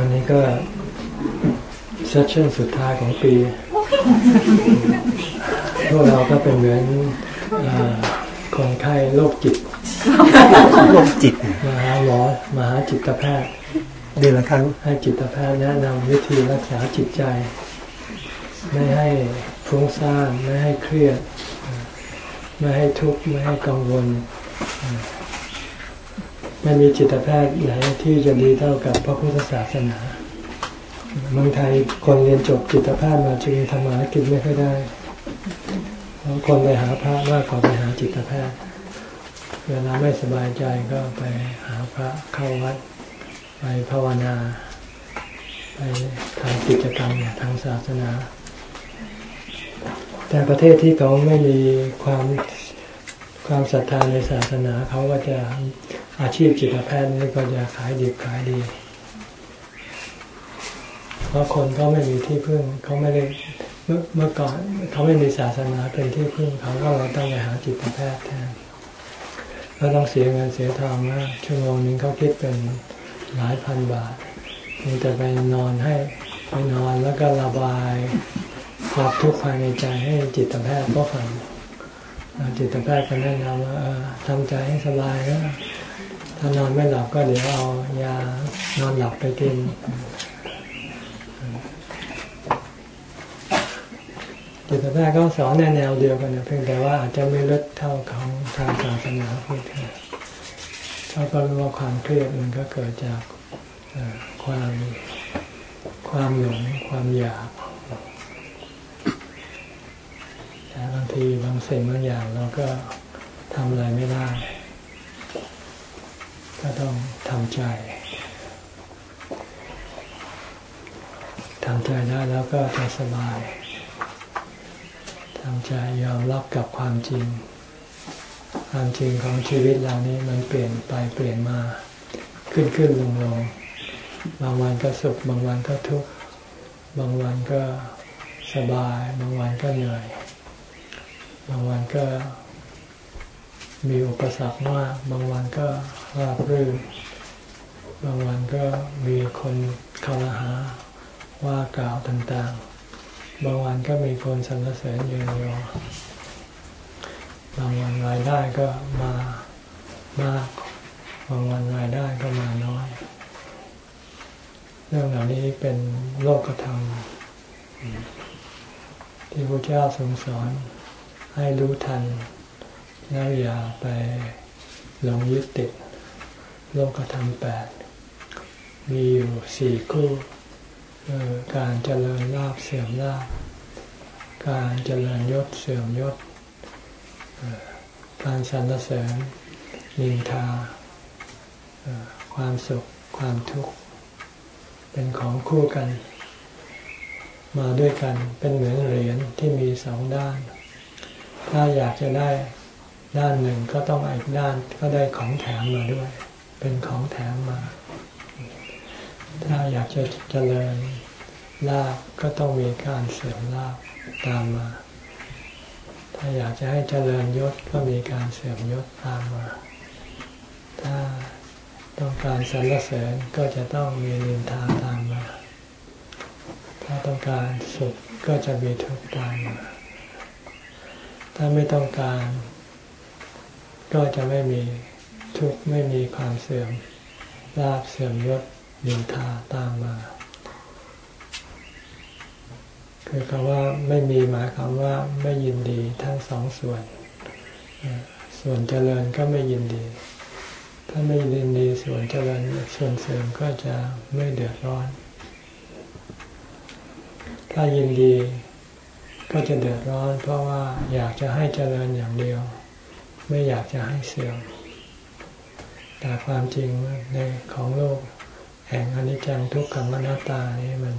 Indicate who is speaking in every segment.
Speaker 1: วันนี้ก็เซสชั่นสุดท้ายของปี พวกเราก็เป็นเหมือนคนไข้โรคจิต
Speaker 2: โรคจิต
Speaker 1: มาหาหมอมาหาจิตแพทย์
Speaker 2: เดือนละครั้ง
Speaker 1: ให้จิตแพทย์แนะนำวิธีรักษาจิตใจ ไม่ให้ฟุ้งซ่านไม่ให้เครียด ไม่ให้ทุกข์ ไม่ให้กังวล ไม่มีจิตแพทย์ไหนที่จะดีเท่ากับพระพุทธศาสนาเมืองไทยคนเรียนจบจิตแพทย์มาจึงทำมาหากินไม่ค่อยได้เพราะคนไปหาพระมากกว่าไปหาจิตแพทย์ เวลาไม่สบายใจก็ไปหาพระเข้าวัด ไปภาวนา ไปทำกิจกรรมทางศาสนา แต่ประเทศที่เขาไม่มีความความศรัทธาในศาสนาเขาก็จะ อาชีพจิตแพทย์นี่ก็จะขายดีขายดี เพราะคนก็ไม่มีที่พึ่งเขาไม่ได้เมื่อเมื่อก่อนเขาไม่มีศาสนาเป็นที่พึ่งเขาก็เลยต้องไปหาจิตแพทย์แทนก็ต้องเสียเงินเสียทองมากชั่วโมงนึงเขาคิดเป็นหลายพันบาทมีแต่ไปนอนให้ไปนอนแล้วก็ระบายความทุกข์ภายในใจให้จิตแพทย์ก็ฟังจิตแพทย์ก็แนะนำว่าทำใจให้สบายก็ ถ้านอนไม่หลับก็เดี๋ยวเอายานอนหลับไปกิน จิตแพทย์ก็สอนในแนวเดียวกันเพียงแต่ว่าอาจจะไม่ลึกเท่าของทางศาสนาพุทธเขาก็รู้ว่าความเครียดมันก็เกิดจากความความหลงความอยากแต่บางทีบางสิ่งบางอย่างเราก็ทำอะไรไม่ได้ ก็ต้องทำใจทำใจได้แล้วก็จะสบายทำใจยอมรับกับความจริง ความจริงของชีวิตเรานี้มันเปลี่ยนไปเปลี่ยนมาขึ้นขึ้นลงลงบางวันก็สุขบางวันก็ทุกข์บางวันก็สบาย บางวันก็เหนื่อย บางวันก็ มีอุปสรรคมาก บางวันก็ราบรื่น บางวันก็มีคนคารหาว่ากล่าวต่างๆ บางวันก็มีคนสรรเสริญเยินยอบางวันรายได้ก็มามาก บางวันรายได้ก็มาน้อย เรื่องเหล่านี้เป็นโลกธรรมที่พระเจ้าทรงสอนให้รู้ทัน แล้วอย่าไปหลงยึดติด โลกธรรมแปด มีอยู่สี่คู่การเจริญลาบเสื่อมลาบ การเจริญยศเสื่อมยศ การสรรเสริญนินทา ความสุขความทุกข์ เป็นของคู่กัน มาด้วยกันเป็นเหมือนเหรียญที่มีสองด้าน ถ้าอยากจะได้ ด้านหนึ่งก็ต้องอีกด้านก็ได้ของแถมมาด้วย เป็นของแถมมา ถ้าอยากจะเจริญลาบก็ต้องมีการเสื่อมลาบตามมา ถ้าอยากจะให้เจริญยศก็มีการเสื่อมยศตามมา ถ้าต้องการสรรเสริญก็จะต้องมีนินทาตามมา ถ้าต้องการสุขก็จะมีทุกข์ตามมา ถ้าไม่ต้องการ ก็จะไม่มีทุกข์ไม่มีความเสื่อมลาบเสื่อมยศนินทาตามมา คือคำว่าไม่มีหมายความว่าไม่ยินดีทั้งสองส่วน ส่วนเจริญก็ไม่ยินดี ถ้าไม่ยินดีส่วนเจริญส่วนเสื่อมก็จะไม่เดือดร้อน ถ้ายินดีก็จะเดือดร้อน เพราะว่าอยากจะให้เจริญอย่างเดียว ไม่อยากจะให้เสื่อม แต่ความจริงในของโลก แห่งอนิจจังทุกขังอนัตตานี่มัน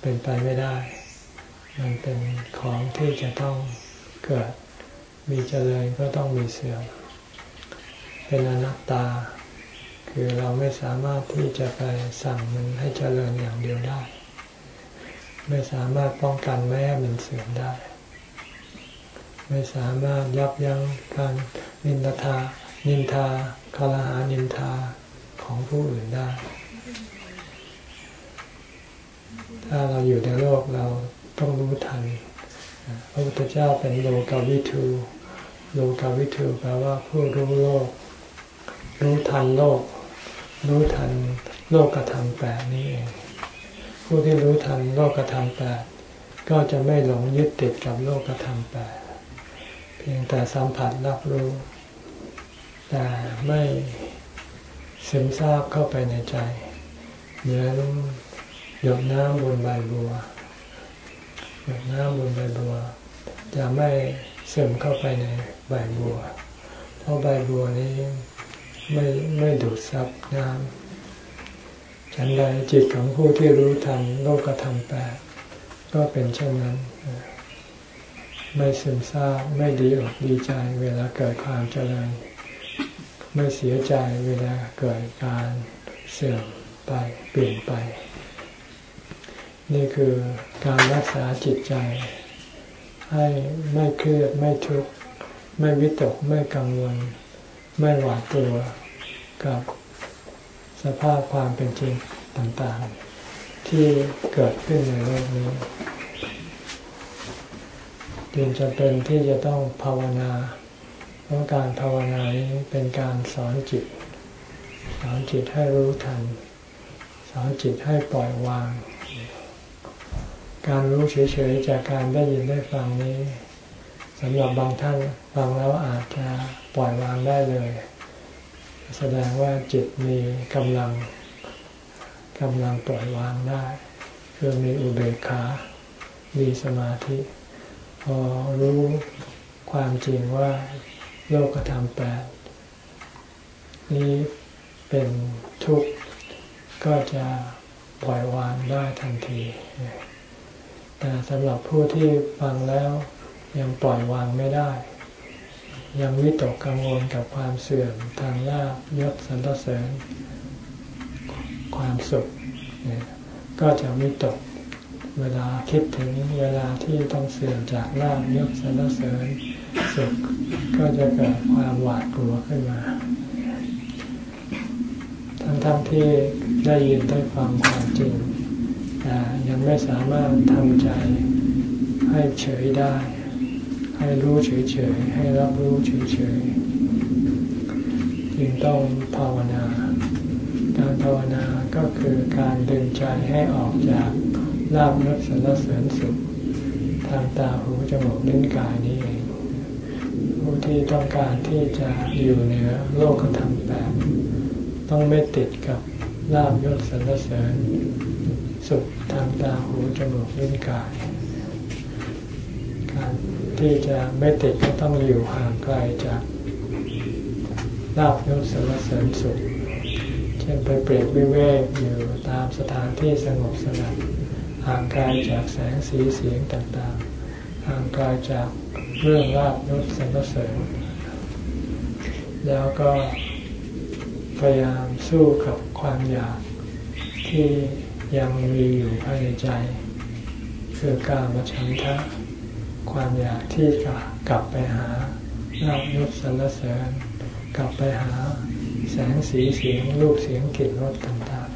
Speaker 1: เป็นไปไม่ได้ มันเป็นของที่จะต้องเกิด มีเจริญก็ต้องมีเสื่อม เป็นอนัตตา คือเราไม่สามารถที่จะไปสั่งมันให้เจริญอย่างเดียวได้ ไม่สามารถป้องกันไม่ให้มันเสื่อมได้ ไม่สามารถยับยั้งการนินทา นินทาคารหานินทาของผู้อื่นได้ ถ้าเราอยู่ในโลกเราต้องรู้ทัน พระพุทธเจ้าเป็นโลกาวิทูโลกาวิทูแปลว่าผู้รู้โลก รู้ทันโลก รู้ทันโลกกระทำแปดนี้เอง ผู้ที่รู้ทันโลกกระทำแปดก็จะไม่หลงยึดติดกับโลกกระทำแปด พียงแต่สัมผัสรับรู้ แต่ไม่ซึมซาบเข้าไปในใจ เหมือนหยดน้ำบนใบบัวหยดน้ำบนใบบัว จะไม่ซึมเข้าไปในใบบัว เพราะใบบัวนี้ไม่ไม่ดูดซับน้ำฉันใดจิตของผู้ที่รู้ทันโลกธรรมแปดก็เป็นเช่นนั้น ไม่ซึมซาบไม่ดีอกดีใจเวลาเกิดความเจริญ ไม่เสียใจเวลาเกิดการเสื่อมไปเปลี่ยนไป นี่คือการรักษาจิตใจ ให้ไม่เครียดไม่ทุกข์ไม่วิตกไม่กังวล ไม่หวาดกลัวกับสภาพความเป็นจริงต่างๆ ที่เกิดขึ้นในโลกนี้ จึงจะเป็นที่จะต้องภาวนาเพราะการภาวนานี้เป็นการสอนจิต สอนจิตให้รู้ทัน สอนจิตให้ปล่อยวาง การรู้เฉยๆจากการได้ยินได้ฟังนี้สำหรับบางท่านฟังแล้วอาจจะปล่อยวางได้เลย แสดงว่าจิตมีกำลังกำลังปล่อยวางได้ คือมีอุเบกขา มีสมาธิ พอรู้ความจริงว่าโลกธรรมแปดนี้เป็นทุกข์ก็จะปล่อยวางได้ทันที แต่สำหรับผู้ที่ฟังแล้วยังปล่อยวางไม่ได้ ยังวิตกกังวลกับความเสื่อมทางลาบยศสรรเสริญ ความสุข ก็จะวิตก เวลาคิดถึงเวลาที่ต้องเสื่อมจากลาบยศสรรเสริญสุขก็จะเกิดความหวาดกลัวขึ้นมา ทั้งๆทที่ได้ยินได้ฟังความจริงแต่ยังไม่สามารถทำใจให้เฉยได้ ให้รู้เฉยๆ ให้รับรู้เฉยๆจึงต้องภาวนา การภาวนาก็คือการดึงใจให้ออกจาก ลาบยศสรรเสริญสุขทางตาหูจมูกลิ้นกายนี้เองผู้ที่ต้องการที่จะอยู่เหนือโลกธรรมแปดต้องไม่ติดกับลาบยศสรรเสริญ สุขทางตาหูจมูกลิ้นกายการที่จะไม่ติดก็ต้องอยู่ห่างไกลจากลาบยศสรรเสริญสุข เช่นไปเปรียบวิเวกอยู่ตามสถานที่สงบสงัด ห่างไกลจากแสงสีเสียงต่างๆห่างไกลจากเรื่องลาบยศสรรเสริญแล้วก็พยายามสู้กับความอยากที่ยังมีอยู่ภายในใจ คือการมาชันทะความอยากที่จะกลับไปหาลาบยศสรรเสริญ กลับไปหาแสงสีเสียงรูปเสียงกลิ่นรสต่าง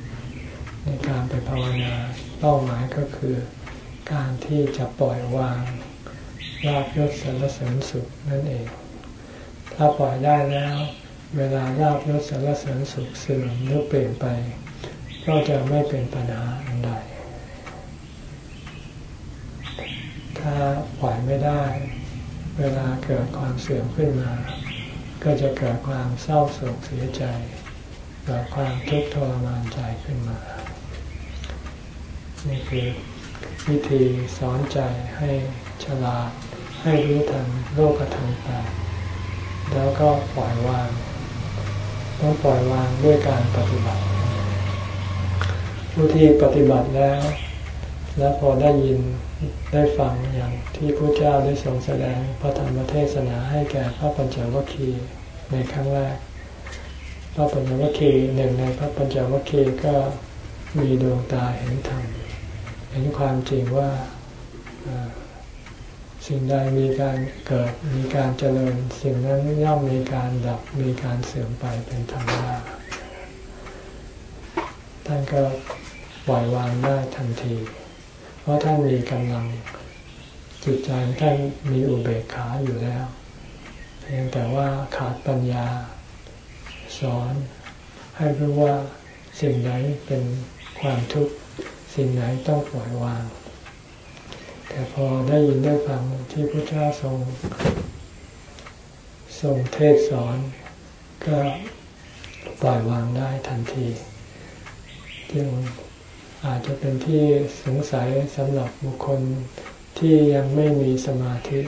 Speaker 1: ๆในการ ไปภาวนาเป้าหมายก็คือ การที่จะปล่อยวางลาบยศสรรเสริญสุขนั่นเอง ถ้าปล่อยได้แล้ว เวลาลาบยศสรรเสริญสุขเสื่อมหรือเปลี่ยนไป ก็จะไม่เป็นปัญหาอันใด ถ้าปล่อยไม่ได้ เวลาเกิดความเสื่อมขึ้นมา ก็จะเกิดความเศร้าโศกเสียใจเกิดความทุกข์ทรมานใจขึ้นมา นี่คือวิธีสอนใจให้ฉลาด ให้รู้ทันโลกธรรมแปดแล้วก็ปล่อยวาง ต้องปล่อยวางด้วยการปฏิบัติ ผู้ที่ปฏิบัติแล้ว แล้วพอได้ยินได้ฟังอย่างที่พระเจ้าได้ทรงแสดงพระธรรมเทศนาให้แก่พระปัญจวัคคีย์ในครั้งแรก พระปัญจวัคคีย์หนึ่งในพระปัญจวัคคีย์ก็มีดวงตาเห็นธรรม เห็นความจริงว่าสิ่งใดมีการเกิดมีการเจริญ สิ่งนั้นย่อมมีการดับมีการเสื่อมไปเป็นธรรมดาท่านก็ปล่อยวางได้ทันที เพราะท่านมีกำลังจิตใจท่านมีอุเบกขาอยู่แล้ว เพียงแต่ว่าขาดปัญญา สอน ให้รู้ว่าสิ่งไหนเป็นความทุกข์ สิ่งไหนต้องปล่อยวาง แต่พอได้ยินได้ฟังที่พระเจ้าทรงทรงเทศสอน ก็ปล่อยวางได้ทันทีจึงอาจจะเป็นที่สงสัยสำหรับบุคคลที่ยังไม่มีสมาธิ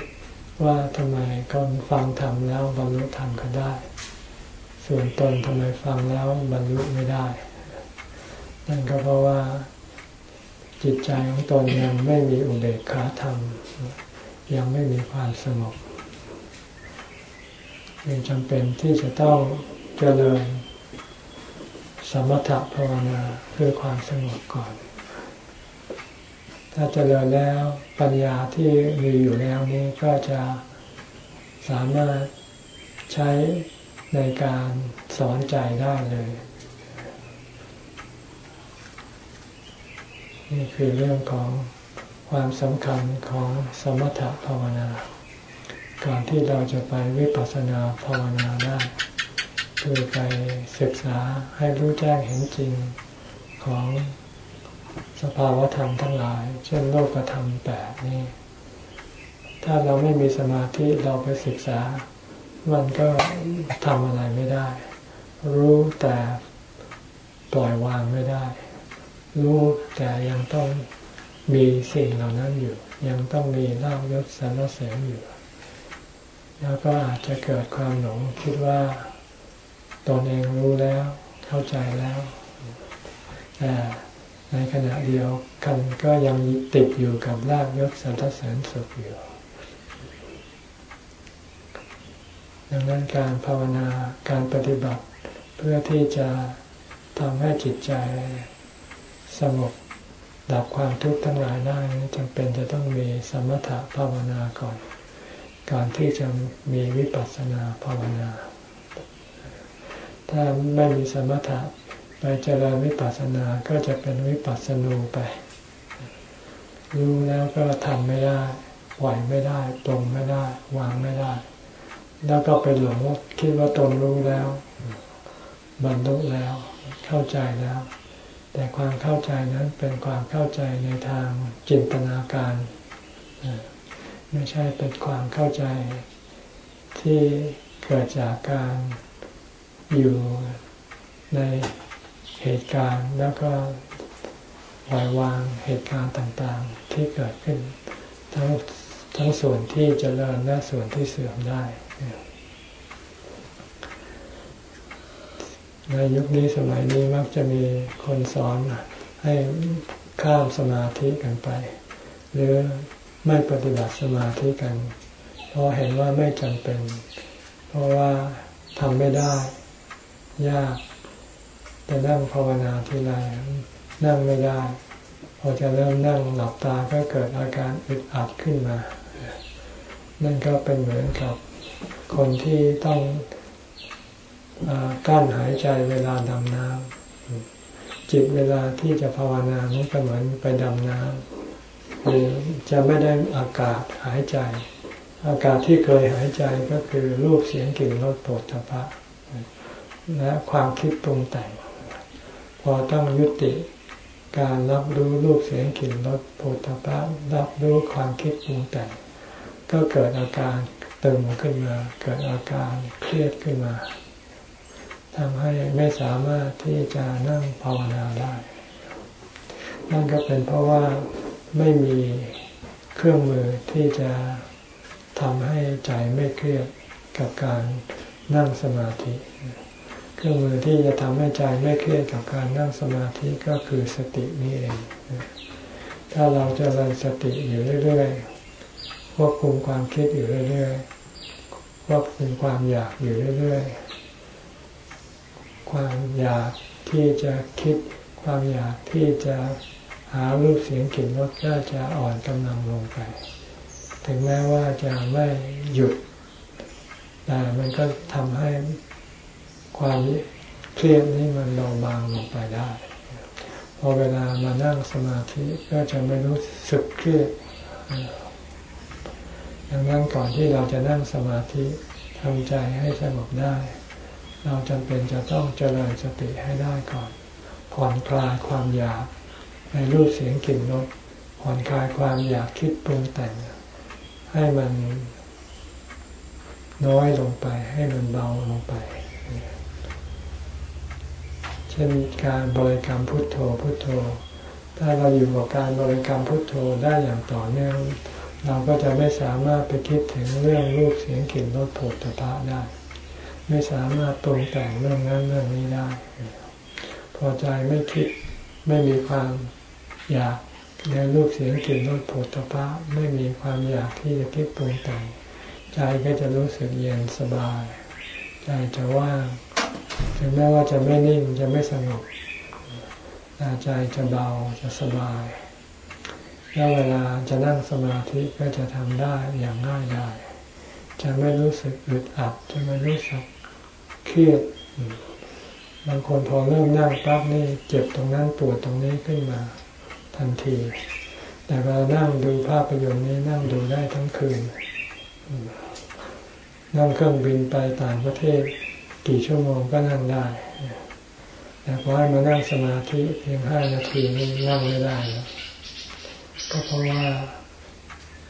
Speaker 1: ว่าทำไมคนฟังธรรมแล้วบรรลุธรรมก็ได้ ส่วนตนทำไมฟังแล้วบรรลุไม่ได้ นั่นก็เพราะว่า จิตใจของตนยังไม่มีอุเบกขาธรรม ยังไม่มีความสงบยังจำเป็นที่จะต้องเจริญสมถะภาวนาเพื่อความสงบก่อน ถ้าเจริญแล้วปัญญาที่มีอยู่แล้วนี้ก็จะสามารถใช้ในการสอนใจได้เลย นี่คือเรื่องของความสำคัญของสมถะภาวนา ก่อนที่เราจะไปวิปัสสนาภาวนาได้คือไปศึกษาให้รู้แจ้งเห็นจริงของสภาวธรรมทั้งหลาย เช่นโลกธรรมแปดนี่ถ้าเราไม่มีสมาธิเราไปศึกษา มันก็ทำอะไรไม่ได้ รู้แต่ปล่อยวางไม่ได้ รู้แต่ยังต้องมีสิ่งเหล่านั้นอยู่ ยังต้องมีลาบยศสรรเสริญอยู่ แล้วก็อาจจะเกิดความหลงคิดว่าตนเองรู้แล้ว เข้าใจแล้วแต่ในขณะเดียวกันก็ยังติดอยู่กับลาบยศสรรเสริญสุขอยู่ดังนั้นการภาวนาการปฏิบัติเพื่อที่จะทำให้จิตใจ สงบดับความทุกข์ทั้งหลายได้จำเป็นจะต้องมีสมถะภาวนาก่อนก่อนที่จะมีวิปัสสนาภาวนา ถ้าไม่มีสมถะไปเจริญวิปัสสนาก็จะเป็นวิปัสสนูไป รู้แล้วก็ทำไม่ได้ไหวไม่ได้ตรงไม่ได้ วางไม่ได้ แล้วก็ไปหลงคิดว่าตนรู้แล้ว บรรลุแล้วเข้าใจแล้ว แต่ความเข้าใจนั้นเป็นความเข้าใจในทางจินตนาการ ไม่ใช่เป็นความเข้าใจที่เกิดจากการอยู่ในเหตุการณ์แล้วก็ปล่อยวางเหตุการณ์ต่างๆที่เกิดขึ้น ทั้งทั้งส่วนที่จเจริญและส่วนที่เสื่อมได้ ในยุคนี้สมัยนี้มักจะมีคนสอนให้ข้ามสมาธิกันไป หรือไม่ปฏิบัติสมาธิกันเพราะเห็นว่าไม่จำเป็น เพราะว่าทำไม่ได้ ยากจะนั่งภาวนาทีไรนั่งไม่ได้ พอจะเริ่มนั่งหลับตาก็เกิดอาการอึดอัดขึ้นมา นั่นก็เป็นเหมือนกับคนที่ต้อง กั้นหายใจเวลาดำน้ำจิตเวลาที่จะภาวนานี่ก็เหมือนไปดำน้ำหรือจะไม่ได้อากาศหายใจ อากาศที่เคยหายใจก็คือรูปเสียงกลิ่นรสโผฏฐัพพะและความคิดปรุงแต่ง พอต้องยุติการรับรู้รูปเสียงกลิ่นรสโผฏฐัพพะรับรู้ความคิดปรุงแต่ง ก็เกิดอาการตึงขึ้นมา เกิดอาการเครียดขึ้นมา ทำให้ไม่สามารถที่จะนั่งภาวนาได้ นั่นก็เป็นเพราะว่าไม่มีเครื่องมือที่จะทำให้ใจไม่เครียดกับการนั่งสมาธิ เครื่องมือที่จะทำให้ใจไม่เครียดกับการนั่งสมาธิก็คือสตินี่เอง ถ้าเราจะรันสติอยู่เรื่อยๆควบคุมความคิดอยู่เรื่อยๆควบคุมความอยากอยู่เรื่อยๆ ความอยากที่จะคิด ความอยากที่จะหารูปเสียงกลิ่นรสก็จะอ่อนกำลังลงไป ถึงแม้ว่าจะไม่หยุด แต่มันก็ทำให้ความเครียดนี่มันเบาบางลงไปได้พราพอเวลามานั่งสมาธิก็จะไม่รู้สึกเครียดดังนั้นก่อนที่เราจะนั่งสมาธิทำใจให้สงบได้ เราจำเป็นจะต้องเจริญสติให้ได้ก่อน ผ่อนคลายความอยากในรูปเสียงกลิ่นรสผ่อนคลายความอยากคิดปรุงแต่ง ให้มันน้อยลงไป ให้มันเบาลงไป เช่นการบริกรรมพุทโธพุทโธ ถ้าเราอยู่กับการบริกรรมพุทโธได้อย่างต่อเนื่องเราก็จะไม่สามารถไปคิดถึงเรื่องรูปเสียงกลิ่นรสโผฏฐะได้ ไม่สามารถปรุงแต่งเรื่องนั้นเรื่องนี้ได้ พอใจไม่คิดไม่มีความอยากในรูปเสียงกลิ่นรสโผฏฐะไม่มีความอยากที่จะคิดปรุงแต่งใจก็จะรู้สึกเย็นสบาย ใจจะว่างถึงแม้ว่าจะไม่นิ่งจะไม่สงบแต่ใจจะเบาจะสบาย แล้วเวลาจะนั่งสมาธิก็จะทำได้อย่างง่ายดายจะไม่รู้สึกอึดอัดจะไม่รู้สึก เครียด บางคนพอเริ่มนั่งปั๊บนี่เจ็บตรงนั้นปวดตรงนี้ขึ้นมาทันที แต่เวลานั่งดูภาพยนตร์นี้นั่งดูได้ทั้งคืน นั่งเครื่องบินไปต่างประเทศ กี่ชั่วโมงก็นั่งได้แต่พอให้มานั่งสมาธิเพียงห้านาทีนี่นั่งไม่ได้แล้วก็เพราะว่า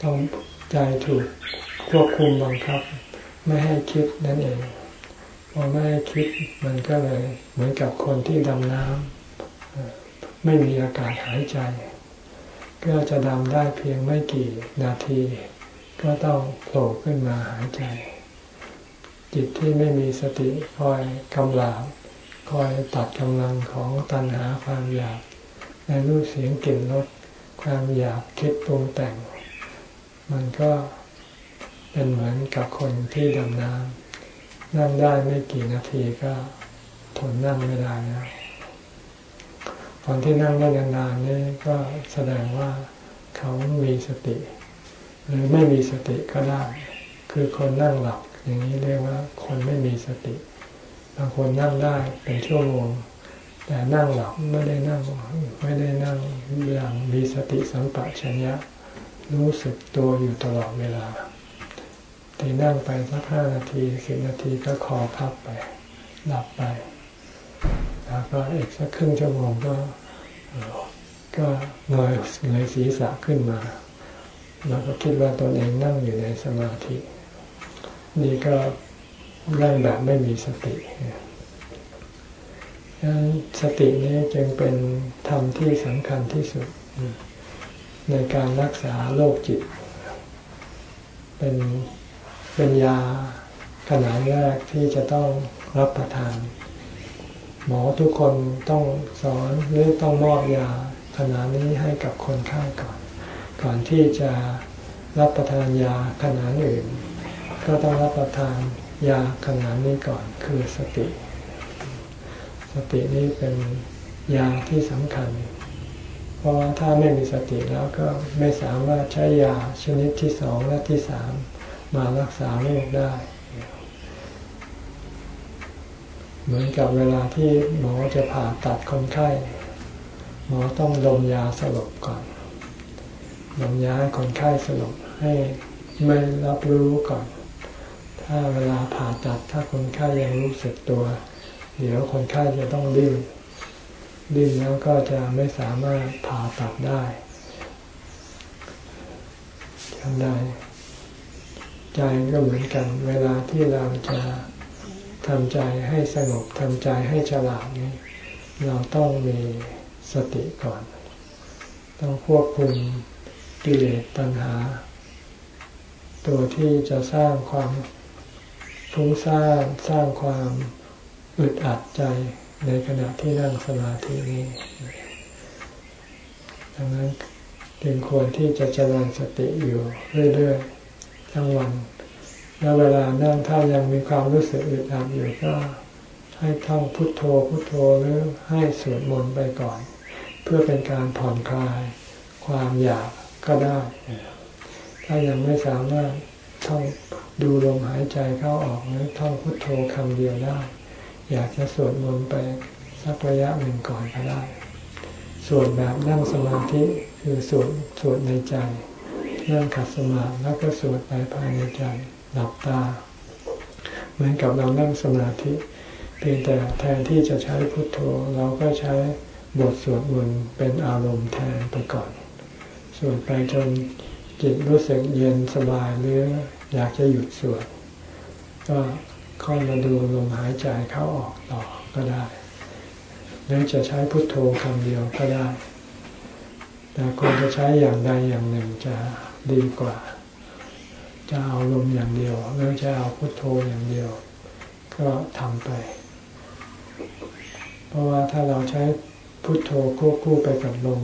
Speaker 1: ต้องใจถูกควบคุมบังคับ ไม่ให้คิดนั่นเอง พอไม่ให้คิดมันก็เลย เหมือนกับคนที่ดำน้ำไม่มีอากาศหายใจ ก็จะดำได้เพียงไม่กี่นาที ก็ต้องโผล่ขึ้นมาหายใจ จิตที่ไม่มีสติคอยกำลาบคอยตัดกำลังของตัณหาความอยากในรูปเสียงกลิ่นรสความอยากคิดปรุงแต่ง มันก็เป็นเหมือนกับคนที่ดำน้ำ นั่งได้ไม่กี่นาทีก็ทนนั่งไม่ได้แล้วคนที่นั่งได้นานๆนี่ก็แสดงว่าเขามีสติ หรือไม่มีสติก็ได้ คือคนนั่งหลับอย่างนี้เรียกว่าคนไม่มีสติ บางคนนั่งได้เป็นชั่วโมง แต่นั่งหลับไม่ได้นั่งไม่ได้นั่งอย่างมีสติสัมปชัญญะรู้สึกตัวอยู่ตลอดเวลา ทีนั่งไปสักห้านาทีสิบนาทีก็คอพับไป หลับไป แล้วก็อีกสักครึ่งชั่วโมงก็ก็เงยเงยศีรษะขึ้นมา แล้วก็คิดว่าตนเองนั่งอยู่ในสมาธิ นี่ก็ร่งแบบไม่มีสติดังนั้นสตินี้จึงเป็นธรรมที่สำคัญที่สุด ในการรักษาโรคจิต เป็น เป็นยาขนาดแรกที่จะต้องรับประทาน หมอทุกคนต้องสอนหรือต้องมอบยาขนาดนี้ให้กับคนไข้ก่อน ก่อนที่จะรับประทานยาขนาดอื่น ก็ต้องรับประทานยาขนาดนี้ก่อนคือสติ สตินี้เป็นยาที่สำคัญ เพราะถ้าไม่มีสติแล้วก็ไม่สามารถใช้ยาชนิดที่สองและที่สาม มารักษาโรคได้ เหมือนกับเวลาที่หมอจะผ่าตัดคนไข้ หมอต้องดมยาสลบก่อนดมยาให้คนไข้สลบให้ไม่รับรู้ก่อน ถ้าเวลาผ่าตัดถ้าคนไข้ยังรู้สึกตัว เดี๋ยวคนไข้จะต้องดิ้นดิ้นแล้วก็จะไม่สามารถผ่าตัดได้ทำได้ ใจก็เหมือนกัน เวลาที่เราจะทำใจให้สงบทำใจให้ฉลาดนี้ เราต้องมีสติก่อน ต้องควบคุมกิเลสตัณหา ตัวที่จะสร้างความฟุ้งซ่านสร้างความอึดอัดใจในขณะที่นั่งสมาธินี้ดังนั้นจึงควรที่จะเจริญสติอยู่เรื่อยๆ ทั้งวัน แล้วเวลานั่งถ้ายังมีความรู้สึกอึดอัดอยู่ก็ให้ท่องพุทโธพุทโธหรือให้สวดมนต์ไปก่อน เพื่อเป็นการผ่อนคลาย ความอยากก็ได้ ถ้ายังไม่สามารถท่องดูลมหายใจเข้าออกหรือท่องพุทโธคำเดียวได้ อยากจะสวดมนต์ไปสักระยะหนึ่งก่อนก็ได้สสวดแบบนั่งสมาธิคือสวดสวดในใจ นั่งขัดสมาธิแล้วก็สวดไปภายในใจหลับตา เหมือนกับเรานั่งสมาธิ เพียงแต่แทนที่จะใช้พุทโธ เราก็ใช้บทสวดมนต์เป็นอารมณ์แทนไปก่อน สวดไปจนจิตรู้สึกเย็นสบายหรืออยากจะหยุดสวด ก็ค่อยมาดูลมหายใจเข้าออกต่อก็ได้หรือจะใช้พุทโธคำเดียวก็ได้ แต่ควรจะใช้อย่างใดอย่างหนึ่งจะ ดีกว่า จะเอาลมอย่างเดียวหรือจะเอาพุทโธอย่างเดียว ก็ทำไป เพราะว่าถ้าเราใช้พุทโธควบคู่ไปกับลม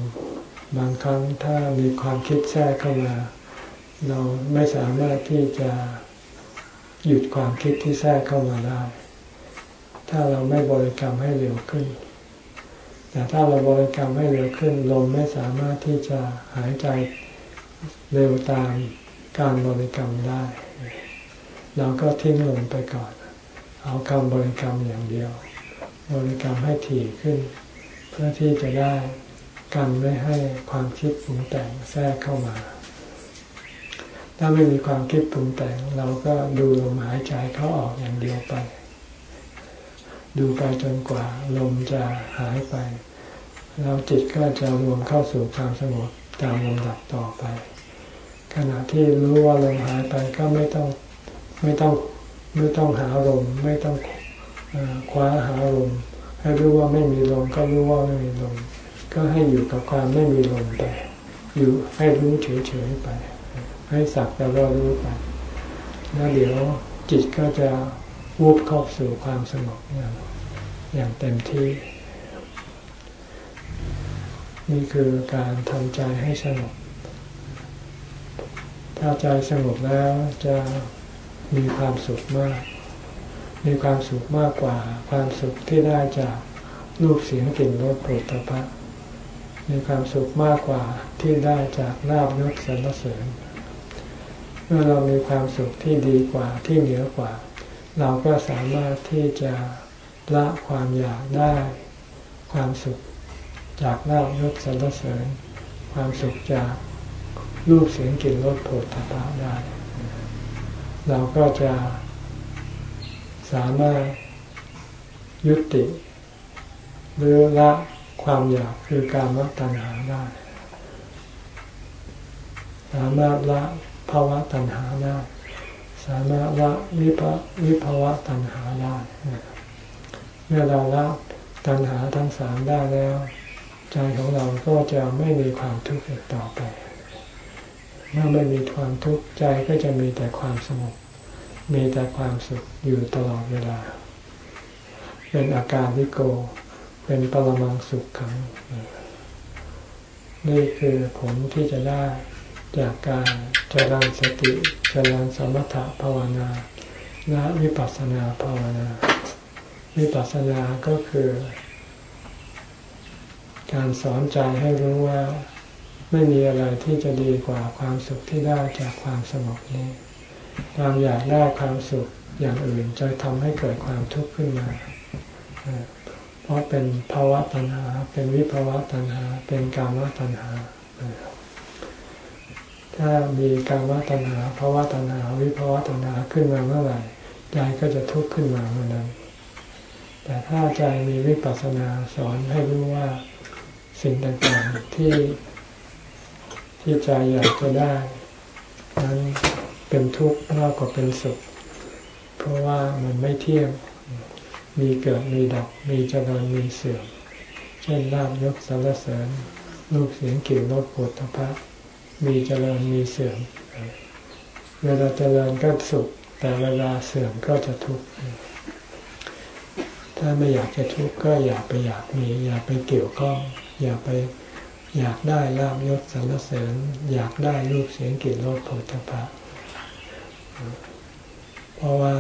Speaker 1: บางครั้งถ้ามีความคิดแทรกเข้ามา เราไม่สามารถที่จะหยุดความคิดที่แทรกเข้ามาได้ ถ้าเราไม่บริกรรมให้เร็วขึ้น แต่ถ้าเราบริกรรมให้เร็วขึ้น ลมไม่สามารถที่จะหายใจ เร็วตามการบริกรรมได้ เราก็ทิ้งลมไปก่อน เอาคำบริกรรมอย่างเดียว บริกรรมให้ถี่ขึ้น เพื่อที่จะได้กันไม่ให้ความคิดปรุงแต่งแทรกเข้ามา ถ้าไม่มีความคิดปรุงแต่ง เราก็ดูลมหายใจเข้าออกอย่างเดียวไป ดูไปจนกว่าลมจะหายไป เราจิตก็จะรวมเข้าสู่ความสงบตามลำดับต่อไป ขณะที่รู้ว่าลมหายไปก็ไม่ต้องไม่ต้องไม่ต้องหาลมไม่ต้องคว้าหาลมให้รู้ว่าไม่มีลมก็รู้ว่าไม่มีลมก็ให้อยู่กับความไม่มีลมไป อยู่ให้รู้เฉยๆไป ให้สักแต่ว่ารู้ไปแล้วเดี๋ยวจิตก็จะวูบเข้าสู่ความสงบอย่างอย่างเต็มที่ นี่คือการทำใจให้สงบ ถ้าใจสงบแล้วจะมีความสุขมาก มีความสุขมากกว่าความสุขที่ได้จากรูปเสียงกลิ่นรสโผฏฐัพพะมีความสุขมากกว่าที่ได้จากลาบยศสรรเสริญ เมื่อเรามีความสุขที่ดีกว่าที่เหนือกว่า เราก็สามารถที่จะละความอยากได้ ความสุขจากลาบยศสรรเสริญ ความสุขจาก รูปเสียงกลิ่นรสโผฏฐัพพะได้ เราก็จะสามารถยุติ หรือละความอยากคือการวัตัณหาได้ สามารถละภาวะตัณหาได้ สามารถละวิภวิภาวะตัณหาได้เมื่อเราละตัณหาทั้งสามได้แล้ว ใจของเราก็จะไม่มีความทุกข์อีกต่อไป เมื่อไม่มีความทุกข์ใจก็จะมีแต่ความสงบมีแต่ความสุขอยู่ตลอดเวลา เป็นอาการวิโก เป็นปรมังสุขขัง นี่คือผลที่จะได้จากการเจริญสติเจริญสมถะภาวนาและวิปัสสนาภาวนา วิปัสสนาก็คือ การสอนใจให้รู้ว่า ไม่มีอะไรที่จะดีกว่าความสุขที่ได้จากความสงบนี้ ความอยากได้ความสุขอย่างอื่นจะทำให้เกิดความทุกข์ขึ้นมา เพราะเป็นภาวะตัณหา เป็นวิภาวะตัณหา เป็นกามตัณหา ถ้ามีกามตัณหาภาวะตัณหา วิภาวะตัณหาขึ้นมาเมื่อไหร่ใจก็จะทุกข์ขึ้นมาเมื่อนั้น แต่ถ้าใจมีวิปัสสนาสอนให้รู้ว่าสิ่งต่างๆที่ ที่ใจอยากจะได้ นั้นเป็นทุกข์มากกว่าเป็นสุข เพราะว่ามันไม่เที่ยงมีเกิดมีดับมีเจริญมีเสื่อม เช่นลาบยกสารเสริญรูปเสียงกลิ่นรสปุถะพะมีเจริญมีเสื่อม เวลาเจริญก็สุข แต่เวลาเสื่อมก็จะทุกข์ถ้าไม่อยากจะทุกข์ก็อย่าไปอยากมี อย่าไปเกี่ยวข้อง อย่าไป อยากได้ลาบยศสรรเสริญ อยากได้รูปเสียงกลิ่นรสปุถะพะเพราะว่า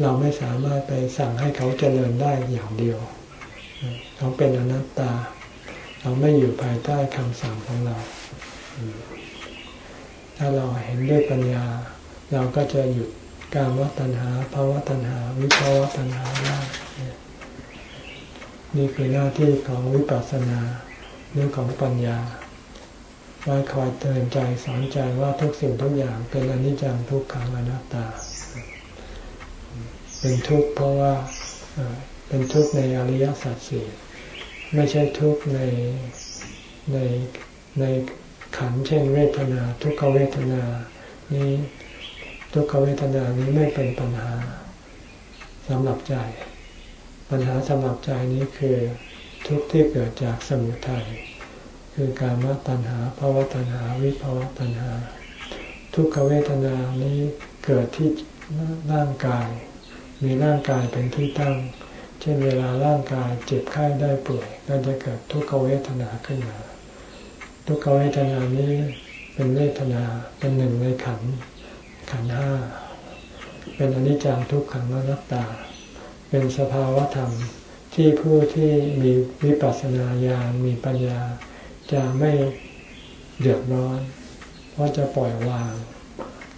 Speaker 1: เราไม่สามารถไปสั่งให้เขาเจริญได้อย่างเดียว เขาเป็นอนัตตา เราไม่อยู่ภายใต้คำสั่งของเรา ถ้าเราเห็นด้วยปัญญา เราก็จะหยุดการวัตัณหาภาวะตัณหา วิภาวะตัณหาได้ นี่คือหน้าที่ของวิปัสสนา หรือของปัญญาไว้คอยเตือนใจสอนใจว่าทุกสิ่งทุกอย่างเป็นอนิจจังทุกขังอนัตตา เป็นทุกข์เพราะว่าเป็นทุกข์ในอริยสัจสี่ไม่ใช่ทุกข์ในในในขันเช่นเวทนา ทุกขเวทนานี้ทุกขเวทนานี้ไม่เป็นปัญหาสำหรับใจ ปัญหาสำหรับใจนี้คือทุกข์ที่เกิดจากสมุทัย คือการมตัณหาภาวะตัณหาวิภาวะตัณหา ทุกขเวทนานี้เกิดที่ร่างกาย มีร่างกายเป็นที่ตั้ง เช่นเวลาร่างกายเจ็บไข้ได้ป่วยก็จะเกิดทุกขเวทนาขึ้นมา ทุกขเวทนานี้เป็นเวทนาเป็นหนึ่งในขันขันห้าเป็นอนิจจังทุกขังอนัตตา เป็นสภาวะธรรมที่ผู้ที่มีวิปัสสนาญาณมีปัญญา จะไม่เดือดร้อน เพราะจะปล่อยวาง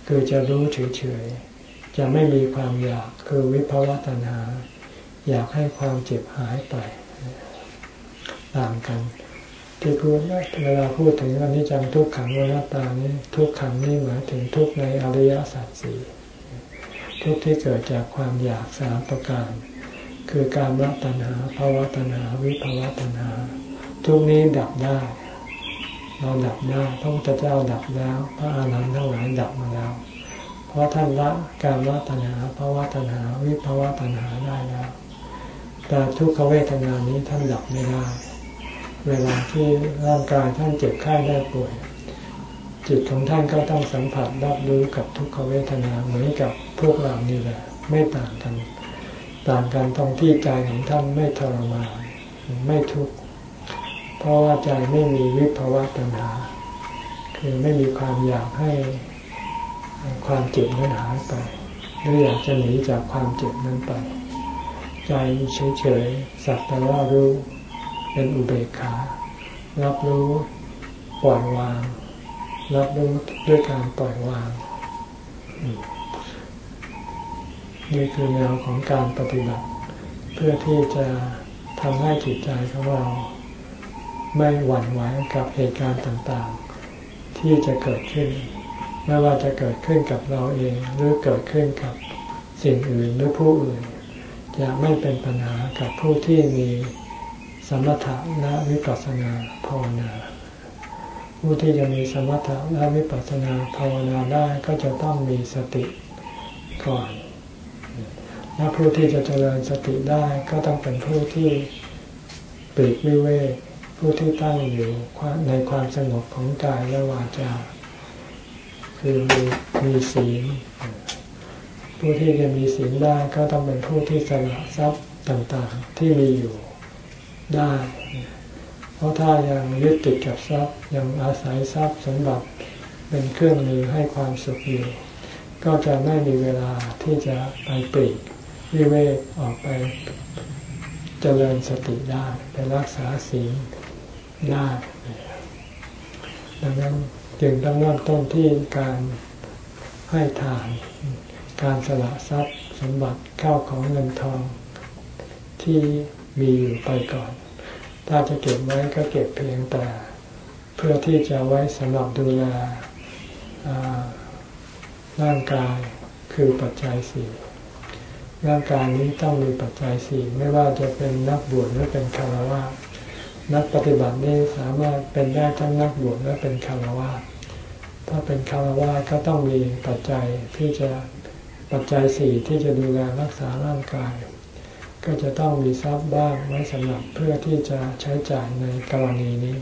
Speaker 1: คือจะรู้เฉยๆ จะไม่มีความอยากคือวิภาวะตัณหาอยากให้ความเจ็บหายไปต่างกัน ที่พูดเวลาพูดถึงอนิจจังทุกขังวนาตานี้ทุกขังนี่หมายถึงทุกในอริยสัจสี่ทุกที่เกิดจากความอยากสามประการ คือการรัตัณหาภาวะตัณหา วิภาวะตัณหา ทุกนี้ดับได้ เราดับได้พระพุทธเจ้าดับแล้ว พระอาหารหันต์ทั้งหลายดับมาแล้ว เพราะท่านละการละตัณหาภาวะตัณหาวิภาวะตัณหาได้แล้ว แต่ทุกขเวทนานี้ท่านดับไม่ได้ เวลาที่ร่างกายท่านเจ็บไข้ได้ป่วย จิตของท่านก็ต้องสัมผัสรับรู้กับทุกขเวทนาเหมือนกับพวกเรานี่แหละ ไม่ต่างกัน ต่างกันตรงที่ใจของท่านไม่ทรมานไม่ทุกข์ เพราะว่าใจไม่มีวิภาวะตัณหา คือไม่มีความอยากให้ความเจ็บนั้นหายไป หรืออยากจะหนีจากความเจ็บนั้นไป ใจเฉยๆสักแต่ว่ารู้เป็นอุเบกขา รับรู้ปล่อยวาง รับรู้ด้วยการปล่อยวางนี่คือแนวของการปฏิบัติ เพื่อที่จะทำให้จิตใจของเรา ไม่หวั่นไหวกับเหตุการณ์ต่างๆ ที่จะเกิดขึ้น ไม่ว่าจะเกิดขึ้นกับเราเอง หรือเกิดขึ้นกับสิ่งอื่นหรือผู้อื่น จะไม่เป็นปัญหากับผู้ที่มีสมถะและวิปัสสนาภาวนา ผู้ที่จะมีสมถะและวิปัสสนาภาวนาได้ก็จะต้องมีสติก่อนและผู้ที่จะเจริญสติได้ก็ต้องเป็นผู้ที่ปลีกวิเวก ผู้ที่ตั้งอยู่ในความสงบของกายและวาจา คือมีมีศีลผู้ที่จะมีศีลได้ก็ต้องเป็นผู้ที่สละทรัพย์ต่างๆ ที่มีอยู่ได้ เพราะถ้ายังยึดติดกับทรัพย์ยังอาศัยทรัพย์สมบัติเป็นเครื่องมือให้ความสุขอยู่ ก็จะไม่มีเวลาที่จะไปปลีกวิเวกออกไปเจริญสติได้ไปรักษาศีล ได้ดังนั้นจึงต้องเริ่มต้นที่การให้ทาน การสละทรัพย์สมบัติเข้าของเงินทองที่มีอยู่ไปก่อน ถ้าจะเก็บไว้ก็เก็บเพียงแต่ เพื่อที่จะไว้สำหรับดูแลร่างกายคือปัจจัยสี่ร่างกายนี้ต้องมีปัจจัยสี่ไม่ว่าจะเป็นนักบวชหรือเป็นคารวะ นักปฏิบัตินี้สามารถเป็นได้ทั้งนักบวชและเป็นคารวะถ้าเป็นคารวะก็ต้องมีปัจจัยที่จะปัจจัยสี่ที่จะดูแลรักษาร่างกาย ก็จะต้องมีทรัพย์บ้างไว้สำหรับเพื่อที่จะใช้จ่ายในกรณีนี้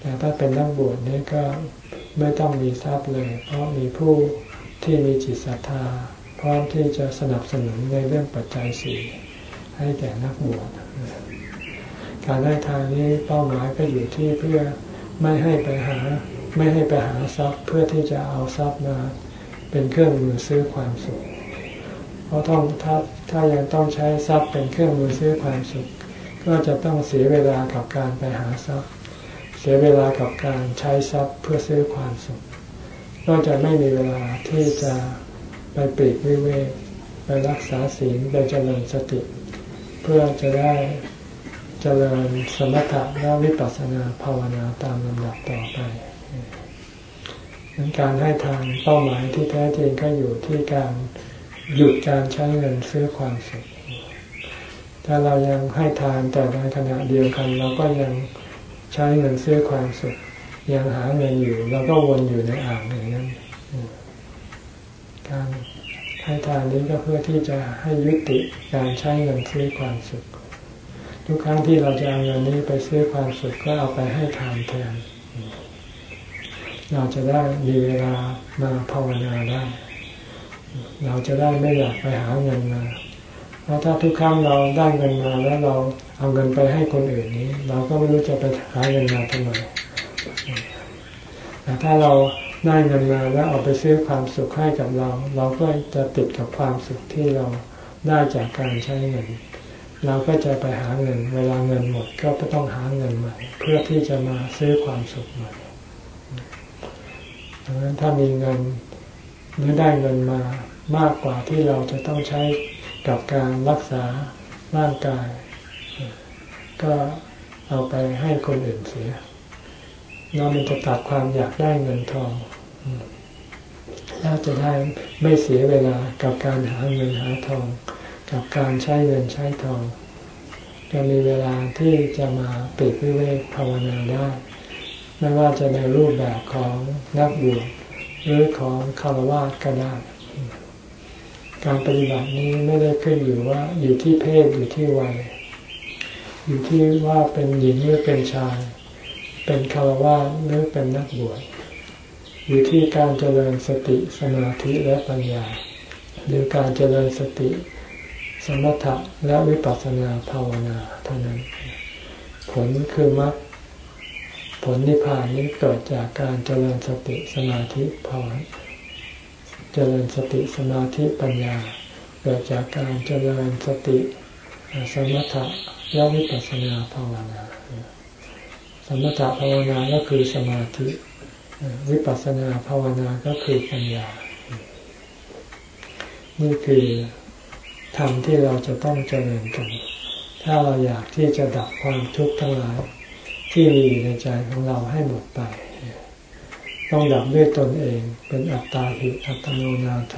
Speaker 1: แต่ถ้าเป็นนักบวชนี้ก็ไม่ต้องมีทรัพย์เลย เพราะมีผู้ที่มีจิตศรัทธาพร้อมที่จะสนับสนุนในเรื่องปัจจัยสี่ให้แก่นักบวช การให้ทานนี้เป้าหมายก็อยู่ที่เพื่อไม่ให้ไปหา ไม่ให้ไปหาทรัพย์เพื่อที่จะเอาทรัพย์มา เป็นเครื่องมือซื้อความสุข เพราะต้องถ้าถ้ายังต้องใช้ทรัพย์เป็นเครื่องมือซื้อความสุข ก็จะต้องเสียเวลากับการไปหาทรัพย์ เสียเวลากับการใช้ทรัพย์เพื่อซื้อความสุข ก็จะไม่มีเวลาที่จะไปปีกวิเวกไปรักษาศีลไปเจริญสติ เพื่อจะได้ เจริญสมถะและวิปัสสนาภาวนาตามลำดับต่อไปการให้ทานเป้าหมายที่แท้จริงก็อยู่ที่การหยุดการใช้เงินซื้อความสุข ถ้าเรายังให้ทานแต่ในขณะเดียวกัน เราก็ยังใช้เงินซื้อความสุข ยังหาเงินอยู่เราก็วนอยู่ในอ่างอย่างนั้น การให้ทานนี้ก็เพื่อที่จะให้ยุติการใช้เงินซื้อความสุข ทุกครั้งที่เราจะเอาเงินนี้ไปซื้อความสุขก็เอาไปให้ทานแทน เราจะได้มีเวลามาภาวนาได้ เราจะได้ไม่อยากไปหาเงินมาเพราะถ้าทุกครั้งเราได้เงินมาแล้วเราเอาเงินไปให้คนอื่นนี้ เราก็ไม่รู้จะไปหาเงินมาทำไมแต่ถ้าเราได้เงินมาแล้วเอาไปซื้อความสุขให้กับเรา เราก็จะติดกับความสุขที่เราได้จากการใช้เงิน เราก็จะไปหาเงิน เวลาเงินหมดก็ต้องหาเงินใหม่ เพื่อที่จะมาซื้อความสุขใหม่ดังนั้นถ้ามีเงินหรือได้เงินมามากกว่าที่เราจะต้องใช้กับการรักษาร่างกาย ก็เอาไปให้คนอื่นเสียแล้วมันจะตัดความอยากได้เงินทองแล้วจะได้ไม่เสียเวลากับการหาเงินหาทอง กับการใช้เงินใช้ทองจะมีเวลาที่จะมาปิดวิเวกภาวนาได้ ไม่ว่าจะในรูปแบบของนักบวชหรือของคารวะก็ได้การปฏิบัตินี้ไม่ได้ขึ้นอยู่ว่าอยู่ที่เพศอยู่ที่วัย อยู่ที่ว่าเป็นหญิงหรือเป็นชาย เป็นคารวะหรือเป็นนักบวชอยู่ที่การเจริญสติสมาธิและปัญญา หรือการเจริญสติ มถะและวิปัสสนาภาวนาเท่านั้น ผลคือมรรคผลนิพพานนี้เกิดจากการเจริญสติสมาธิภาวนาเจริญสติสมาธิปัญญา เกิดจากการเจริญสติสมถะและวิปัสสนาภาวนา สมถะภาวนาก็คือสมาธิ วิปัสสนาภาวนาก็คือปัญญา นี่คือ ธรรมที่เราจะต้องเจริญกัน ถ้าเราอยากที่จะดับความทุกข์ทั้งหลาย ที่มีอยู่ในใจของเราให้หมดไป ต้องดับด้วยตนเองเป็นอัตตาหิอัตโนนาโถ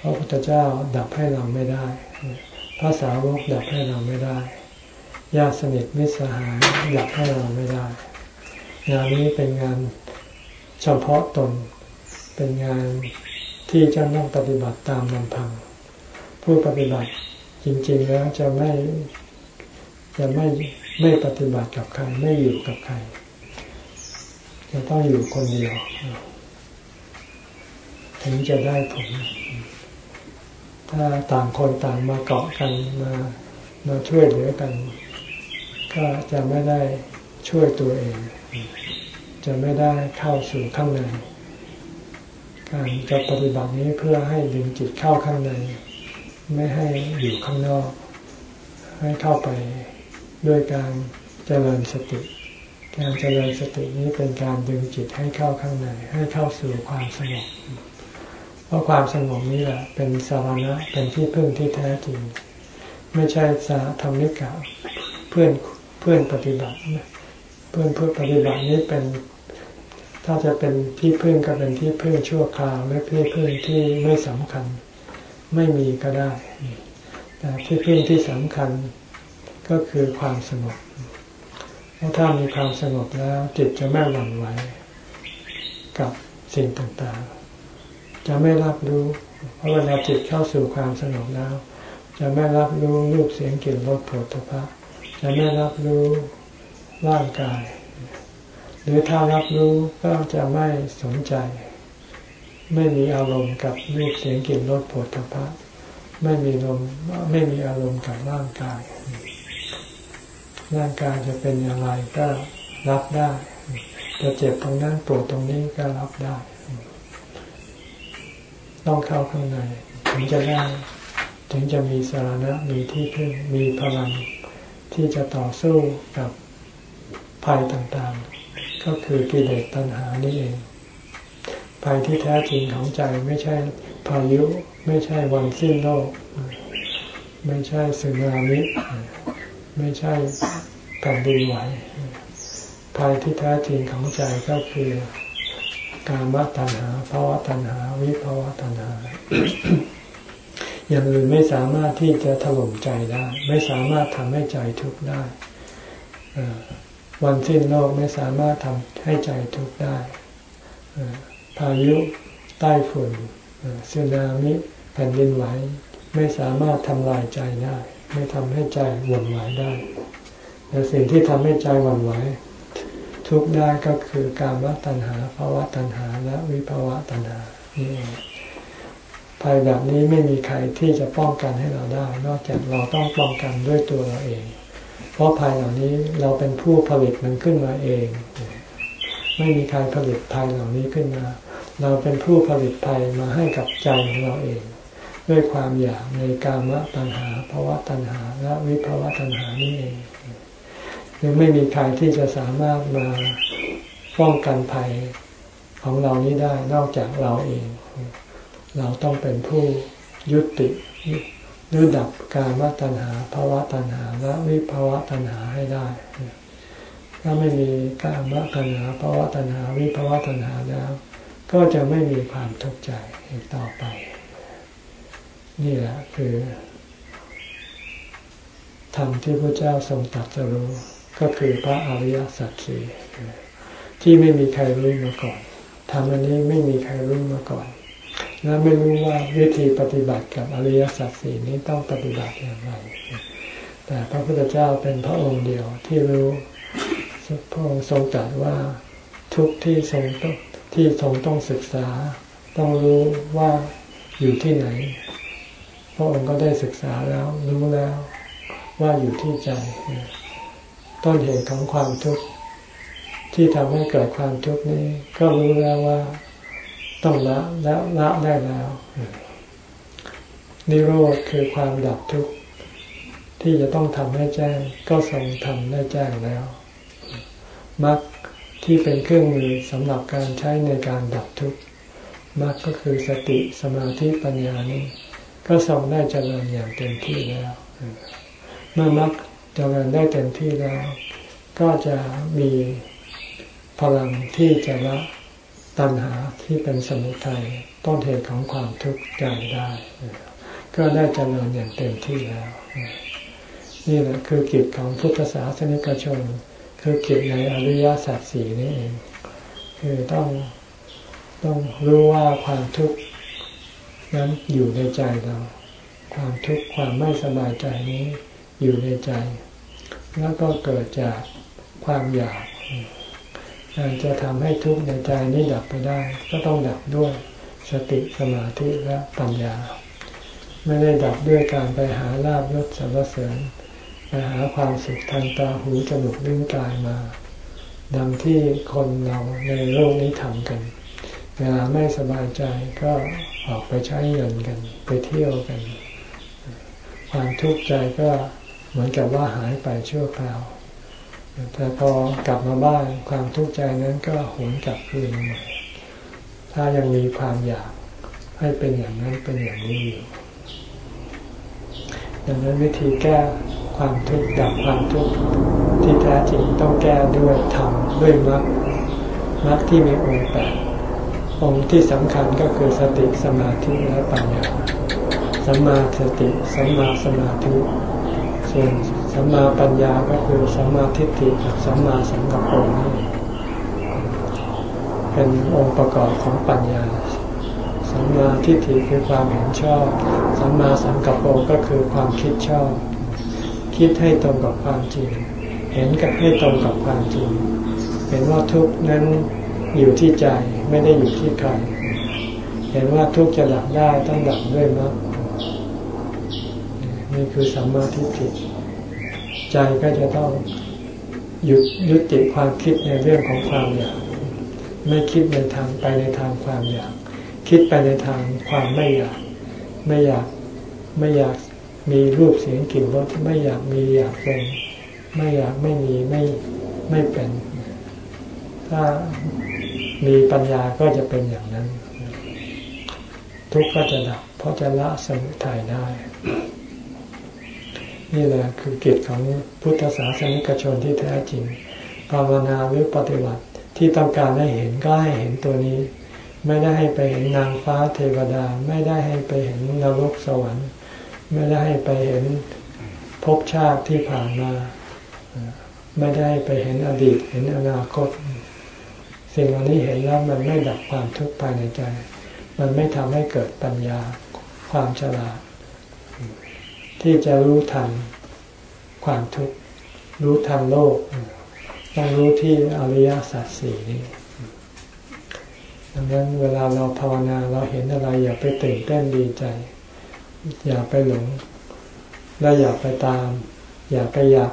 Speaker 1: พระพุทธเจ้าดับให้เราไม่ได้ พระสาวกดับให้เราไม่ได้ ญาติสนิทมิตรสหายอยากให้เราไม่ได้ งานนี้เป็นงานเฉพาะตน เป็นงานที่จะต้องปฏิบัติตามลำพัง ผู้ปฏิบัติ จริง ๆ แล้วจะไม่จะไม่ไม่ปฏิบัติกับใคร ไม่อยู่กับใคร จะต้องอยู่คนเดียว ถึงจะได้ผล ถ้าต่างคนต่างมาเกาะกันมามาช่วยเหลือกัน ก็จะไม่ได้ช่วยตัวเอง จะไม่ได้เข้าสู่ข้างในการจะปฏิบัตินี้เพื่อให้ดึงจิตเข้าข้างใน ไม่ให้อยู่ข้างนอก ให้เข้าไปด้วยการเจริญสติ การเจริญสตินี้เป็นการดึงจิตให้เข้าข้างใน ให้เข้าสู่ความสงบ เพราะความสงบนี้แหละเป็นสาระเป็นที่พึ่งที่แท้จริง ไม่ใช่สาธรรมิกะเพื่อนเพื่อนปฏิบัติ เพื่อนเพื่อปฏิบัตินี้เป็นถ้าจะเป็นที่พึ่งก็เป็นที่พึ่งชั่วคราวและที่พึ่งที่ไม่สำคัญ ไม่มีก็ได้ แต่ที่พึ่งที่สำคัญก็คือความสงบเพราะถ้ามีความสงบแล้วจิตจะไม่หวั่นไหวกับสิ่งต่างๆ จะไม่รับรู้ เพราะเวลาจิตเข้าสู่ความสงบแล้ว จะไม่รับรู้รูปเสียงกลิ่นรสผลิตภัณฑ์จะไม่รับรู้ร่างกาย หรือถ้ารับรู้ก็จะไม่สนใจ ไม่มีอารมณ์กับรูปเสียงกลิ่นรสผลิภัณฑ์ไม่มีลมไม่มีอารมณ์กับร่างกาย ร่างกายจะเป็นอย่างไรก็รับได้ จะเจ็บตรงนั้นปวดตรงนี้ก็รับได้ ต้องเข้าข้างในถึงจะได้ถึงจะมีสาระมีที่พึ่งมีพลังที่จะต่อสู้กับภัยต่างๆ ก็คือกิเลสตัณหานี่เอง ภัยที่แท้จริงของใจไม่ใช่พายุ ไม่ใช่วันสิ้นโลก ไม่ใช่สึนามิไม่ใช่แผ่นดินไหวภัยที่แท้จริงของใจก็คือการมตัณหาภาวะตัณหา วิภาวะตัณหา อย่างอื่นไม่สามารถที่จะถล่มใจได้ ไม่สามารถทำให้ใจทุกข์ได้วันสิ้นโลกไม่สามารถทำให้ใจทุกข์ได้ พายุใต้ฝุ่นสึนามิแผ่นดินไหวไม่สามารถทำลายใจได้ ไม่ทำให้ใจหวั่นไหวได้แต่สิ่งที่ทำให้ใจหวั่นไหวทุกได้ก็คือการวัตัณหาภาวะตัณหาและวิภาวะตัณหานี่ภัยแบบนี้ไม่มีใครที่จะป้องกันให้เราได้ นอกจากเราต้องป้องกันด้วยตัวเราเอง เพราะภัยเหล่านี้เราเป็นผู้ผลิตมันขึ้นมาเอง ไม่มีใครผลิตภัยเหล่านี้ขึ้นมา เราเป็นผู้ผลิตภัยมาให้กับใจของเราเอง ด้วยความอยากในกามตัณหาภาวะตัณหาและวิภาวะตัณหานี่เองยังไม่มีใครที่จะสามารถมาป้องกันภัยของเรานี้ได้นอกจากเราเอง เราต้องเป็นผู้ยุติหรือดับการวัตัญหาภาวะตัญหาและวิภาวะตัญหาให้ได้ถ้าไม่มีการวัตัญหาภาวะตัญหาวิภาวะตัญหาแล้ว ก็จะไม่มีความทุกข์ใจอีกต่อไป นี่แหละคือธรรมที่พระเจ้าทรงตรัสรู้ก็คือพระอริยสัจสี่ที่ไม่มีใครรู้มาก่อนทำอันนี้ไม่มีใครรู้มาก่อน และไม่รู้ว่าวิธีปฏิบัติกับอริยสัจสี่นี้ต้องปฏิบัติอย่างไร แต่พระพุทธเจ้าเป็นพระองค์เดียวที่รู้พระองค์ทรงตรัสว่าทุกที่ทรงต้อง ที่ทรงต้องศึกษา ต้องรู้ว่าอยู่ที่ไหน พระองค์ก็ได้ศึกษาแล้วรู้แล้วว่าอยู่ที่ใจ ต้นเหตุของความทุกข์ที่ทำให้เกิดความทุกข์นี้ ก็รู้แล้วว่าต้องละแล้วละได้แล้ว นิโรธคือความดับทุกข์ที่จะต้องทำให้แจ้ง ก็ทรงทำได้แจ้งแล้วมรรค ที่เป็นเครื่องมือสำหรับการใช้ในการดับทุกข์มรรคก็คือสติสมาธิปัญญานี้ ก็ทรงได้เจริญอย่างเต็มที่แล้ว เมื่อมรรคเจริญได้เต็มที่แล้ว ก็จะมีพลังที่จะละตัณหาที่เป็นสมุทัยต้นเหตุของความทุกข์ใจได้ ก็ได้เจริญอย่างเต็มที่แล้ว นี่แหละคือกิจของพุทธศาสนิกชน คือกิจในอริยสัจสี่นี่เอง คือต้องต้องรู้ว่าความทุกข์นั้นอยู่ในใจเรา ความทุกข์ความไม่สบายใจนี้อยู่ในใจ แล้วก็เกิดจากความอยากการจะทำให้ทุกข์ในใจนี้ดับไปได้ ก็ต้องดับด้วยสติสมาธิและปัญญา ไม่ได้ดับด้วยการไปหาลาบยศสรรเสริญ ไปหาความสุขทางตาหูจมูกลิ้นกายมา ดังที่คนเราในโลกนี้ทำกัน เวลาไม่สบายใจก็ออกไปใช้เงินกัน ไปเที่ยวกัน ความทุกข์ใจก็เหมือนกับว่าหายไปชั่วคราว แต่พอกลับมาบ้านความทุกข์ใจนั้นก็หวนกลับคืนมาถ้ายังมีความอยากให้เป็นอย่างนั้นเป็นอย่างนี้อยู่ดังนั้นวิธีแก้ ความทุกข์ดับความทุกข์ที่แท้จริงต้องแก้ด้วยธรรมด้วยมรรคมรรคที่มีองค์แปดองค์ที่สำคัญก็คือสติสมาธิและปัญญาสัมมาสติสัมมาสมาธิส่วนสัมมาปัญญาก็คือสัมมาทิฏฐิกับสัมมาสังกัปปะนี่เป็นองค์ประกอบของปัญญาสัมมาทิฏฐิคือความเห็นชอบ สัมมาสังกัปปะก็คือความคิดชอบ คิดให้ตรงกับความจริง เห็นกับให้ตรงกับความจริง เห็นว่าทุกนั้นอยู่ที่ใจไม่ได้อยู่ที่ใคร เห็นว่าทุกจะดับได้ต้องดับด้วยมรรคนี่คือสัมมาทิฏฐิใจก็จะต้องหยุดยุติความคิดในเรื่องของความอยากไม่คิดในทางไปในทางความอยาก คิดไปในทางความไม่อยาก ไม่อยากไม่อยาก มีรูปเสียงกลิ่นรสไม่อยากมีอยากเป็นไม่อยากไม่มีไม่ไม่เป็น ถ้ามีปัญญาก็จะเป็นอย่างนั้น ทุกข์ก็จะดับเพราะจะละสมุทัยได้ นี่แหละคือกิจของพุทธศาสนิกชนที่แท้จริงภาวนาหรือปฏิบัติที่ต้องการให้เห็นก็ให้เห็นตัวนี้ ไม่ได้ให้ไปเห็นนางฟ้าเทวดา ไม่ได้ให้ไปเห็นนรกสวรรค์ ไม่ได้ให้ไปเห็นภพชาติที่ผ่านมา ไม่ได้ไปเห็นอดีตเห็นอนาคต สิ่งเหล่านี้เห็นแล้วมันไม่ดับความทุกข์ภายในใจ มันไม่ทำให้เกิดปัญญาความฉลาด ที่จะรู้ทันความทุกข์รู้ทันโลกต้องรู้ที่อริยสัจสี่นี่ดังนั้นเวลาเราภาวนาเราเห็นอะไรอย่าไปตื่นเต้นดีใจ อย่าไปหลง และอย่าไปตาม อย่าไปอยาก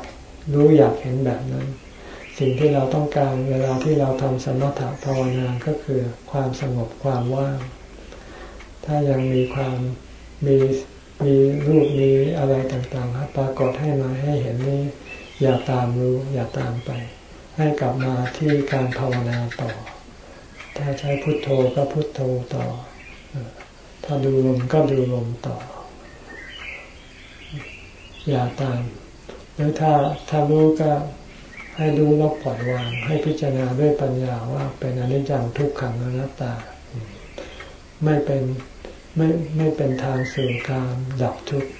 Speaker 1: รู้อยากเห็นแบบนั้น สิ่งที่เราต้องการเวลาที่เราทำสมถะภาวนาก็คือความสงบความว่าง ถ้ายังมีความมีมีรูปมีอะไรต่างๆปรากฏให้มาให้เห็นนี้อย่าตามรู้ อย่าตามไป ให้กลับมาที่การภาวนาต่อ ถ้าใช้พุทโธก็พุทโธต่อ ถ้าดูลมก็ดูลมต่อ อย่าตาม หรือถ้าถ้ารู้ก็ให้รู้แล้วปล่อยวาง ให้พิจารณาด้วยปัญญาว่าเป็นอนิจจังทุกขังอนัตตา ไม่เป็นไม่ไม่เป็นทางสู่การดับทุกข์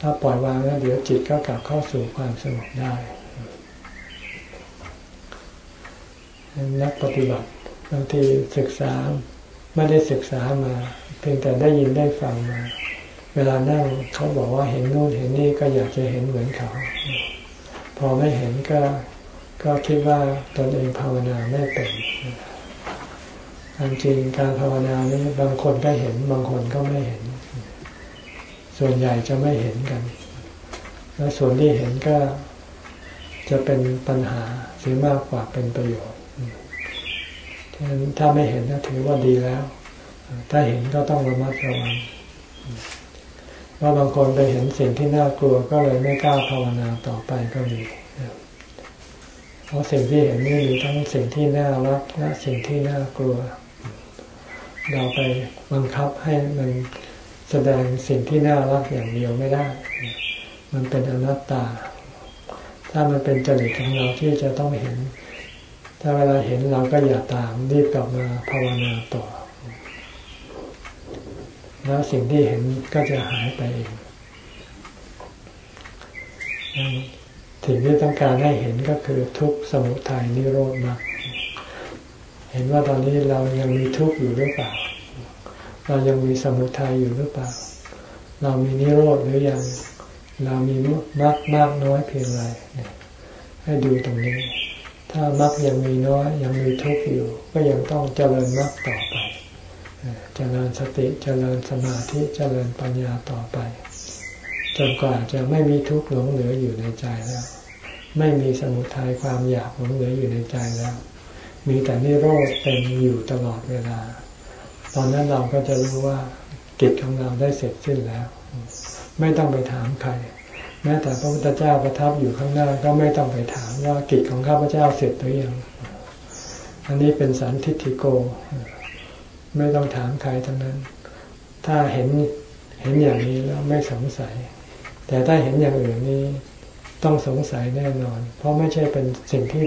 Speaker 1: ถ้าปล่อยวางแล้วเดี๋ยวจิตก็กลับเข้าสู่ความสงบได้นักปฏิบัติบางทีศึกษาไม่ได้ศึกษามา เพียงแต่ได้ยินได้ฟังมา เวลานั่งเขาบอกว่าเห็นนู่นเห็นนี่ก็อยากจะเห็นเหมือนเขา พอไม่เห็นก็ก็คิดว่าตนเองภาวนาไม่เป็นจริงการภาวนานี้บางคนก็เห็นบางคนก็ไม่เห็น ส่วนใหญ่จะไม่เห็นกัน แล้วส่วนที่เห็นก็จะเป็นปัญหาเสียมากกว่าเป็นประโยชน์ถ้าไม่เห็นก็ถือว่าดีแล้ว ถ้าเห็นก็ต้องระมัดระวัง ว่าบางคนไปเห็นสิ่งที่น่ากลัวก็เลยไม่กล้าภาวนาต่อไปก็มีเพราะสิ่งที่เห็นนี่มีทั้งสิ่งที่น่ารักและสิ่งที่น่ากลัว เราไปบังคับให้มันแสดงสิ่งที่น่ารักอย่างเดียวไม่ได้ มันเป็นอนัตตา ถ้ามันเป็นจริตของเราที่จะต้องเห็น ถ้าเวลาเห็นเราก็อย่าตามรีบกลับมาภาวนาต่อ แล้วสิ่งที่เห็นก็จะหายไปเองสิ่งที่ต้องการให้เห็นก็คือทุกสมุทัยนิโรธมรรคเห็นว่าตอนนี้เรายังมีทุกข์อยู่หรือเปล่า เรายังมีสมุทัยอยู่หรือเปล่า เรามีนิโรธหรือยัง เรามีมากมากน้อยเพียงไรให้ดูตรงนี้ ถ้ามรรคยังมีน้อยยังมีทุกข์อยู่ ก็ยังต้องเจริญมรรคต่อไป เจริญสติเจริญสมาธิเจริญปัญญาต่อไปจนกว่าจะไม่มีทุกข์หลงเหลืออยู่ในใจแล้ว ไม่มีสมุทัยความอยากหลงเหลืออยู่ในใจแล้ว มีแต่นิโรธเป็นอยู่ตลอดเวลา ตอนนั้นเราก็จะรู้ว่ากิจของเราได้เสร็จสิ้นแล้ว ไม่ต้องไปถามใคร แม้แต่พระพุทธเจ้าประทับอยู่ข้างหน้าก็ไม่ต้องไปถามว่ากิจของข้าพเจ้าเสร็จหรือยังอันนี้เป็นสันทิฏฐิโก ไม่ต้องถามใครทั้งนั้น ถ้าเห็นเห็นอย่างนี้แล้วไม่สงสัย แต่ถ้าเห็นอย่างอื่นนี้ต้องสงสัยแน่นอน เพราะไม่ใช่เป็นสิ่งที่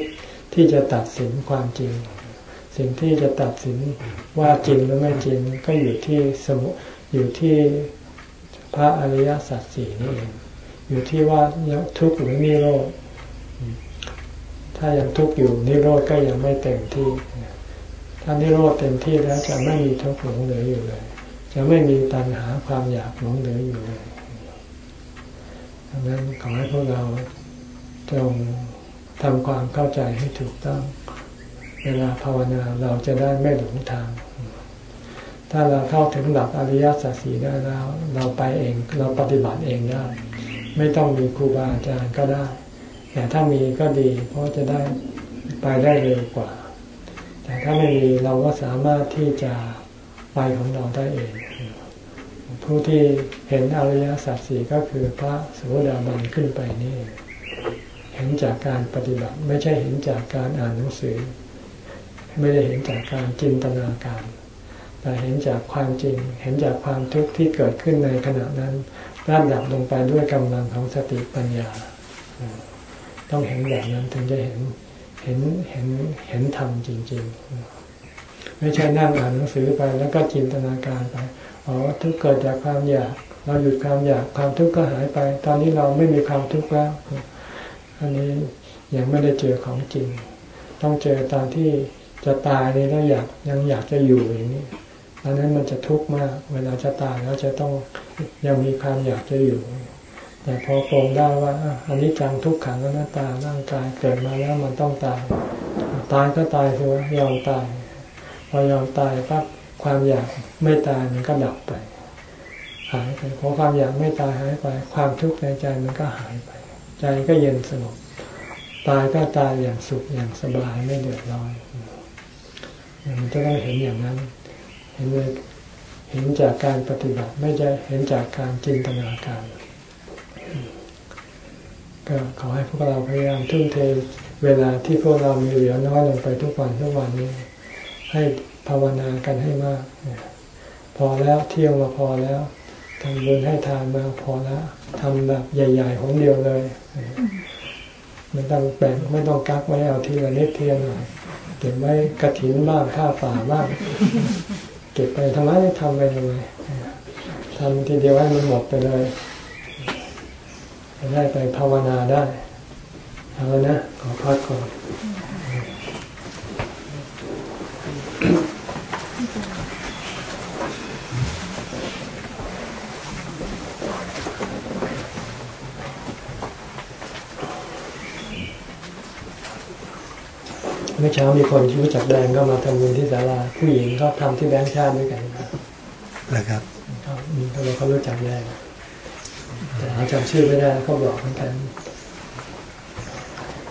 Speaker 1: ที่จะตัดสินความจริง สิ่งที่จะตัดสินว่าจริงหรือไม่จริงก็อยู่ที่สมุอยู่ที่พระอริยสัจสี่นี่เองอยู่ที่ว่าทุกข์หรือนิโรธถ้ายังทุกข์อยู่นิโรธก็ยังไม่เต็มที่ ถ้านิโรธเต็มที่แล้วจะไม่มีทุกข์หลงเหลืออยู่เลย จะไม่มีตัณหาความอยากหลงเหลืออยู่เลยดังนั้นขอให้พวกเราจงทำความเข้าใจให้ถูกต้อง เวลาภาวนาเราจะได้ไม่หลงทาง ถ้าเราเข้าถึงหลักอริยสัจสีได้แล้ว เราไปเองเราปฏิบัติเองได้ ไม่ต้องมีครูบาอาจารย์ก็ได้ แต่ถ้ามีก็ดี เพราะจะได้ไปได้เร็วกว่า แต่ถ้าไม่มีเราก็สามารถที่จะไปของเราได้เอง ผู้ที่เห็นอริยสัจสี่ก็คือพระสุดาบันขึ้นไปนี่เห็นจากการปฏิบัติ ไม่ใช่เห็นจากการอ่านหนังสือ ไม่ได้เห็นจากการจินตนาการ แต่เห็นจากความจริง เห็นจากความทุกข์ที่เกิดขึ้นในขณะนั้นระดับลงไปด้วยกำลังของสติปัญญา ต้องเห็นแบบนั้นถึงจะเห็น เห็นเห็นเห็นธรรมจริง ๆ ไม่ใช่นั่งอ่านหนังสือไปแล้วก็จินตนาการไปอ๋อทุกเกิดจากความอยาก เราหยุดความอยากความทุกข์ก็หายไป ตอนนี้เราไม่มีความทุกข์แล้ว อันนี้ยังไม่ได้เจอของจริง ต้องเจอตอนที่จะตายนี่แล้วอยากยังอยากจะอยู่อย่างนี้อันนั้นมันจะทุกข์มาก เวลาจะตายแล้วจะต้องยังมีความอยากจะอยู่ แต่พอปรงได้ว่าอันนี้จังทุกขังก็หน้าตาร่างกายเกิดมาแล้วมันต้องตาย ตายก็ตายคือยอมตาย พอยอมตายปั๊บความอยากไม่ตายมันก็ดับไป หายไปพอความอยากไม่ตายหายไป ความทุกข์ในใจมันก็หายไป ใจก็เย็นสงบตายก็ตายอย่างสุขอย่างสบายไม่เดือดร้อนมันจะต้องเห็นอย่างนั้น เห็นเลยเห็นจากการปฏิบัติไม่ใช่เห็นจากการจินตนาการ ก็ขอให้พวกเราพยายามทุ่มเทเวลาที่พวกเรามีเหลือน้อยลงไปทุกวันทุกวันนี้ ให้ภาวนากันให้มาก พอแล้วเที่ยวมาพอแล้วทำบุญให้ทานมาพอแล้วทำแบบใหญ่ๆของเดียวเลยไม่ต้องแบ่งไม่ต้องกักไว้เอาทีละนิดทีละหน่อยเก็บไว้กระถินบ้างข้าป่าบ้างเก็บไปทำไมทำไปทำไมทำทีเดียวให้มันหมดไปเลย จะได้ไปภาวนาได้เอาแล้วนะขอพักก่อนเมื่อเช้ามีคนที่รู้จักแดงก็มาทำบุญที่ศาลาผู้หญิงก็ทำที่แบงค์ชาติด้วยกัน
Speaker 2: นะครับ
Speaker 1: ครับมีคนเขารู้จักแดง แต่เขาจำชื่อไม่ได้เขาบอกเหมือนกัน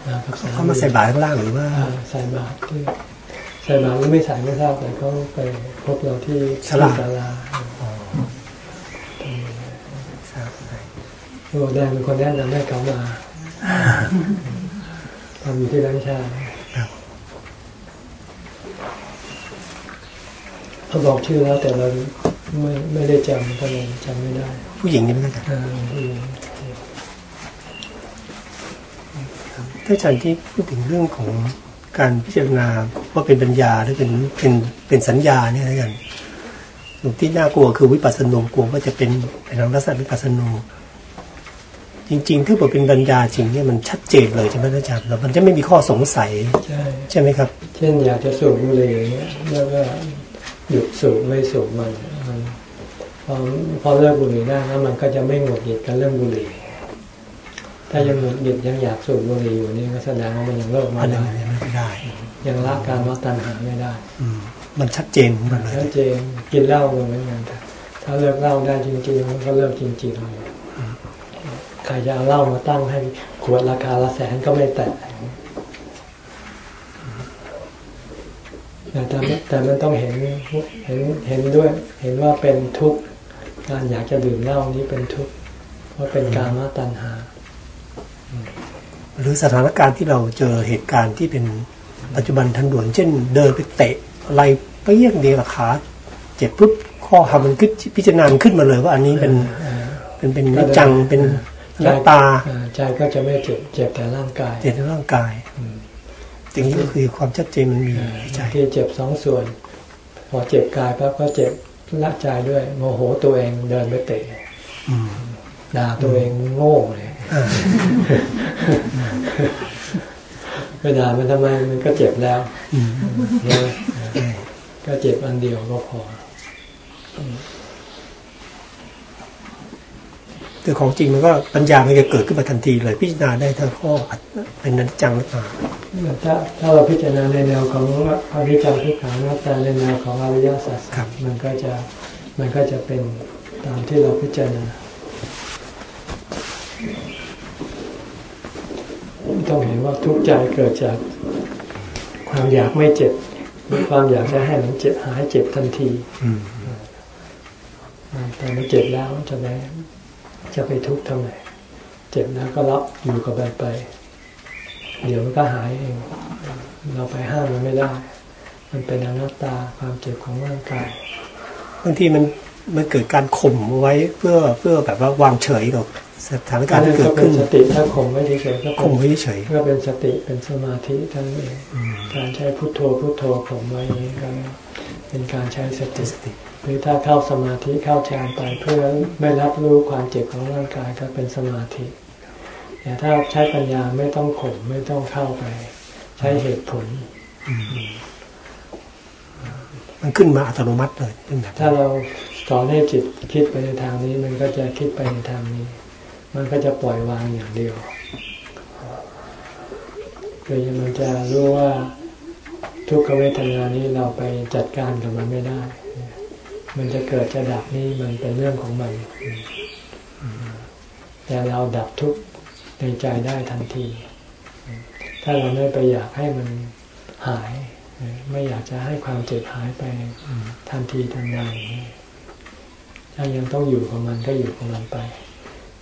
Speaker 1: นะครับ
Speaker 2: เขามาใส่บาตรข้างล่างหรือว่า
Speaker 1: อ่าใส่บาตรที่ใส่บาตรหรือไม่ใส่ไม่ทราบแต่เขาไปพบเราที่
Speaker 2: ศาลา
Speaker 1: ที่ศาลา
Speaker 2: ทราบไหม
Speaker 1: โอ้แดงเป็นคนแนะนำให้เขามาทำอยู่ที่แบงค์ชาติ
Speaker 2: ครับ
Speaker 1: เขาบอกชื่อแล้วแต่เราไม่ไม่ได้จำก็เลยจำไม่ได้
Speaker 2: ผู้หญิงนี่ไม่ใช่
Speaker 1: อ่าผู้หญิง
Speaker 2: ท่าอาจารย์ที่พูดถึงเรื่องของการพิจารณาว่าเป็นปัญญาหรือเป็นเป็นเป็นสัญญาเนี่ยนะกันสิ่งที่น่ากลัวคือวิปัสสนูกลัวว่าจะเป็นเป็นลักษณะวิปัสสนูจริงๆ ถ้าบอกเป็นปัญญาจริงเนี่ยมันชัดเจนเลยใช่ไหมอาจารย์แล้วมันจะไม่มีข้อสงสัย
Speaker 1: ใช่
Speaker 2: ใช่ไหมครับ
Speaker 1: เช่นอยากจะสูบบุหรี่อย่างเงี้ยแล้วก็หยุดสูบไม่สูบมันมัน พอพอเลิกบุหรี่ได้แล้วมันก็จะไม่หงุดหงิดกับเรื่องบุหรี่ ถ้ายังหงุดหงิดยังอยากสูบบุหรี่อยู่นี่ก็แสดงว่ามันยังเลิก
Speaker 2: มั
Speaker 1: ไม่
Speaker 2: น
Speaker 1: ได้
Speaker 2: ยังไม่ได้
Speaker 1: ยังละการละตัณหาไม่ได้
Speaker 2: อืมมันชัดเจนหมดเลย
Speaker 1: ชัดเจนกินเหล้าก็เหมือนกันถ้าเลิกเหล้าได้จริงๆมันก็เลิกจริงๆเลยใครจะเอาเหล้ามาตั้งให้ขวดราคาละแสนก็ไม่แตะแต่แต่แต่มันต้องเห็นเห็นเห็นด้วย เห็นว่าเป็นทุกข์ การอยากจะดื่มเหล้านี้เป็นทุกข์เพราะเป็นการมาตัณหา
Speaker 2: หรือสถานการณ์ที่เราเจอเหตุการณ์ที่เป็นปัจจุบันทันด่วนเช่น เดินไปเตะอะไรไปเยี่ยงเดียวขาเจ็บปุ๊บข้อหามันขึ้นพิจารณาขึ้นมาเลยว่าอันนี้เป็นเป็นเป็นนิจจังเป็นหน้าตา
Speaker 1: อ่ใจก็จะไม่เจ็บเจ็บแต่ร่างกาย
Speaker 2: เจ็บในร่างกายสิ่งนี้ก็คือความชัดเจนมันมีในใจ
Speaker 1: ที่เจ็บสองส่วน พอเจ็บกายปั๊บก็เจ็บ ละใจด้วย โมโหตัวเองเดินไปเตะ
Speaker 2: อืม
Speaker 1: ด่าตัวเองโง่เลย
Speaker 2: อ่า
Speaker 1: ไปด่ามันทำไมมันก็เจ็บแล้ว
Speaker 2: อืม
Speaker 1: ใช่ไหมก็เจ็บอันเดียวก็พอ
Speaker 2: แต่ของจริงมันก็ปัญญามันจะเกิดขึ้นมาทันทีเลยพิจารณาได้ทั้งข้อเป็นนันจังหรือเปล่า
Speaker 1: ถ้าถ้าเราพิจารณาในแนวของอริยจังทุกขังนับแต่ในแนวของอริยสัจ
Speaker 2: ครับ
Speaker 1: มันก็จะมันก็จะเป็นตามที่เราพิจารณาต้องเห็นว่าทุกข์ใจเกิดจากความอยากไม่เจ็บมีความอยากจะให้มันเจ็บหายเจ็บทันที
Speaker 2: อืม
Speaker 1: แต่มันเจ็บแล้วจะไป จะไปทุกข์ทำไม เจ็บแล้วก็รับอยู่กับมันไป เดี๋ยวมันก็หายเอง เราไปห้ามมันไม่ได้ มันเป็นอนัตตาความเจ็บของร่างกาย
Speaker 2: บางทีมันมันเกิดการข่มเอาไว้เพื่อเพื่อแบบว่าวางเฉยกับสถานการณ์ที่เกิด
Speaker 1: เป็
Speaker 2: ขึ้
Speaker 1: น
Speaker 2: น
Speaker 1: สติถ้าข่มไว้เฉยๆก็เป็
Speaker 2: ข่
Speaker 1: น
Speaker 2: มไว้เฉย
Speaker 1: ก็เป็นสติเป็นสมาธิทั้งนั้นเองการใช้พุทโธพุทโธข่มไว้อย่างนี้ก็เป็นการใช้สติ
Speaker 2: สติ
Speaker 1: ห รือถ้าเข้าสมาธิเข้าฌานไปเพื่อไม่รับรู้ความเจ็บของร่างกายก็เป็นสมาธิ แต่ถ้าใช้ปัญญาไม่ต้องข่มไม่ต้องเข้าไป ใช้เหตุผล
Speaker 2: มันขึ้นมาอัตโนมัติเลยเป็นแบบ
Speaker 1: ถ้าเราสอนให้จิตคิดไปในทางนี้ มันก็จะคิดไปในทางนี้ มันก็จะปล่อยวางอย่างเดียวคือมันจะรู้ว่าทุกขเวทนานี้เราไปจัดการกับมันไม่ได้ มันจะเกิดจะดับนี่มันเป็นเรื่องของมัน แต่เราดับทุกข์ในใจได้ทันที ถ้าเราไม่ไปอยากให้มันหาย ไม่อยากจะให้ความเจ็บหายไปทันทีทันใดถ้ายังต้องอยู่กับมันก็อยู่กับมันไป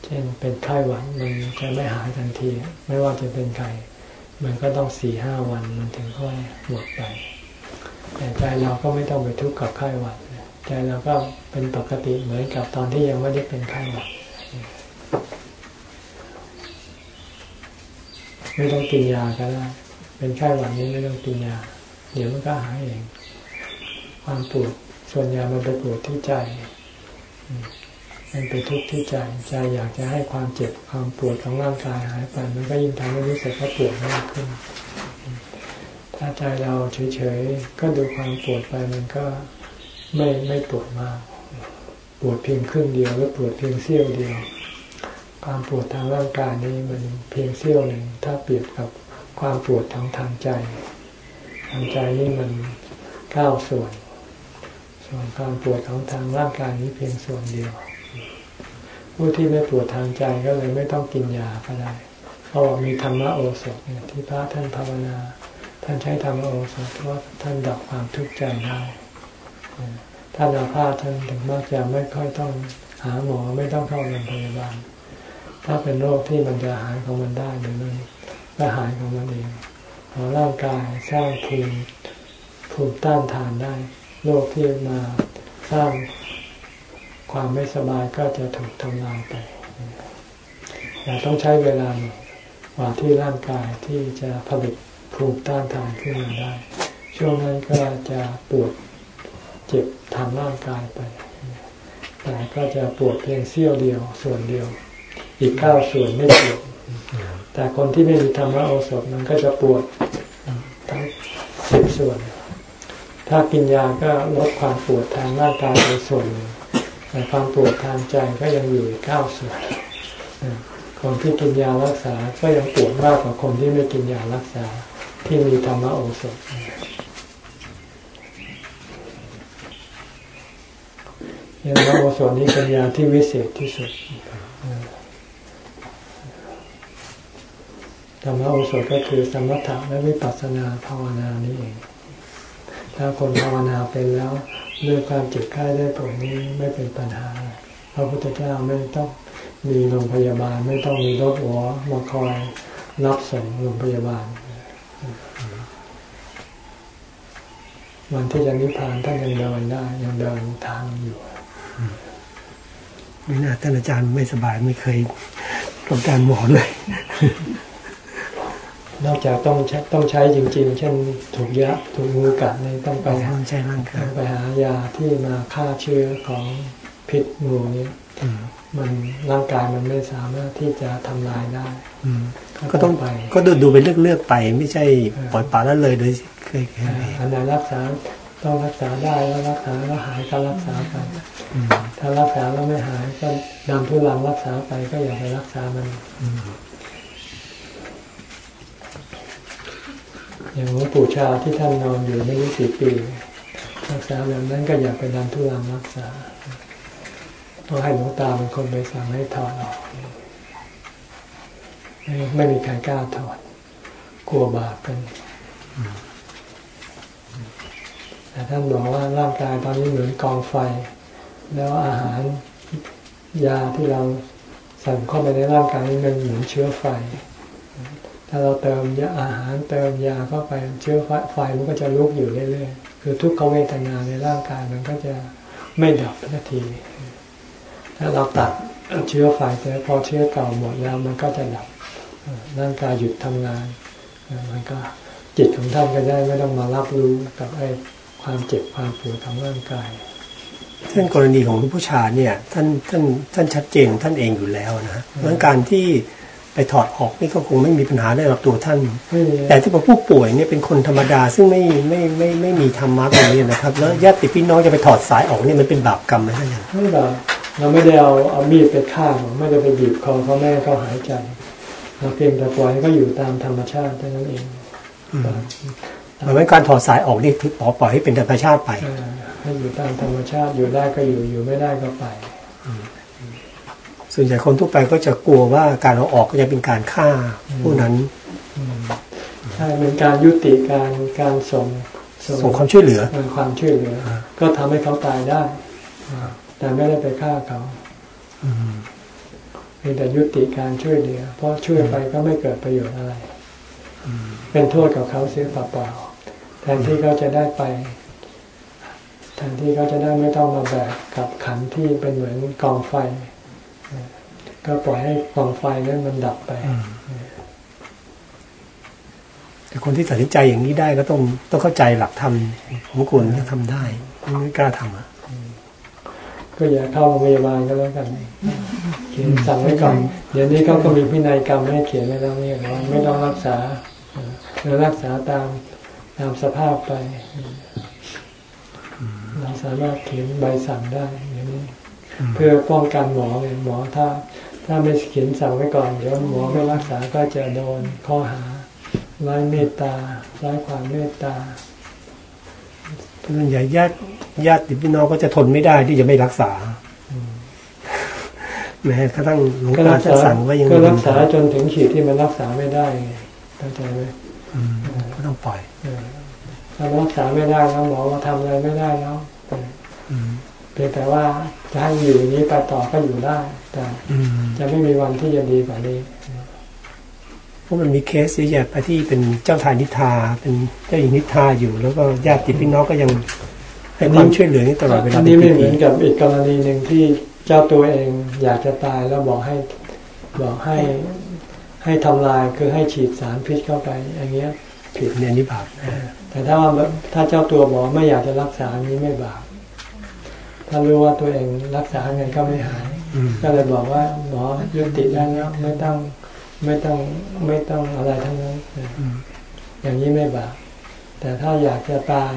Speaker 1: เช่นเป็นไข้หวัดมันจะไม่หายทันที ไม่ว่าจะเป็นใคร มันก็ต้องสี่ห้าวันมันถึงค่อยหมดไป แต่ใจเราก็ไม่ต้องไปทุกข์กับไข้หวัด ใจเราก็เป็นปกติเหมือนกับตอนที่ยังไม่ได้เป็นไข้หวัดไม่ต้องกินยาก็ได้ เป็นไข้หวัดนี้ไม่ต้องกินยา เดี๋ยวมันก็หายเอง ความปวดส่วนใหญ่มันไปปวดที่ใจ มันไปทุกข์ที่ใจ ใจอยากจะให้ความเจ็บความปวดของร่างกายหายไป มันก็ยิ่งทำให้รู้สึกว่าปวดมากขึ้น ถ้าใจเราเฉยๆ ก็ดูความปวดไปมันก็ ไม่ไม่ปวดมาก ปวดเพียงครึ่งเดียวหรือปวดเพียงเสี้ยวเดียว ความปวดทางร่างกายนี้มันเพียงเสี้ยวหนึ่งถ้าเปรียบกับความปวดทางทางใจ ทางใจนี่มันเก้าส่วน ส่วนความปวดของทางร่างกายนี้เพียงส่วนเดียว ผู้ที่ไม่ปวดทางใจก็เลยไม่ต้องกินยาก็ได้เพราะมีธรรมโอสถเนี่ยที่พระท่านภาวนา ท่านใช้ธรรมโอสถเพราะท่านดับความทุกข์ใจได้ ท่านอาพาธท่านถึงมากจะไม่ค่อยต้องหาหมอไม่ต้องเข้าโรงพยาบาล ถ้าเป็นโรคที่มันจะหายของมันได้เดี๋ยวมันก็หายของมันเองพอร่างกายสร้างภูมิภูมิต้านทานได้โรคที่มาสร้างความไม่สบายก็จะถูกทำลายไปแต่ต้องใช้เวลาหน่อยกว่าที่ร่างกายที่จะผลิตภูมิต้านทานขึ้นมาได้ ช่วงนั้นก็จะปวด เจ็บทางร่างกายไป แต่ก็จะปวดเพียงเสี้ยวเดียวส่วนเดียว อีกเก้าส่วนไม่ปวดแต่คนที่ไม่มีธรรมะโอสถมันก็จะปวดทั้งสิบส่วน ถ้ากินยาก็ลดความปวดทางร่างกายไปส่วนหนึ่งแต่ความปวดทางใจก็ยังอยู่อีกเก้าส่วนคนที่กินยารักษาก็ยังปวดมากกว่าคนที่ไม่กินยารักษาที่มีธรรมะโอสถ ยาธรรมโอสถนี้เป็นยาที่วิเศษที่สุดธรรมโอสถก็คือสมถะและวิปัสสนาภาวนานี่เอง ถ้าคนภาวนาเป็นแล้วเรื่องความเจ็บไข้ได้ผลนี้ไม่เป็นปัญหา พระพุทธเจ้าไม่ต้องมีโรงพยาบาล ไม่ต้องมีรถหัวมาคอยรับส่งโรงพยาบาล วันที่จะนิพพานท่านยังเดินได้ยังเดินทางอยู่
Speaker 2: ไม่น่าท่านอาจารย์ไม่สบายไม่เคยต้องการหมอเลย
Speaker 1: นอกจากต้องใช้ต้องใช้จริง ๆ เช่นถูกยะถูกงูกัดนี่ต้องไป
Speaker 2: ไปห้องใช้ร่างกา
Speaker 1: ต้
Speaker 2: ย
Speaker 1: องไปหายาที่มาฆ่าเชื้อของพิษงูนี้
Speaker 2: อืม
Speaker 1: มันร่างกายมันไม่สามารถที่จะทำลายได้
Speaker 2: อืมก็ต้อง
Speaker 1: ไป
Speaker 2: ก็ดูดูเป็นเลือกเลือกๆไป ไม่ใช่ปล่อยปละละเลยโดยเคยเคย
Speaker 1: อันไหนรักษา ต้องรักษาได้แล้วรักษาแล้วหายก็รักษาไปถ้ารักษาแล้วไม่หายก็ดำทุลังรักษาไปก็อย่าไปรักษามัน
Speaker 2: อ
Speaker 1: ย่างหลวงปู่ชาที่ท่านนอนอยู่ไม่รู้กี่ปี รักษาแบบนั้นก็อย่าไปดันทุลังรักษาต้องให้หลวงตาเป็นคนไปสั่งให้ถอดออกไม่ไม่มีใครกล้าถอดกลัวบาปกัน แต่ท่านบอกว่าร่างกายตอนนี้เหมือนกองไฟ แล้วอาหารยาที่เราใส่เข้าไปในร่างกายนี้มันเหมือนเชื้อไฟ ถ้าเราเติมยาอาหารเติมยาเข้าไปเชื้อไฟไฟมันก็จะลุกอยู่เรื่อยๆ คือทุกขเวทนาในร่างกายมันก็จะไม่ดับทันที ถ้าเราตัดเชื้อไฟเสียพอเชื้อเก่าหมดแล้วมันก็จะดับร่างกายหยุดทำงาน มันก็จิตของท่านก็ได้ไม่ต้องมารับรู้กับไอ้ ความเจ็บความปวดของร่างกาย
Speaker 2: ท่านกรณีของลูกผู้ชาเนี่ยท่านท่านท่านชัดเจนท่านเองอยู่แล้วนะเพราะการที่ไปถอดออกนี่ก็คงไม่มีปัญหาได้กับตัวท่าน แต่ที่ผู้ป่วยเนี่ยเป็นคนธรรมดาซึ่งไม่ไม่ไม่ไม่มีธรรมะตรงนี้นะครับ แล้วญาติพี่น้องจะไปถอดสายออกนี่มันเป็นบาปกรรมไหมท่าน
Speaker 1: ไม่บาปเราไม่ได้เอาเอามีดไปฆ่าไม่ได้ไปบีบคอเขาแม่เขาหายใจเราเพียงแต่ปล่อยให้เขาอยู่ตามธรรมชาติเท่านั้นเอง
Speaker 2: หมายว่าการถอดสายออกนี่ปล่อยให้เป็นธรรมชาติไป
Speaker 1: ให้อยู่ตามธรรมชาติอยู่ได้ก็อยู่อยู่ไม่ได้ก็ไป
Speaker 2: ส่วนใหญ่คนทั่วไปก็จะกลัวว่าการเอาออกก็จะเป็นการฆ่าผู้นั้น
Speaker 1: ใช่เป็นการยุติการการส่ง
Speaker 2: ส่งความช่วยเหลือ
Speaker 1: ความช่วยเหลือ ก็ทำให้เขาตายได้แต่ไม่ได้ไปฆ่าเขาเพียงแต่ยุติการช่วยเหลือเพราะช่วยไปก็ไม่เกิดประโยชน์อะไรเป็นโทษกับเขาเสียเปล่าๆ แทนที่เขาจะได้ไป แทนที่เขาจะได้ไม่ต้องมาแบกกับขันที่เป็นเหมือนกองไฟ ก็ปล่อยให้กองไฟนั้นมันดับไป
Speaker 2: แต่คนที่ตัดสินใจอย่างนี้ได้ก็ต้องต้องเข้าใจหลักธรรมของคนที่ทำได้ไม่กล้าทำอะ
Speaker 1: ก็อย่าเข้าโรงพยาบาลก็แล้วกันเขียนสั่งไว้ก่อนเดี๋ยวนี้เขาก็มีพินัยกรรมให้เขียนไว้แล้วนี่ว่าไม่ต้องรักษาเรารักษาตาม ตามสภาพไป เราสามารถเขียนใบสั่งได้อย่างนี้เพื่อป้องกันหมอเลยหมอถ้า ถ้าไม่เขียนสั่งไว้ก่อน เดี๋ยวหมอไม่รักษาก็จะโดนข้อหาไร้เมตตาไร้ความเมตตา
Speaker 2: ส่วนใหญ่ญาติญาติพี่น้องก็จะทนไม่ได้ที่จะไม่รักษาแม้กระทั่งหลวงตาจะสั่งว่ายัง
Speaker 1: ก็รักษาจนถึงขีดที่มันรักษาไม่ได้เข้าใจไหม
Speaker 2: ก็ต้องปล่อย
Speaker 1: ถ้ารักษาไม่ได้แล้วหมอมาทำอะไรไม่ได้แล้วเพียงแต่ว่าจะให้อยู่อย่างนี้ไปต่อก็อยู่ได้ แต่จะไม่มีวันที่จะดีกว่านี้
Speaker 2: เพราะมันมีเคสเยอะแยะไปที่เป็นเจ้าทายนิทา เป็นเจ้าหญิงนิทาอยู่ แล้วก็ญาติพี่น้องก็ยังให้ความช่วยเหลือนี่ตลอดเวลาอั
Speaker 1: นนี้ไม่เหมือนกับอีกกรณีหนึ่งที่เจ้าตัวเองอยากจะตายแล้วบอกให้บอกให้ให้ทำลายคือให้ฉีดสารพิษเข้าไปอย่างเงี้ย
Speaker 2: ผิดเนี่ยนิบาป
Speaker 1: แต่ถ้าว่าถ้าเจ้าตัวบอกไม่อยากจะรักษานี้ไม่บาปถ้ารู้ว่าตัวเองรักษาเงินก็ไม่หาย ก็เลยบอกว่าหมอยุติได้แล้วไม่ต้องไม่ต้องไม่ต้องอะไรทั้งนั้นอย่างนี้ไม่บาปแต่ถ้าอยากจะตาย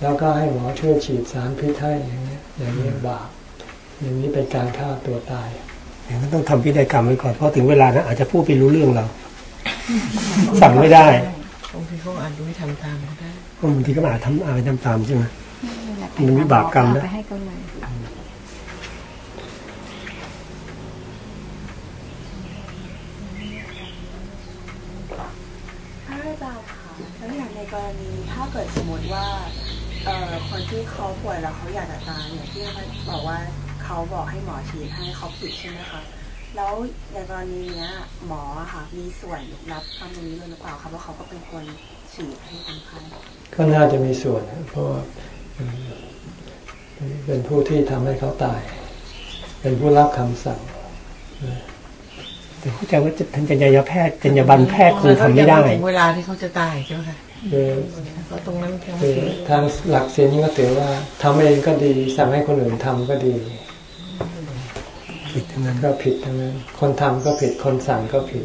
Speaker 1: แล้วก็ให้หมอช่วยฉีดสารพิษให้อย่างนี้อย่างนี้บาปอย่างนี้เป็นการฆ่าตัวตาย
Speaker 2: อย่างนั้นต้องทำพิธีกรรมไว้ก่อนเพราะถึงเวลานะอาจจะพูดไปรู้เรื่องเรา สั่งไม่ได้
Speaker 3: บางทีเขาอาจจะไม่ทำตามก็ได้
Speaker 2: บางทีก็อาจทำอาจทำตามใช่ไหมมันวิบากกรรมนะ
Speaker 4: กรณีถ้าเกิดสมมติว่าเอ่อคนที่เขาป่วยแล้วเขาอยากจะตายเนี่ยที่เขาบอกว่าเขาบอกให้หมอฉีดให้เขาผิดใช่ไหมคะ แล้วในกรณีเนี้ยหมอค่ะมีส่วนรับคำนี้หรือเปล่าคะว่าเขาก็เป็นคนฉีดให้คนไข้
Speaker 1: ก็น่าจะมีส่วนเพราะว่าเป็นผู้ที่ทำให้เขาตาย เป็นผู้รับคำสั่ง
Speaker 2: แต่เข้าใจว่าทันจรรยาแพทย์จรรยาบรรณแพทย์คือทำไม่ได้
Speaker 3: เวลาที่เขาจะตายใช่ไหมคะคือตรงนั้น
Speaker 1: คือทางหลักเสียนี้ก็ถือว่าทำเองก็ดี สั่งให้คนอื่นทำก็ดี
Speaker 2: ผิดทั้งนั้น
Speaker 1: ก็ผิดทั้งนั้น คนทำก็ผิดคนสั่งก็ผิด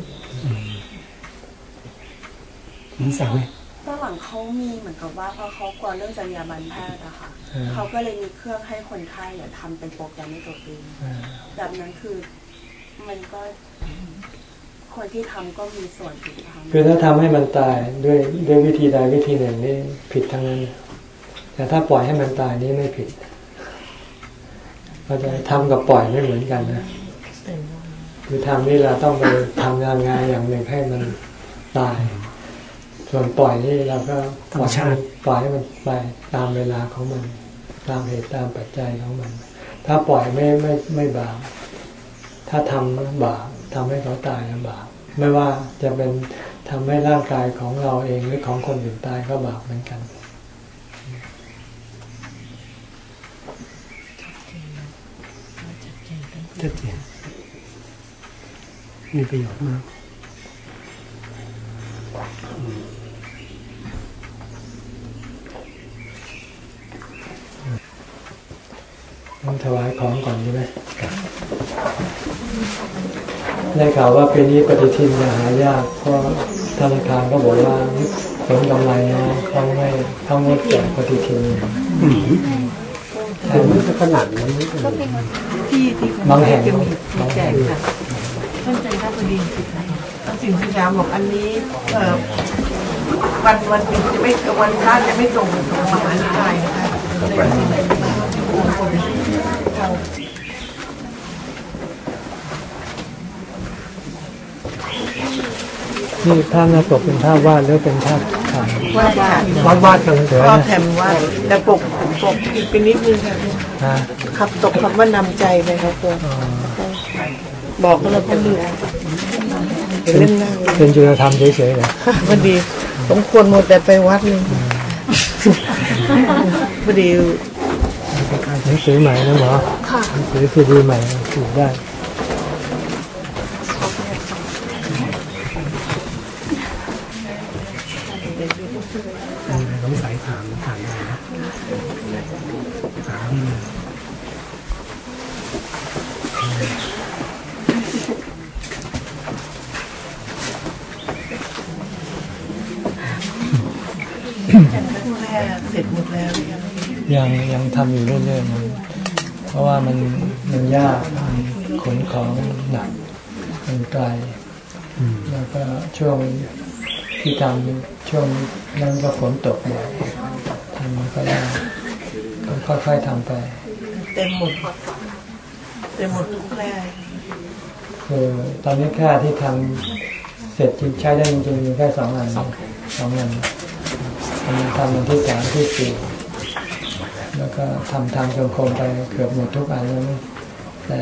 Speaker 2: มันสั่งไหม
Speaker 4: ตอนหลังเขามีเหมือนกับว่าเพราะเขากลัวเรื่องจรรยาบรรณแพทย์อะค่ะเขาก็เลยมีเครื่องให้คนไข้เนี่ยทำเป็นโปรแกรมในตัวเองแบบนั้นคือมันก็คนที่ทำก็มีส่วนผิดท
Speaker 1: คือถ้าทำให้มันตายด้วยด้วยวิธีใดวิธีหนึ่งนี่ผิดทั้งนั้น แต่ถ้าปล่อยให้มันตายนี่ไม่ผิด เราจะทำกับปล่อยไม่เหมือนกันนะคือทำนี่เราต้องไปทำงานงานอย่างหนึ่งให้มันตาย ส่วนปล่อยนี่เราก็ปล่อยให้ปล่อยให้มันไปตามเวลาของมัน ตามเหตุตามปัจจัยของมัน ถ้าปล่อยไม่ไม่ไม่บาปถ้าทำบาปทำให้เขาตายลำบากไม่ว่าจะเป็นทำให้ร่างกายของเราเองหรือของคนอื่นตายก็บาปเหมือนกัน
Speaker 2: ชัดเจนมีประโยชน์มาก
Speaker 1: ต้องถวายของก่อนใช่ไหมได้ข่าวว่าปีนี้ปฏิทินจะหายากเพราะธนาคารก็บอกว่าผลกำไรนะเขาไม่เขางดแจกปฏิทิน
Speaker 2: แต่ไม่จะขนาดนั้น
Speaker 3: ที่ที่
Speaker 1: บางแห่ง
Speaker 3: จะมีมีแจกค่ะท่านใจท่านบดีสิค่ะท่านสิงห์สยามบอกอันนี้เอ่อวันวันหนึ่งจะไม่วันพระจะไม่ส่งส่งมหานิกายนะคะ
Speaker 1: นี่ ภาพหน้าปกเป็นภาพวาดหรือเป็นภาพถ่าย
Speaker 3: ว่าบาท
Speaker 2: วาดวาดกัน
Speaker 1: สวย
Speaker 3: ก็
Speaker 1: นะ
Speaker 3: แถมว่าแต่ปกปกอีกไปนิดนึงค่ะ
Speaker 1: ฮะ
Speaker 3: ขับตกคำว่านำใจไปครับตัวบอกก็แล้วก็ลืมเล่นหน้า
Speaker 1: เป็นจุลธรรมเฉยๆเลย
Speaker 3: ค่ะพอดีสมควรหมดแต่ไปวัดเลยพอดี
Speaker 1: หนังสือใหม่นะหมอ
Speaker 3: ค่ะ
Speaker 1: หนังสือซีดีใหม่ถูกได้
Speaker 2: สงสัยถามถามได้นะถามนิดนึง
Speaker 3: แม่เสร็จหมดแล้วเนี่ย
Speaker 1: ยังยัง ทำอยู่เรื่อยๆมันเพราะว่ามันมันยากมันขนของหนักมันไกลแล้วก็ช่วงที่ทำช่วงนั้นก็ฝนตกบ่อยทำมันก็ยากก็ค่อยๆทำไป
Speaker 3: เต็มหมดเต็มหมดทุกแร่
Speaker 1: คือตอนนี้แค่ที่ทำเสร็จจริงใช้ได้จริงๆมีแค่สองอันสองอันทำทำวันที่สามที่สี่ แล้วก็ทำทางจงกรมไปเกือบหมดทุกอันแล้วแต่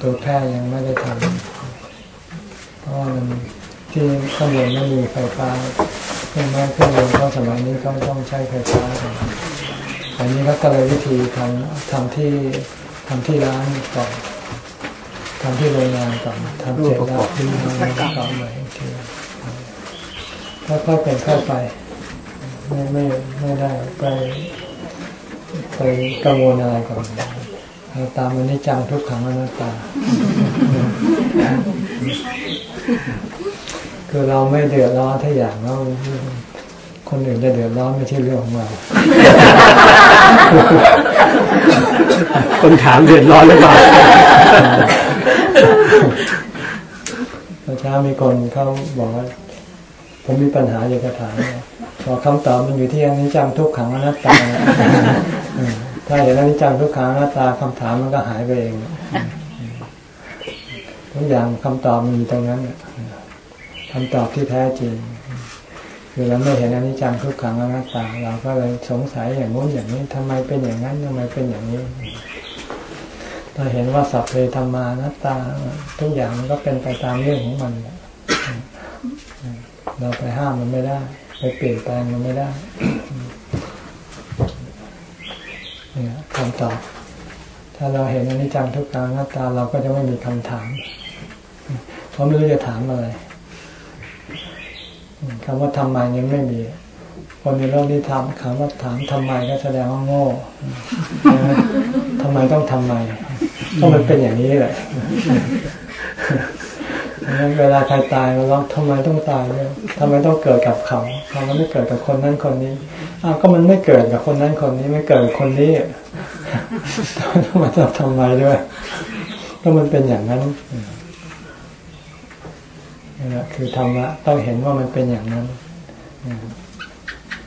Speaker 1: ตัวแพร่ยังไม่ได้ทำเพราะมันที่ข้างบนไม่มีไฟฟ้าเครื่องไม้เครื่องมือเพราะสมัยนี้เขาต้องใช้ไฟฟ้ากันอันนี้ก็เลยวิธีทำทำที่ทำที่ร้านก่อนทำที่โรงงานก่อนทำเสร็จแล้วที่โรงงานก่อนใหม่อีกทีค่อยๆเป็นค่อยไป ไม่ไม่ไม่ได้ไป ไปกังวลอะไรก่อนเอาตามมันนิจจังทุกขังอนัตตา คือเราไม่เดือดร้อนถ้าอย่างเราคนอื่นจะเดือดร้อนไม่ใช่เรื่องของเรา
Speaker 2: คนถามเดือดร้อนหรือเปล่า
Speaker 1: เมื่อเช้ามีคนเขาบอกว่าผมมีปัญหาอยากจะถาม บอกคำตอบมันอยู่ที่อนิจจังทุกขังอนัตตาอืมถ้าเห็นอนิจจังทุกขังอนัตตาคำถามมันก็หายไปเองทุกอย่างคำตอบมันอยู่ตรงนั้นคำตอบที่แท้จริงคือเราไม่เห็นอนิจจังทุกขังอนัตตา เราก็เลยสงสัยอย่างนู้นอย่างนี้ทำไมเป็นอย่างนั้นทำไมเป็นอย่างนี้เราเห็นว่าสัพเพธรรมานัตตา ทุกอย่างมันก็เป็นไปตามเรื่องของมันเราไปห้ามมันไม่ได้ ไปเปลี่ยนแปลงมันไม่ได้เนี่ยคำตอบ ถ้าเราเห็นอนิจจังทุกขังอนัตตาเราก็จะไม่มีคำถาม เพราะไม่รู้จะถามอะไรคำว่าทำไมยังไม่มี คนในโลกนี้ทำคำว่าถามทำไมก็แสดงว่าโง่ใช่ไมทำไมต้องทำไมก็มันเป็นอย่างนี้แหละ เวลาใครตายเราร้องทำไมต้องตายเนี่ยทำไมต้องเกิดกับเขาเขาไม่เกิดกับคนนั้นคนนี้อ้าวก็มันไม่เกิดกับคนนั้นคนนี้ไม่เกิดกับคนนี้ทำไมต้องทำไมด้วยก็มันเป็นอย่างนั้นนี่แหละคือธรรมะต้องเห็นว่ามันเป็นอย่างนั้น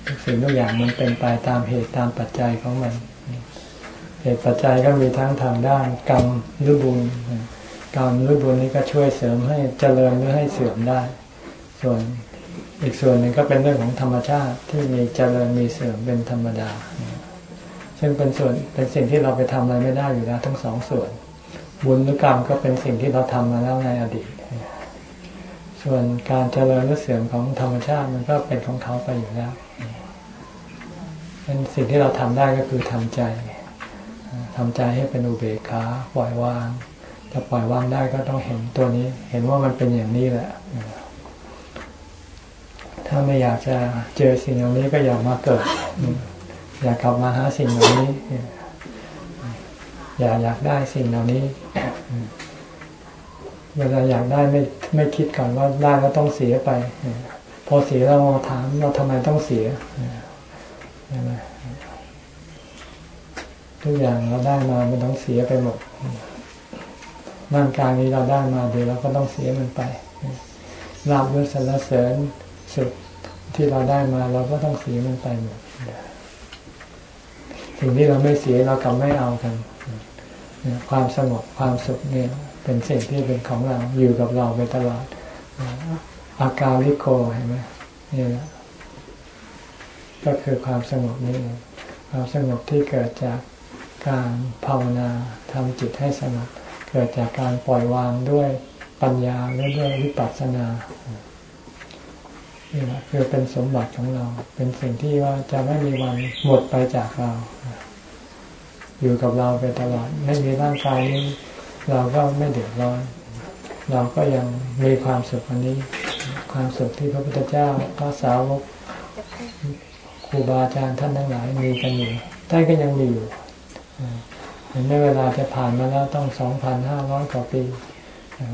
Speaker 1: ทุกสิ่งทุกอย่างมันเป็นไปตามเหตุตามปัจจัยของมัน เหตุปัจจัยก็มีทั้งทางด้านกรรมหรือบุญ กรรมหรือบุญนี้ก็ช่วยเสริมให้เจริญหรือให้เสื่อมได้ ส่วนอีกส่วนหนึ่งก็เป็นเรื่องของธรรมชาติที่มีเจริญมีเสื่อมเป็นธรรมดา ซึ่งเป็นส่วนเป็นสิ่งที่เราไปทำอะไรไม่ได้อยู่แล้วทั้งสองส่วน บุญหรือกรรมก็เป็นสิ่งที่เราทำมาแล้วในอดีต ส่วนการเจริญหรือเสื่อมของธรรมชาติมันก็เป็นของเขาไปอยู่แล้วเป็นสิ่งที่เราทำได้ก็คือทำใจทำใจให้เป็นอุเบกขาปล่อยวาง จะปล่อยวางได้ก็ต้องเห็นตัวนี้ เห็นว่ามันเป็นอย่างนี้แหละ ถ้าไม่อยากจะเจอสิ่งเหล่านี้ก็อย่ามาเกิด อยากกลับมาหาสิ่งเหล่านี้ อย่าอยากได้สิ่งเหล่านี้ เวลาอยากได้ไม่ไม่คิดก่อนว่าได้แล้วต้องเสียไป พอเสียเรามาถามเราทำไมต้องเสียใช่ไหมทุกอย่างเราได้มามันต้องเสียไปหมด ร่างกายนี้เราได้มาเดี๋ยวเราก็ต้องเสียมันไปลาบยศสรรเสริญสุขที่เราได้มาเราก็ต้องเสียมันไปหมดสิ่งที่เราไม่เสียเรากลับไม่เอากันความสงบความสุขเนี่ย เป็นสิ่งที่เป็นของเราอยู่กับเราไปตลอดอาการลิโกเห็นไหมนี่แหละก็คือความสงบนี่ความสงบที่เกิดจากการภาวนาทำจิตให้สงบ เกิดจากการปล่อยวางด้วยปัญญาและด้วยวิปัสสนานี่แหละคือเป็นสมบัติของเรา เป็นสิ่งที่ว่าจะไม่มีวันหมดไปจากเรา อยู่กับเราไปตลอด ไม่มีร่างกายนี้ เราก็ไม่เดือดร้อน เราก็ยังมีความสุขอันนี้ ความสุขที่พระพุทธเจ้าพระสาวกครูบาอาจารย์ท่านทั้งหลายมีกันอยู่ท่านก็ยังมีอยู่ เห็นไหมเวลาจะผ่านมาแล้วต้องสองพันห้าร้อยกว่าปี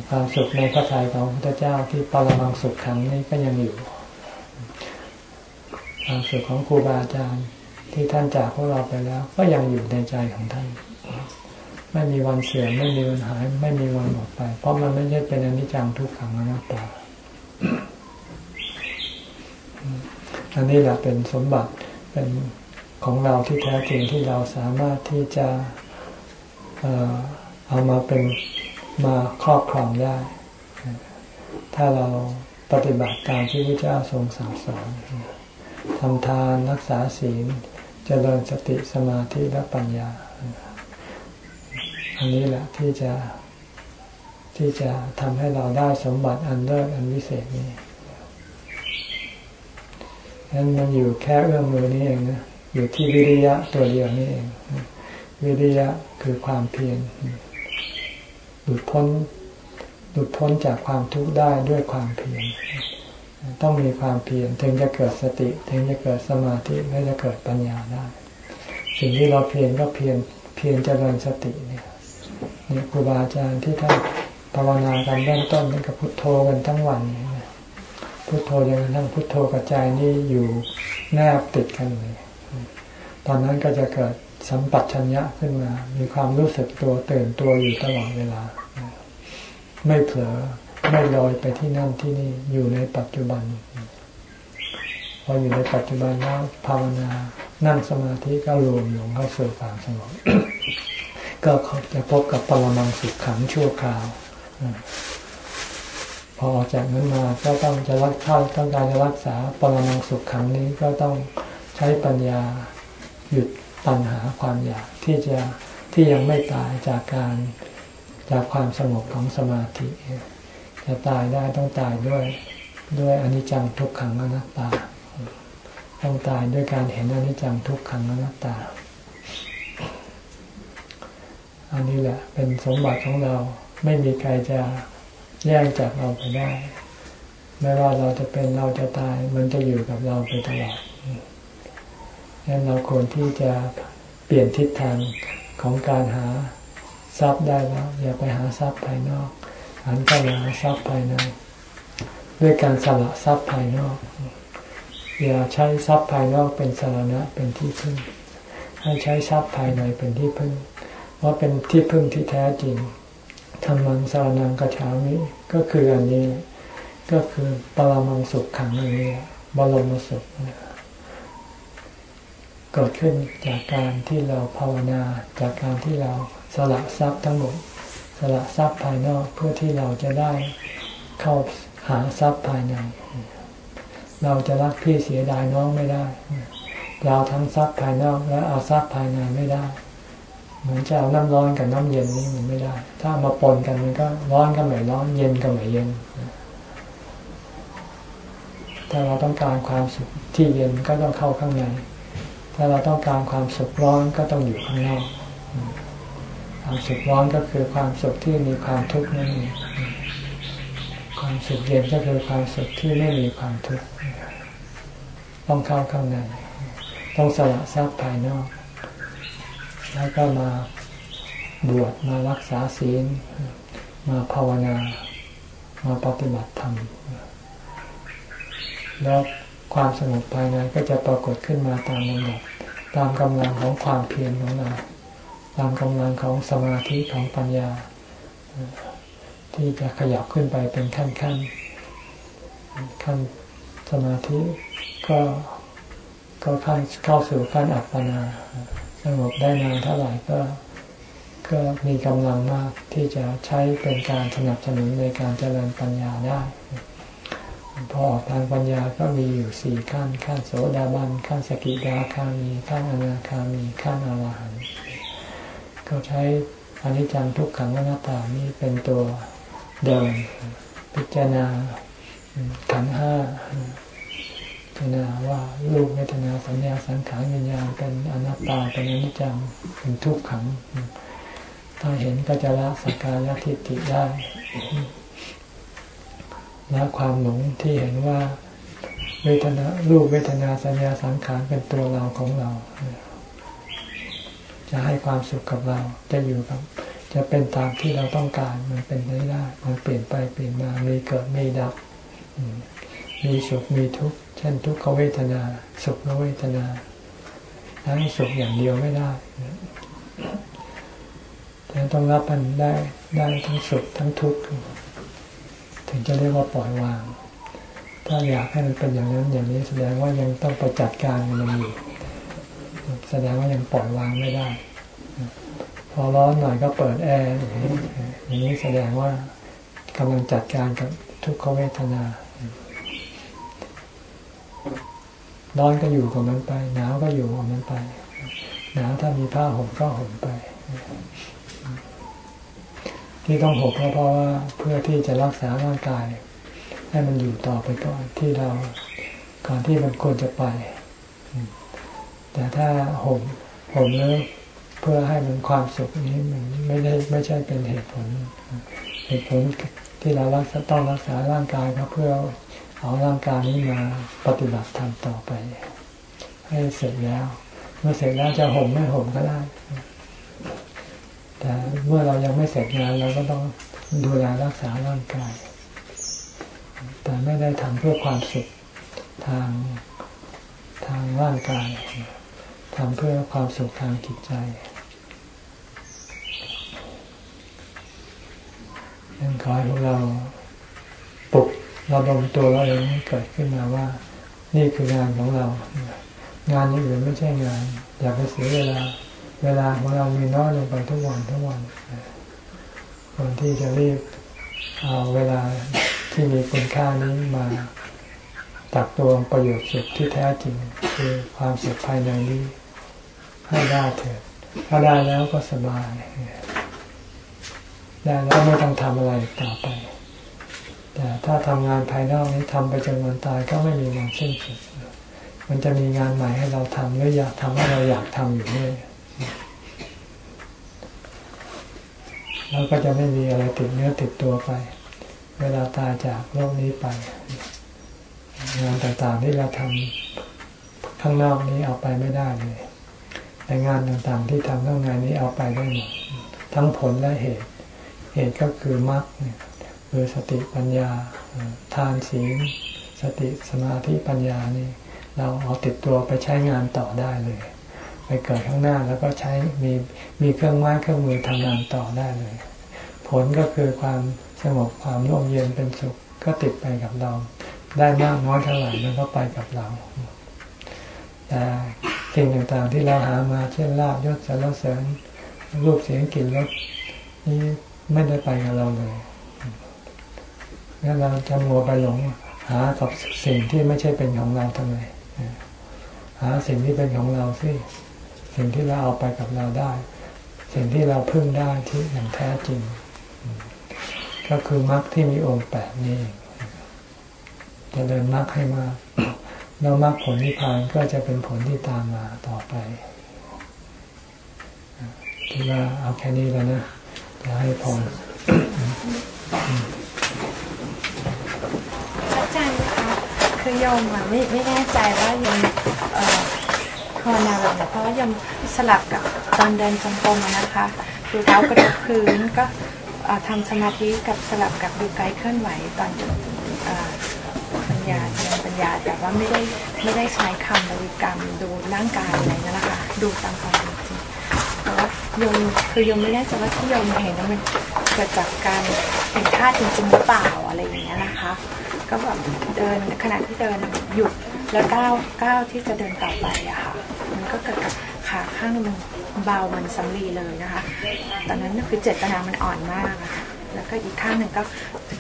Speaker 1: ความสุขในพระทัยของพระเจ้าที่ปรมังสุขขังนี้ก็ยังอยู่ ความสุขของครูบาอาจารย์ที่ท่านจากพวกเราไปแล้ว ก็ยังอยู่ในใจของท่าน ไม่มีวันเสื่อมไม่มีวันหาย ไม่มีวันหมดไป เพราะมันไม่ใช่เป็นอนิจจังทุกขังอนัตตาอันนี้แหละเป็นสมบัติเป็นของเราที่แท้จริงที่เราสามารถที่จะ เอามาเป็นมาครอบครองได้ ถ้าเราปฏิบัติตามที่พระเจ้าทรงสั่งสอนทำทานรักษาศีลเจริญสติสมาธิและปัญญา อันนี้แหละที่จะที่จะทำให้เราได้สมบัติอันเลิศอันวิเศษนี้นั้นมันอยู่แค่เอื้อมมือนี้เองนะ อยู่ที่วิริยะตัวเดียวนี่เอง วิริยะคือความเพียรหลุดพ้นหลุดพ้นจากความทุกข์ได้ด้วยความเพียรต้องมีความเพียรถึงจะเกิดสติถึงจะเกิดสมาธิและจะเกิดปัญญาได้ สิ่งที่เราเพียรก็เพียรเพียรเจริญสติเนี่ยนี่ครูบาอาจารย์ที่ท่านภาวนาการเริ่มต้นนั่นกับพุทโธกันทั้งวันพุทโธยังทั้งพุทโธกับใจนี่อยู่แนบติดกันเลย ตอนนั้นก็จะเกิด สัมปัชัญญะขึ้นมา มีความรู้สึกตัวตื่นตัวอยู่ตลอดเวลา ไม่เผลอไม่ลอยไปที่นั่นที่นี่อยู่ในปัจจุบันพออยู่ในปัจจุบันแล้วภาวนานั่งสมาธิก็รวมลงเข้าสู่ความสงบก็จะพบกับปรมังสุขขังชั่วคราวพอออกจากนั้นมาก็ต้องจะรักษาต้องการจะรักษาปรมังสุขขังนี้ก็ต้องใช้ปัญญาหยุด ตัณหาความอยากที่จะที่ยังไม่ตายจากการจากความสงบของสมาธิ จะตายได้ต้องตายด้วยด้วยอนิจจังทุกขังอนัตตา ต้องตายด้วยการเห็นอนิจจังทุกขังอนัตตา อันนี้แหละเป็นสมบัติของเราไม่มีใครจะแย่งจากเราไปได้ ไม่ว่าเราจะเป็นเราจะตายมันจะอยู่กับเราไปตลอด งั้นเราควรที่จะเปลี่ยนทิศทางของการหาทรัพย์ได้แล้ว อย่าไปหาทรัพย์ภายนอกหันเข้าหาทรัพย์ภายใน ด้วยการสละทรัพย์ภายนอก อย่าใช้ทรัพย์ภายนอกเป็นสารณะเป็นที่พึ่ง ให้ใช้ทรัพย์ภายในเป็นที่พึ่ง เพราะเป็นที่พึ่งที่แท้จริงธรรมังสารนังกระฉามิก็คืออันนี้ ก็คือปรมังสุขขังอันนี้บรมสุขนะ เกิดขึ้นจากการที่เราภาวนา จากการที่เราสละทรัพย์ทั้งหมด สละทรัพย์ภายนอกเพื่อที่เราจะได้เข้าหาทรัพย์ภายใน เราจะรักพี่เสียดายน้องไม่ได้ เราทั้งทรัพย์ภายนอกและเอาทรัพย์ภายในไม่ได้ เหมือนจะเอาน้ำร้อนกับน้ำเย็นนี่มันไม่ได้ ถ้ามาปนกันมันก็ร้อนก็ไม่ร้อนเย็นก็ไม่เย็นถ้าเราต้องการความสุขที่เย็นก็ต้องเข้าข้างใน ถ้าเราต้องการความสุขร้อนก็ต้องอยู่ข้างนอก ความสุขร้อนก็คือความสุขที่มีความทุกข์นั่นเองความสุขเย็นก็คือความสุขที่ไม่มีความทุกข์ต้องเข้าข้างในต้องสละทรัพย์ภายนอก แล้วก็มาบวชมารักษาศีล มาภาวนา มาปฏิบัติธรรมแล้ว ความสงบภายในก็จะปรากฏขึ้นมาตามลำดับตามกำลังของความเพียรของเราตามกำลังของสมาธิของปัญญา ที่จะขยับขึ้นไปเป็นขั้นขั้นขั้นสมาธิก็ก็ขั้นเข้าสู่ขั้นอัปปนาสงบได้นานเท่าไหร่ก็ก็มีกำลังมากที่จะใช้เป็นการสนับสนุนในการเจริญปัญญาได้ พอออกทางปัญญาก็มีอยู่สี่ขั้นขั้นโสดาบันขั้นสกิดาคามีขั้นอนาคามีขั้นอรหันต์ก็ใช้อนิจจังทุกขังอนัตตานี้เป็นตัวเดินพิจารณาขันห้าพิจารณาว่ารูปเวทนาสัญญาสังขารวิญญาณเป็นอนัตตาเป็นอนิจจังเป็นทุกขัง ถ้าเห็นก็จะละสักกายทิฏฐิได้ ละความหลงที่เห็นว่าเวทนารูปเวทนาสัญญาสังขารเป็นตัวเราของเรา จะให้ความสุขกับเราจะอยู่กับ จะเป็นตามที่เราต้องการมันเป็นได้ได้มันเปลี่ยนไปเปลี่ยนมามีเกิดมีดับมีสุขมีทุกข์เช่นทุกขเวทนา สุขเวทนาทั้งสุขอย่างเดียวไม่ได้แต่ต้องรับมันได้ได้ทั้งสุขทั้งทุกข์ ถึงจะเรียกว่าปล่อยวาง ถ้าอยากให้มันเป็นอย่างนั้นอย่างนี้แสดงว่ายังต้องไปจัดการมันอยู่แสดงว่ายังปล่อยวางไม่ได้ พอร้อนหน่อยก็เปิดแอร์อย่างนี้แสดงว่ากำลังจัดการกับทุกขเวทนาร้อนก็อยู่กับมันไป หนาวก็อยู่กับมันไป หนาวถ้ามีผ้าห่มก็ห่มไป ที่ต้องหกเพราะว่าเพื่อที่จะรักษาร่างกาย ให้มันอยู่ต่อไปก่อนที่เราก่อนที่มันควรจะไป แต่ถ้าห่มห่มแล้วเพื่อให้มันความสุขนี้มันไม่ได้ไม่ใช่เป็นเหตุผล เหตุผลที่เรารักษาต้องรักษาร่างกายก็เพื่อเอาร่างกายนี้มาปฏิบัติธรรมต่อไป ให้เสร็จแล้ว เมื่อเสร็จแล้วจะห่มไม่ห่มก็ได้ แต่เมื่อเรายังไม่เสร็จงานเราก็ต้องดูแลรักษาร่างกาย แต่ไม่ได้ทำเพื่อความสุขทางทางร่างกายทำเพื่อความสุขทางจิตใจยังขอให้พวกเราปลุกเราดมตัวเราเองเกิดขึ้นมาว่า นี่คืองานของเรา งานนี้อื่นไม่ใช่งาน อย่าไปเสียเวลา เวลาของเรามีน้อยลงไปทุกวันทุกวันคนที่จะรีบเอาเวลาที่มีคุณค่านี้มาตักตัวประโยชน์สุดที่แท้จริงคือความสุขภายในนี้ให้ได้เถิดถ้าได้แล้วก็สบาย ได้แล้วไม่ต้องทำอะไรต่อไป แต่ถ้าทำงานภายนอกนี้ทำไปจนวันตายก็ไม่มีวันสิ้นสุด มันจะมีงานใหม่ให้เราทำหรืออยากทำให้เราอยากทำอยู่เรื่อย แล้วก็จะไม่มีอะไรติดเนื้อติดตัวไป เวลาตายจากโลกนี้ไป งานต่างๆที่เราทำข้างนอกนี้เอาไปไม่ได้เลยแต่งานต่างๆที่ทำข้างในนี้เอาไปได้หมดทั้งผลและเหตุ เหตุก็คือมรรคคือสติปัญญาทานศีลสติสมาธิปัญญานี่ เราเอาติดตัวไปใช้งานต่อได้เลย ไปเกิดข้างหน้าแล้วก็ใช้มีมีเครื่องไม้เครื่องมือทำงานต่อได้เลย ผลก็คือความสงบความร่มเย็นเป็นสุขก็ติดไปกับเรา ได้มากน้อยเท่าไหร่มันก็ไปกับเราแต่สิ่งต่างๆที่เราหามาเช่นลาบยศสารเสริญรูปเสียงกลิ่นรสนี่ไม่ได้ไปกับเราเลยงั้นเราจะมัวไปหลงหากับสิ่งที่ไม่ใช่เป็นของเราทำไมหาสิ่งที่เป็นของเราสิ สิ่งที่เราเอาไปกับเราได้ สิ่งที่เราพึ่งได้ที่อย่างแท้จริง ก็คือมรรคที่มีองค์แปดนี้จะเดินมรรคให้มากแล้วมรรคผลนิพพานก็จะเป็นผลที่ตามมาต่อไปคิดว่าเอาแค่นี้แล้วนะจะให้พร
Speaker 5: อาจารย์คะคือโยมอะไม่ไม่แน่ใจว่าโยมเอ่อ ภาวนาแบบไหนเพราะว่าโยมสลับกับตอนเดินจงกรมนะคะดูเท้ากระดกพื้นก็ทำสมาธิกับสลับกับดูกายเคลื่อนไหวตอนปัญญาเจริญปัญญาแต่ว่าไม่ได้ไม่ได้ใช้คำบริกรรมดูร่างกายอะไรนั่นนะค่ะดูตามความเป็นจริงแต่ว่าโยมคือยมไม่แน่ใจว่าที่ยมเห็นนั้นมันเกิดจากการเห็นธาตุจริงๆหรือเปล่าอะไรอย่างเงี้ยนะคะ ก็แบบเดินขณะที่เดินหยุดแล้วก้าวก้าวที่จะเดินต่อไปอะค่ะ ก็เกิดกับขาข้างหนึงมันเบามันสำลีเลยนะคะ ตอนนั้นคือเจตนามันอ่อนมากค่ะแล้วก็อีกข้างหนึ่งก็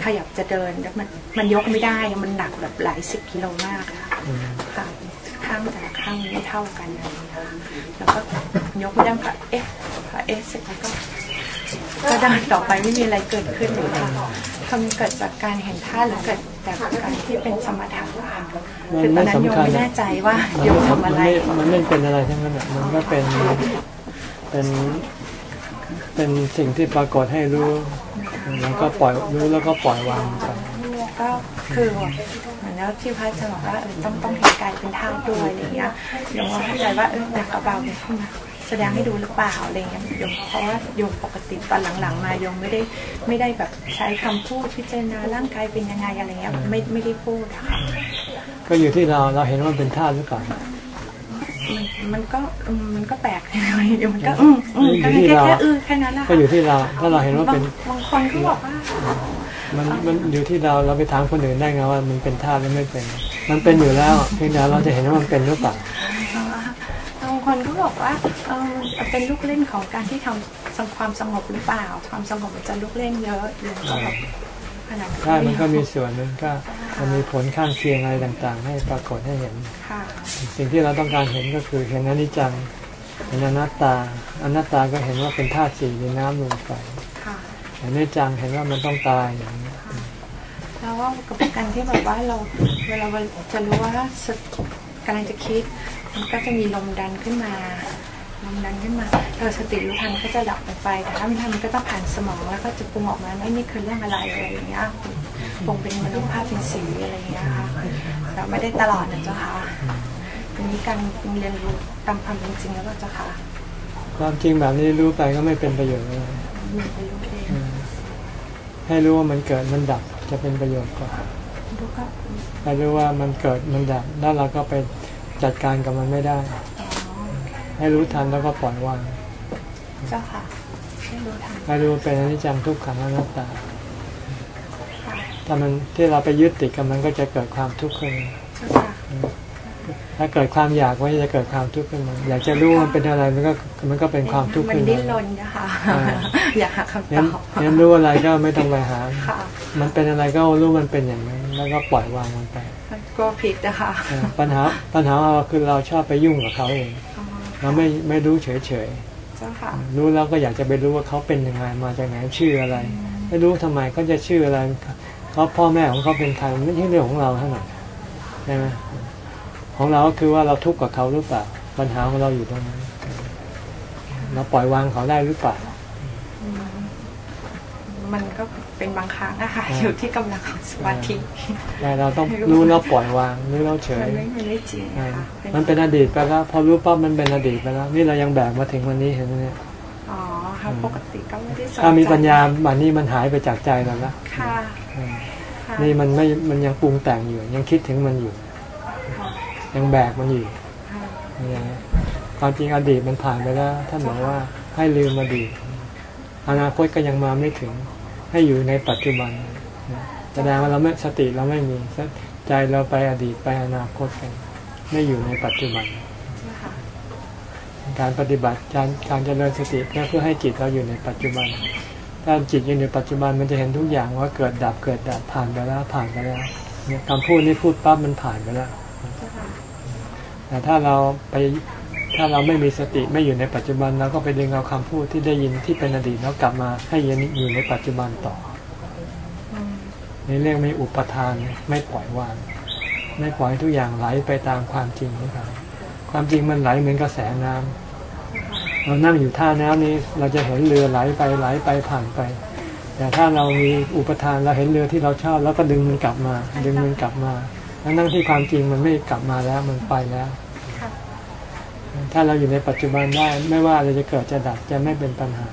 Speaker 5: ขยับจะเดินแล้วมันมันยกไม่ได้มันหนักแบบหลายสิบกิโลมากค่ะข้างแต่ละข้างไม่เท่ากันอะไรอย่างเลยค่ะแล้วก็ยกไม่ได้ก็เอ๊ะเอ๊ะเสร็จแล้วก็ ก็เดินต่อไปไม่มีอะไรเกิดขึ้นเลยค่ะทำเกิดจากการเห็นท่าหรือเกิดจากการที่เป็นสมถะค่ะคือตอนนั้นโยมไม่แน่ใจว่าโยมทำอะไร
Speaker 1: มันไม่เป็นอะไรทั้งนั้นอะมันก็เป็นเป็นเป็นสิ่งที่ปรากฏให้รู้แล้วก็ปล่อยรู้แล้วก็ปล่อยวางไป
Speaker 5: ก็คือเหมือนแล้วที่พระอาจารย์บอกว่าต้องต้องเห็นกายเป็นธาตุด้วยอะไรเงี้ยโยมว่าเข้าใจว่าเออแต่กระเบาเนี่ยขึ้นมา แสดงให้ดูหรือเปล่าอะไรเงี้ยโยมเพราะว่าโยมปกติตอนหลังๆมาโยมไม่ได้ไม่ได้แบบใช้คำพูดพิจารณาร่างกายเป็นยังไงอะไรเงี้ยไม่ไม่ได้พูดอะค่ะ
Speaker 1: ก็อยู่ที่เราเราเห็นว่ามันเป็นธาตุหรือเปล่า
Speaker 5: มันมันก็อืมมันก็แปลกเดี๋ยวมันก็อืมอืมก็แค่แค่แค่อือแค่นั้นแหละ
Speaker 1: ก็อยู่ที่เราถ้าเราเห็นว่า
Speaker 5: บา
Speaker 1: เป็
Speaker 5: ง
Speaker 1: น
Speaker 5: บางคนก็บอกว่า
Speaker 1: มันมันอยู่ที่เราเราไปถามคนอื่นได้ไงว่ามันเป็นธาตุหรือไม่เป็น มันเป็นอยู่แล้วเพียงแต่เราจะเห็นว่ามันเป็นหรือเปล่า
Speaker 5: บาง คนก็บอกว่าเออเป็นลูกเล่นของการที่ทำสงความสงบหรือเปล่า ความสงบมันจะลูกเล่นเยอะอยู่ก็แบบขนาด
Speaker 1: ใช่มันก็มีส่วนหนึงก็มันมีผลข้างเคียงอะไรต่างๆ ให้ปรากฏให้เห็น
Speaker 5: ค่ะ
Speaker 1: สิ่งที่เราต้องการเห็นก็คือเห็นอนิจจังเห็นอนัตตาอนัตตาก็เห็นว่าเป็นธาตุสี่ดินน้ำลมไฟ
Speaker 5: ค่ะ
Speaker 1: เห็นอนิจจังเห็นว่ามันต้องตายอย่างนี้
Speaker 5: แล้วว่ากับการที่แบบว่าเราเวลาเราจะรู้ว่าสติกำลังจะคิด มันก็จะมีลมดันขึ้นมาลมดันขึ้นมาเราสติรู้ทันก็จะดับไป แต่ถ้าไม่ทันมันก็ต้องผ่านสมองแล้วก็จะปรุงออกมาไม่นี่คือเรื่องอะไรอะไรอย่างเงี้ยปรุงเป็นรูปภาพเป็นสีอะไรอย่างเงี้ยค่ะแต่ไม่ได้ตลอดนะเจ้าค่ะทีนี้การเรียนรู้ตามความเป็นจริงแล้วก็เจ้าค่ะ
Speaker 1: ความจริงแบบนี้รู้ไปก็ไม่เป็นประโยชน์เลย
Speaker 5: มันไปรู้เอง
Speaker 1: ให้รู้ว่ามันเกิดมันดับจะเป็นประโยชน์กว่า
Speaker 5: รู้ก็
Speaker 1: ให้รู้ว่ามันเกิดมันดับแล้วเราก็ไป จัดการกับมันไม่ได้
Speaker 5: อ๋อ
Speaker 1: ให้รู้ทันแล้วก็ปล่อยวาง
Speaker 5: เจ้าค่ะให้รู้ทัน
Speaker 1: ให้รู้ว่าเป็นอนิจจังทุกขังอนัตตา
Speaker 5: ค่ะ
Speaker 1: ถ้ามันที่เราไปยึดติดกับมันก็จะเกิดความทุกข์ขึ้นมา
Speaker 5: เจ้าค่ะ
Speaker 1: ถ้าเกิดความอยากว่าจะเกิดความทุกข์ขึ้นมาอยากจะรู้ว่ามันเป็นอะไรมันก็มันก็เป็นความทุกข์
Speaker 5: มัน
Speaker 1: ขึ้น
Speaker 5: ดิ้นร
Speaker 1: มาน
Speaker 5: นะคะ
Speaker 1: อ่า
Speaker 5: อยากหาคำต
Speaker 1: งั้น
Speaker 5: อบ
Speaker 1: งั้นรู้อะไรก็ไม่ต้องไปหา
Speaker 5: ค่ะ
Speaker 1: มันเป็นอะไรก็รู้มันเป็นอย่างนั้นแล้วก็ปล่อยวางมันไป
Speaker 5: มันก็ผิดนะคะ
Speaker 1: เออปัญหาปัญหาเราคือเราชอบไปยุ่งกับเขาเอง
Speaker 5: อ๋อ
Speaker 1: เราไม่ไม่รู้เฉยเฉย
Speaker 5: เจ้าค่ะ
Speaker 1: ๆรู้แล้วก็อยากจะไปรู้ว่าเขาเป็นยังไงมาจากไหนชื่ออะไร ไม่รู้ทำไมเขาจะชื่ออะไรเขาพ่อแม่ของเขาเป็นใครมันไม่ใช่เรื่องของเราเท่าไหร่ใช่ไหมของเราก็คือว่าเราทุกข์กับเขาหรือเปล่า ปัญหาของเราอยู่ตรงนั้นเราปล่อยวางเขาได้หรือเปล่า
Speaker 5: อืมมันก็ เป็นบางครั้งนะคะ
Speaker 1: อ่า
Speaker 5: อยู่ที่กำลังของสมาธิ
Speaker 1: แต่เราต้องรู้แล้วปล่อยวางรู้แล้วเฉ
Speaker 5: มั
Speaker 1: ย
Speaker 5: นไม่มันไม่จริง
Speaker 1: อ่า
Speaker 5: ค่ะ
Speaker 1: มันเป็นอดีตไปแล้ว พอรู้ปั๊บมันเป็นอดีตไปแล้ว นี่เรายังแบกมาถึงวันนี้เห็นไหมเนี่ย
Speaker 5: อ๋อค่ะปกติก็ไม่ได้สนใจ
Speaker 1: ถ้ามีปัญญาวันนี้มันหายไปจากใจเราแล้ว
Speaker 5: ค่ะ
Speaker 1: อืม
Speaker 5: ค่ะ
Speaker 1: นี่มันไม่มันยังปรุงแต่งอยู่ ยังคิดถึงมันอยู่
Speaker 5: ค่ะ
Speaker 1: ยังแบกมันอยู่
Speaker 5: ค่ะ
Speaker 1: อย่างนี้ความจริงอดีตมันผ่านไปแล้วท่านบอกว่าให้ลืมอดีตอนาคตก็ยังมาไม่ถึง ให้อยู่ในปัจจุบันแสดงว่าเราไม่สติเราไม่มีใจเราไปอดีตไปอนาคตกัน ไม่อยู่ในปัจจุบัน
Speaker 5: ค่ะ
Speaker 1: การปฏิบัติการการเจริญสติก็เพื่อให้จิตเราอยู่ในปัจจุบัน ถ้าจิตอยู่ในปัจจุบันมันจะเห็นทุกอย่างว่าเกิดดับเกิดดับผ่านไปแล้วผ่านไปแล้วเนี่ยคำพูดนี้พูดปั๊บมันผ่านไปแล้ว
Speaker 5: เจ้าค่ะ
Speaker 1: แต่ถ้าเราไป ถ้าเราไม่มีสติไม่อยู่ในปัจจุบันเราก็ไปดึงเอาคำพูดที่ได้ยินที่เป็นอดีตแล้วกลับมาให้ยันอยู่ในปัจจุบันต่อนี่เรียกไม่อุปทานไม่ปล่อยวาง ไม่ปล่อยทุกอย่างไหลไปตามความจริงของเขาความจริงมันไหลเหมือนกระแสน้ำเรานั่งอยู่ท่าน้ำนี้เราจะเห็นเรือไหลไปไหลไปผ่านไป แต่ถ้าเรามีอุปทานเราเห็นเรือที่เราชอบแล้วก็ดึงมันกลับมา ดึงมันกลับมาแล้วนั่งที่ความจริงมันไม่กลับมาแล้วมันไปแล้ว ถ้าเราอยู่ในปัจจุบันได้ไม่ว่าอะไรจะเกิดจะดับจะไม่เป็นปัญหา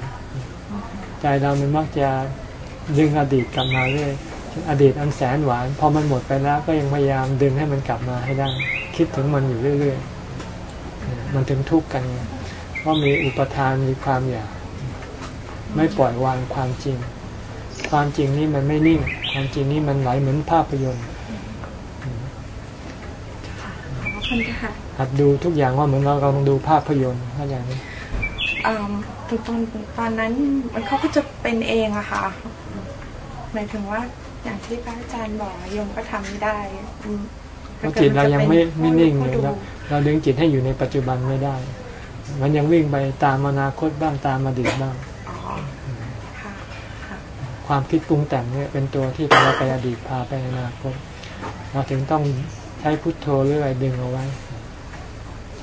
Speaker 1: ใจเรามันมักจะดึงอดีตกลับมาเรื่อยอดีตอันแสนหวานพอมันหมดไปแล้วก็ยังพยายามดึงให้มันกลับมาให้ได้ คิดถึงมันอยู่เรื่อยๆ มันถึงทุกข์กันไงเพราะมีอุปทานมีความอยากไม่ปล่อยวางความจริง ความจริงนี่มันไม่นิ่ง ความจริงนี่มันไหลเหมือนภาพยนตร์
Speaker 5: ขอบคุณค่ะ
Speaker 1: หัดดูทุกอย่างว่าเหมือนเรากำลังดูภาพยนตร์เข้าใจไหม
Speaker 5: เอ่อตอนตอนนั้นมันเขาก็จะเป็นเองอะค่ะ หมายถึงว่าอย่างที่พระอาจารย์บอกโยมก็ทำไม่ได้อืม
Speaker 1: เพราะจิตเรายังไม่ไม่นิ่ง
Speaker 5: ก็
Speaker 1: เลย
Speaker 5: ดู
Speaker 1: เราเราดึงจิตให้อยู่ในปัจจุบันไม่ได้ มันยังวิ่งไปตามอนาคตบ้างตามอดีตบ้าง
Speaker 5: อ๋อค่ะค่ะ
Speaker 1: ความคิดปรุงแต่งเนี่ยเป็นตัวที่พาเราไปอดีตพาไปอนาคตเราถึงต้องใช้พุทโธเรื่อยดึงเอาไว้ใ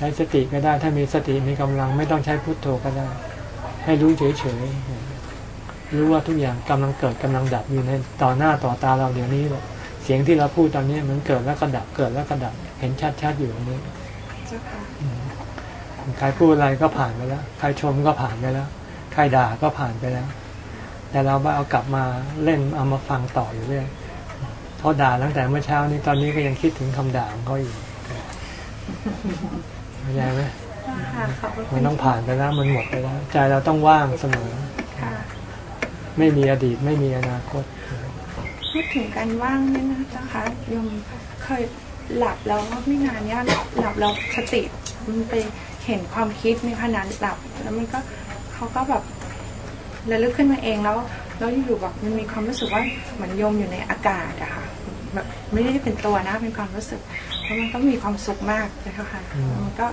Speaker 1: ช้สติก็ได้ ถ้ามีสติมีกำลังไม่ต้องใช้พุทโธก็ได้ ให้รู้เฉยๆรู้ว่าทุกอย่างกำลังเกิดกำลังดับอยู่ในต่อหน้าต่อตาเราเดี๋ยวนี้เลยเสียงที่เราพูดตอนนี้มันเกิดแล้วก็ดับเกิดแล้วก็ดับ เห็นชัดๆอยู่ตรงนี้
Speaker 5: เจ้าค่ะ
Speaker 1: ใครพูดอะไรก็ผ่านไปแล้ว ใครชมก็ผ่านไปแล้ว ใครด่าก็ผ่านไปแล้ว แต่เราไปเอากลับมาเล่นเอามาฟังต่ออยู่เรื่อยเขาด่าตั้งแต่เมื่อเช้านี้ตอนนี้ก็ยังคิดถึงคำด่าของเขาอยู่ เข้าใจไหม
Speaker 5: เจ้าค่ะขอบพระคุ
Speaker 1: มัน
Speaker 5: ณ
Speaker 1: ต้องผ่านไปแล้วมันหมดไปแล้ว ใจเราต้องว่างเสมอ
Speaker 5: ค่ะ
Speaker 1: ไม่มีอดีตไม่มีอนาคต
Speaker 5: พูดถึงการว่างเนี่ยนะเจ้าค่ะโยมเคยหลับแล้วไม่นานเนี่ยหลับแล้วสติมันไปเห็นความคิดในขณะหลับ แล้วมันก็เขาก็แบบระลึกขึ้นมาเองแล้วแล้วอยู่ๆแบบมันมีความรู้สึกว่าเหมือนโยมอยู่ในอากาศอะค่ะแบบไม่ได้เป็นตัวนะเป็นความรู้สึก แล้วมันก็มีความสุขมากเลยค่ะ
Speaker 1: อืม
Speaker 5: มันก็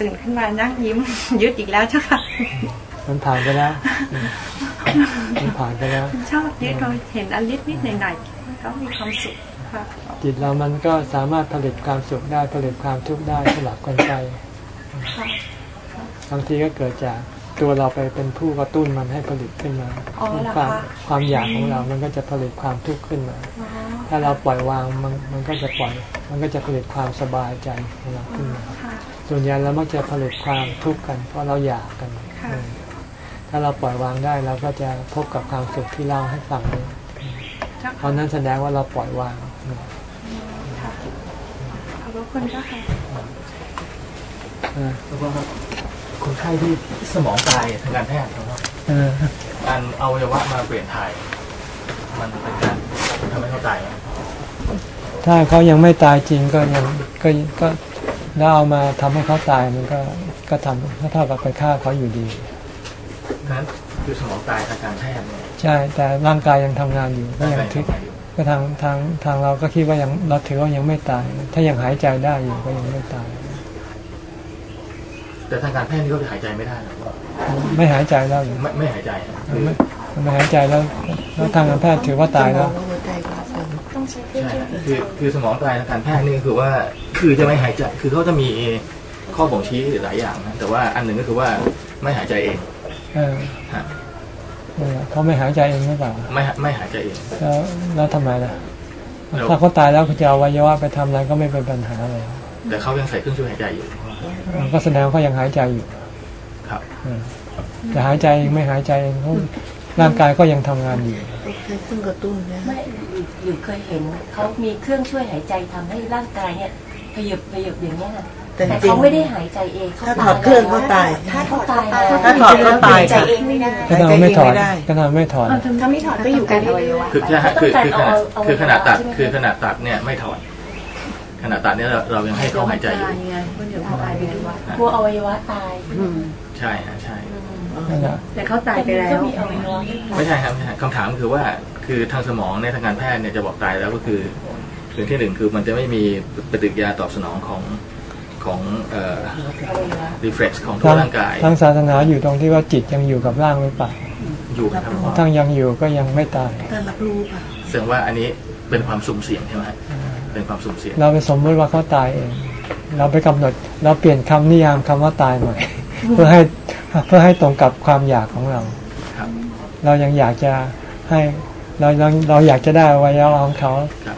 Speaker 5: ตื่นขึ้นมานั่งยิ้มยึดอีกแล้วเจ้าค่ะ
Speaker 1: มันผ่านไปแล้วอืมมันผ่านไปแล้ว
Speaker 5: ชอบยึดเราเห็นอันนิดนิดหน่อยหน่อยๆมันก็มีความสุขค่ะ
Speaker 1: จิตเรามันก็สามารถผลิตความสุขได้ผลิตความทุกข์ได้สลับกันไป
Speaker 5: ค่ะ
Speaker 1: บางทีก็เกิดจาก ตัวเราไปเป็นผู้กระตุ้นมันให้ผลิตขึ้นมา
Speaker 5: อ๋อเหรอ
Speaker 1: ความ
Speaker 5: คะ
Speaker 1: ความอยากของเรา มันก็จะผลิตความทุกข์ขึ้นมา
Speaker 5: อ๋อ
Speaker 1: ถ้าเราปล่อยวางมันมันก็จะปล่อย มันก็จะผลิตความสบายใจของเราขึ้นมา
Speaker 5: ค่ะ
Speaker 1: ส่วนใหญ่เรามักจะผลิตความทุกข์กัน เพราะเราอยากกัน
Speaker 5: ค่ะ
Speaker 1: เออถ้าเราปล่อยวางได้เราก็จะพบกับความสุขที่เล่าให้ฟังนี้
Speaker 5: เจ้า
Speaker 1: เพ
Speaker 5: ค่ะ
Speaker 1: ราะนั้นแสดงว่าเราปล่อยวาง
Speaker 5: ค่ะขอบพระคุณเจ้าค่ะ
Speaker 1: เออ
Speaker 6: แล้วก็ คนไข้ที่สมองตายทางการแพทย์นะครับ
Speaker 1: เออ
Speaker 6: การเอาอวัยวะมาเปลี่ยนถ่าย มันเป็นการทำให้เขาตายไหม
Speaker 1: ถ้าเขายังไม่ตายจริงก็ยังก็ก็แล้วเอามาทำให้เขาตายมันก็ก็ทำก็เท่ากับไปฆ่าเขาอยู่ดี
Speaker 6: นั้นคือสมองตายทางการแพทย์เนี่ย
Speaker 1: ใช่ แต่ร่างกายยังทำงานอยู่ก็ยัง
Speaker 6: ร่างกาย
Speaker 1: คิด
Speaker 6: ทำงานอยู่
Speaker 1: ก็ทางทางทางเราก็คิดว่ายังเราถือว่ายังไม่ตาย ถ้ายังหายใจได้อยู่ก็ยังไม่ตาย
Speaker 6: แต่ทางการแพทย์นี่ก็หายใจไม่ได้หรอก
Speaker 1: ไม่หายใจแล้วอยู่
Speaker 6: ไม่ไม่หายใจคือ
Speaker 1: ไม่ไม่หายใจแล้วแล้วทางการแพทย์ถือว่าตายแล้ว
Speaker 5: ต้องใช้เครื่อง
Speaker 6: ใช่
Speaker 5: ช่วยหายใจ
Speaker 6: คือคือสมองตายทางการแพทย์นี่คือว่าคือจะไม่หายใจคือเขาจะมีข้อบ่งชี้หลายอย่างนะแต่ว่าอันหนึ่งก็คือว่าไม่หายใจเอง
Speaker 1: เออ
Speaker 6: ฮะ
Speaker 1: นั่นแหละเขาไม่หายใจเองหรือเปล่า
Speaker 6: ไม่ไม่หายใจเอง
Speaker 1: แล้วแล้วทำไมล่ะ
Speaker 6: แล้ว
Speaker 1: ถ้าเขาตายแล้วเขาจะเอาอวัยวะไปทำอะไรก็ไม่เป็นปัญหาอะไร
Speaker 6: แต่เขายังใส่เครื่องช่วยหายใจอยู่
Speaker 1: เออ ก็แสดงว่าเขายังหายใจอยู่
Speaker 6: ครับ
Speaker 1: เออจะหายใจเองไม่หายใจเองเขาร่างกายก็ยังทำงานอยู่
Speaker 7: ไม่หรือเคยเห็นเขามีเครื่องช่วยหายใจทำให้ร่างกายเนี่ยพยบพยบอย่างนี้ยค่ะ
Speaker 8: แต่
Speaker 7: แต่
Speaker 8: จริง
Speaker 7: เขาไม่ได้หายใจเองเขา
Speaker 8: ถ้าถอดเครื่องเขาตาย
Speaker 7: ถ้าเขาตายแล้ว
Speaker 8: ถ้าถอดก็ตาย
Speaker 4: ใจเองไม่ได้
Speaker 1: ก็ทำไม่ถอด
Speaker 8: หายใจเองไม่ได้
Speaker 1: ก็ทำไม่ถอด
Speaker 4: ถ้าไม่ถอดก็อยู่กันอวัยวะ
Speaker 6: คือคือคือคือขนาด
Speaker 7: เอาเอา
Speaker 6: คือขนาดตัด
Speaker 7: ใช่ไหม
Speaker 6: คือขนาดตัดเนี่ยไม่ถอด ขนาดตัดเนี่ยเราเรายังให้เขาหายใจอยู่
Speaker 7: เดี๋ยวเขาตายไปด้วยกลัวอวัยวะตาย
Speaker 6: ใช่ฮะใช่
Speaker 1: นั่นแหละ
Speaker 4: แต่เขาตายไปแล้ว
Speaker 7: ก็มีอวัยวะ
Speaker 6: ไม่ใช่ครับไม่ใช่คำถามคือว่าคือทางสมองในยทางการแพทย์เนี่ยจะบอกตายแล้วก็คือคือที่หนึ่งคือมันจะไม่มีปฏิกิริยาตอบสนองของของเอ่อ
Speaker 7: อวัยวะ
Speaker 6: reflex ของตัว
Speaker 1: ทาง
Speaker 6: ร่างกาย
Speaker 1: ทางศาสนาอยู่ตรงที่ว่าจิตยังอยู่กับร่างหรือเปล่า
Speaker 6: อยู่นะครับ
Speaker 1: ทั้งยังอยู่ก็ยังไม่ตาย
Speaker 8: การรับรู้ค่ะ
Speaker 6: แสดงว่าอันนี้เป็นความสุ่มเสี่ยงใช่ไหมฮะ เป็นความสุ่มเสี่ยง
Speaker 1: เราไปสมมติว่าเขาตายเอง เราไปกำหนด เราเปลี่ยนคำนิยามคำว่าตายใหม่ เพื่อให้เพื่อให้ตรงกับความอยากของเรา
Speaker 6: ครับ
Speaker 1: เรายังอยากจะให้เราเราเราอยากจะได้อวัยวะของเขา
Speaker 6: ครับ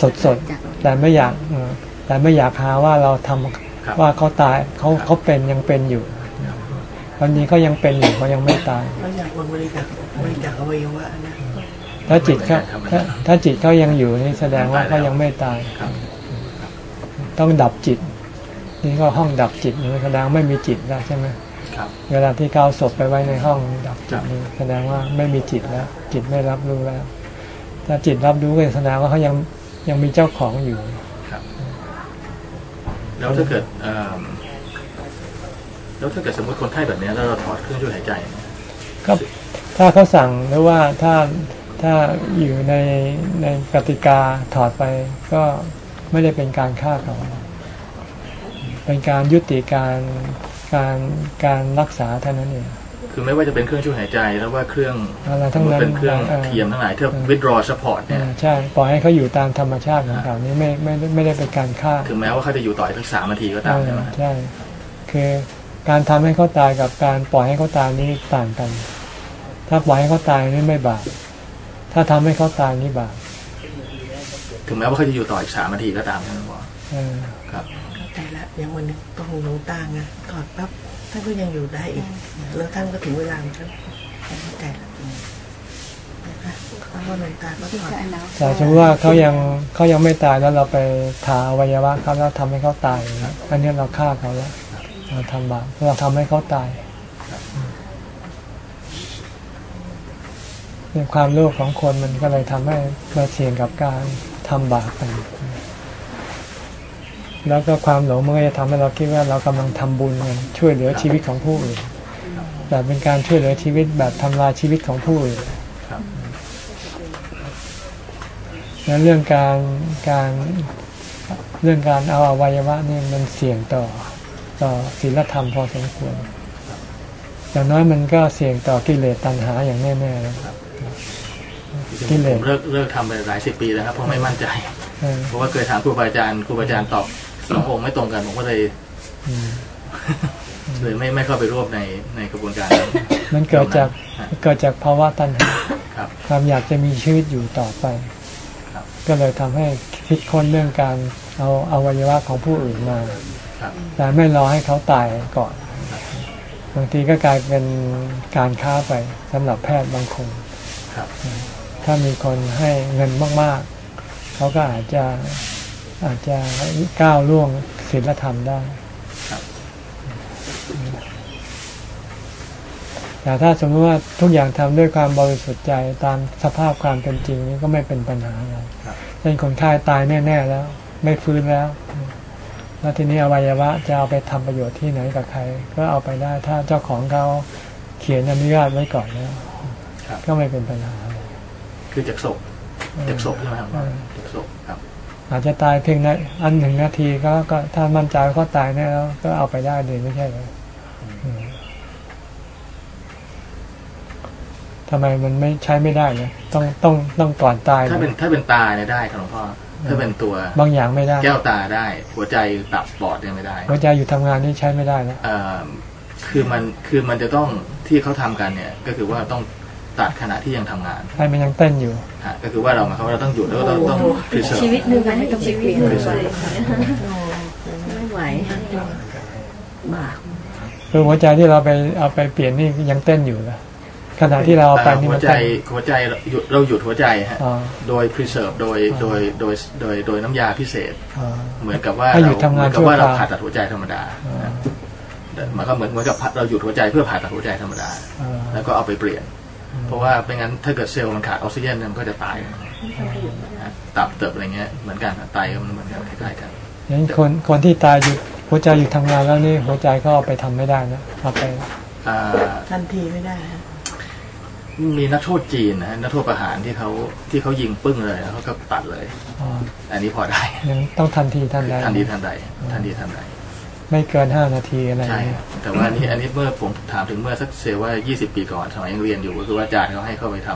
Speaker 1: สดสดๆแต่ไม่อยากเออแต่ไม่อยากหาว่าเราทำ
Speaker 6: ครับ
Speaker 1: ว่าเขาตายเขา
Speaker 6: ครับ
Speaker 1: เขาเป็นยังเป็นอยู่วันนี้เขายังเป็นอยู่เขายังไม่ตาย
Speaker 8: เขาอยากบริจาคบริจาคอวัยวะนะ
Speaker 1: ถ้าจิตเขาถ้าถ้าจิตเขายังอยู่นี่แสดงว่าเขายังไม่ตาย
Speaker 6: ครับ
Speaker 1: ต้องดับจิต นี่ก็ห้องดับจิตนี่แสดงไม่มีจิตแล้วใช่ไหม
Speaker 6: ครับ
Speaker 1: เวลาที่เขาเอาศพไปไว้ในห้องดับจิ
Speaker 6: ครั
Speaker 1: ต
Speaker 6: บ
Speaker 1: นี่แสดงว่าไม่มีจิตแล้ว จิตไม่รับรู้แล้ว ถ้าจิตรับรู้ก็แสดงว่าเขายังยังมีเจ้าของอยู่
Speaker 6: ครับ แล้วถ้าเกิดเอิ่มแล้วถ้าเกิดสมมติคนไข้แบบเนี้ยแล้วเราถอดเครื่องช่วยหายใจเนี่ย
Speaker 1: ก็ถ้าเขาสั่งหรือว่าถ้า ถ้าอยู่ในในกติกาถอดไปก็ไม่ได้เป็นการฆ่าเขา เป็นการยุติการการการรักษาเท่านั้นเอง
Speaker 6: คือไม่ว่าจะเป็นเครื่องช่วยหายใจแล้วว่าเครื่อง
Speaker 1: อะไรทั้งนั้น
Speaker 6: เป็นเครื่อง
Speaker 1: เออ
Speaker 6: เทียมทั้งหลายที่ withdraw support เนี่ย
Speaker 1: อ่าใช่ปล่อยให้เขาอยู่ตามธรรมชาติของเขานี่ไม่ไม่ไม่ได้เป็นการฆ่า
Speaker 6: ถึงแม้ว่าเขาจะอยู่ต่ออีกสักสามนาทีก็ตามใช่ไหม
Speaker 1: ใช่คือการทำให้เขาตายกับการปล่อยให้เขาตายนี่ต่างกัน ถ้าปล่อยให้เขาตายนี่ไม่บาป ถ้าทำให้เขาตายนี่บาป
Speaker 6: ถึงแม้ว่าเขาจะอยู่ต่ออีกสามนาทีก็ตามใช่ไหมหมอ
Speaker 1: เออ
Speaker 6: ครับ
Speaker 8: เข้าใจละอย่างวันหนึงต้องหลวงตาไงถอดปั๊บท่านก็ยังอยู่ได้อีก แล้วท่านก็ถึงเวลาของท่านเข้าใจละนะคะเพราะว่าหลวงตาก็ถอด
Speaker 1: แต่สมมติว่าเขายังเขายังไม่ตายแล้วเราไปทาอวัยวะเขาแล้วทำให้เขาตายอย่างเงี้ยอันนี้เราฆ่าเขาแล้วเราทำบาปเราทำให้เขาตายเนี่ย ความโลภของคนมันก็เลยทำให้มาเสี่ยงกับการทำบาปกันแล้วก็ความหลงมันก็จะทำให้เราคิดว่าเรากำลังทำบุญกันช่วยเหลือชีวิตของผู้อื่นแต่เป็นการช่วยเหลือชีวิตแบบทำลายชีวิตของผู้อื่น
Speaker 6: ครับ
Speaker 1: แล้วเรื่องการการเรื่องการเอาอวัยวะนี่มันเสี่ยงต่อต่อศีลธรรมพอสมควร อย่างน้อยมันก็เสี่ยงต่อกิเลสตัณหาอย่างแน่ๆเลย กิเลส
Speaker 6: ผมเลิกเลิกทำไปหลายสิบปีแล้วครับเพราะไม่มั่นใจ
Speaker 1: เออ
Speaker 6: เพราะว่าเคยถามครูบาอาจารย์ครูบาอาจารย์ตอบสององค์ไม่ตรงกันผมก็เลย
Speaker 1: อืม
Speaker 6: เลยไม่ไม่เข้าไปร่วมในในกระบวนการนั้น
Speaker 1: มันเกิดจาก
Speaker 6: ฮะ
Speaker 1: เกิดจากภาวะตัณหา
Speaker 6: ครับ
Speaker 1: ความอยากจะมีชีวิตอยู่ต่อไป
Speaker 6: ครับ
Speaker 1: ก็เลยทำให้คิดค้นเรื่องการเอาอวัยวะของผู้อื่นมา
Speaker 6: ครับ
Speaker 1: แต่ไม่รอให้เขาตายก่อนบางทีก็กลายเป็นการค้าไปสำหรับแพทย์บางคน
Speaker 6: ครับ
Speaker 1: ถ้ามีคนให้เงินมาก ๆ เขาก็อาจจะอาจจะก้าวล่วงศีลธรรมได้
Speaker 6: ครับ
Speaker 1: แต่ถ้าสมมติว่าทุกอย่างทำด้วยความบริสุทธิ์ใจตามสภาพความเป็นจริงนี้ก็ไม่เป็นปัญหาอะไร
Speaker 6: ครับ
Speaker 1: เช่นคนไข้ตายแน่ ๆ แล้ว ไม่ฟื้นแล้ว แล้วทีนี้อวัยวะจะเอาไปทำประโยชน์ที่ไหนกับใคร ก็เอาไปได้ถ้าเจ้าของเขาเขียนอนุญาตไว้ก่อนแล้ว
Speaker 6: ครับ
Speaker 1: ก็ไม่เป็นปัญหาอะไร
Speaker 6: คือจากศพจากศพใช่ไหมครับ
Speaker 1: เออ
Speaker 6: จากศพครับ
Speaker 1: อาจจะตายเพียงในอันหนึ่งนาทีก็ก็ถ้ามั่นใจว่าเขาตายแน่แล้วก็เอาไปได้เลยไม่ใช่เหรออืมทำไมมันไม่ใช้ไม่ได้เลยต้องต้องต้องก่อนตาย
Speaker 6: ถ้าเป็นถ้าเป็นตาเนี่ยได้ครับหลวงพ่อถ้าเป็นตัว
Speaker 1: บางอย่างไม่ได้
Speaker 6: แก้วตาได้ หัวใจตับปอดยังไม่ได้
Speaker 1: หัวใจอยู่ทำงานนี่ใช้ไม่ได้แล้ว
Speaker 6: เอ่อคือมันคือมันจะต้องที่เขาทำกันเนี่ย ก็คือว่าต้อง ตัดขณะที่ยังทำงาน
Speaker 1: ให้มันยังเต้นอยู่
Speaker 6: ฮะก็คือว่าเราหมายความว่าเราต้องหยุดแล้วก็ต้องต้องคือเสริม
Speaker 7: ชีวิตหนึ่งอันนี้ต้องชีวิตหนึ่ง
Speaker 6: คือเสริม
Speaker 7: ไม่ไหวบาป
Speaker 1: คือหัวใจที่เราไปเอาไปเปลี่ยนนี่ยังเต้นอยู่นะขณะที่เราเอาไปนี่
Speaker 6: หั
Speaker 1: มั
Speaker 6: วนใจ
Speaker 1: เต้น
Speaker 6: หัวใจหยุดเราหยุดหัวใจฮะ
Speaker 1: อ๋อ
Speaker 6: โดย preserve โดยโดยโดยโดยโดยน้ำยาพิเศษ
Speaker 1: อ๋อ
Speaker 6: เหมือนกับว่า
Speaker 1: ให้หยุ
Speaker 6: เรา
Speaker 1: ดทำงาน
Speaker 6: เหมือนกับว่าเรา
Speaker 1: ชั่วคราว
Speaker 6: ผ่าตัดหัวใจธรรมดา
Speaker 1: อ๋อ
Speaker 6: นะหมายความเหมือนเหมือนกับเราหยุดหัวใจเพื่อผ่าตัดหัวใจธรรมดา
Speaker 1: อ๋อ
Speaker 6: แล้วก็เอาไปเปลี่ยน เพราะว่าไม่งั้นถ้าเกิดเซลล์มันขาดออกซิเจนเนี่ยมันก็จะตายนะตับเติบอะไรเงี้ยเหมือนกันไตก็มันเหมือนกันคล้ายๆกัน
Speaker 1: อย่างนี้คนคนที่ตายหยุดหัวใจหยุดทำงานแล้วนี่หัวใจก็เอาไปทำไม่ได้นะเอาไป
Speaker 6: อ่า
Speaker 8: ทันทีไม่ได้ฮะ
Speaker 6: มีนักโทษจีนนะฮะนักโทษประหารที่เขาที่เขายิงปึ้งเลยแล้วเขาก็ตัดเลย
Speaker 1: อ๋อ
Speaker 6: อันนี้พอได้
Speaker 1: ยังต้องทันทีทันใด
Speaker 6: ทันทีทันใดทันทีทันใด
Speaker 1: ไม่เกินห้านาทีอะไรอ
Speaker 6: ใช่
Speaker 1: ย่างเงี้ย
Speaker 6: แต่ว่าอันนี้อันนี้เมื่อผมถามถึงเมื่อสักเซว่า20ปีก่อนสมัยยังเรียนอยู่ก็คือว่าอาจารย์เขาให้เข้าไปท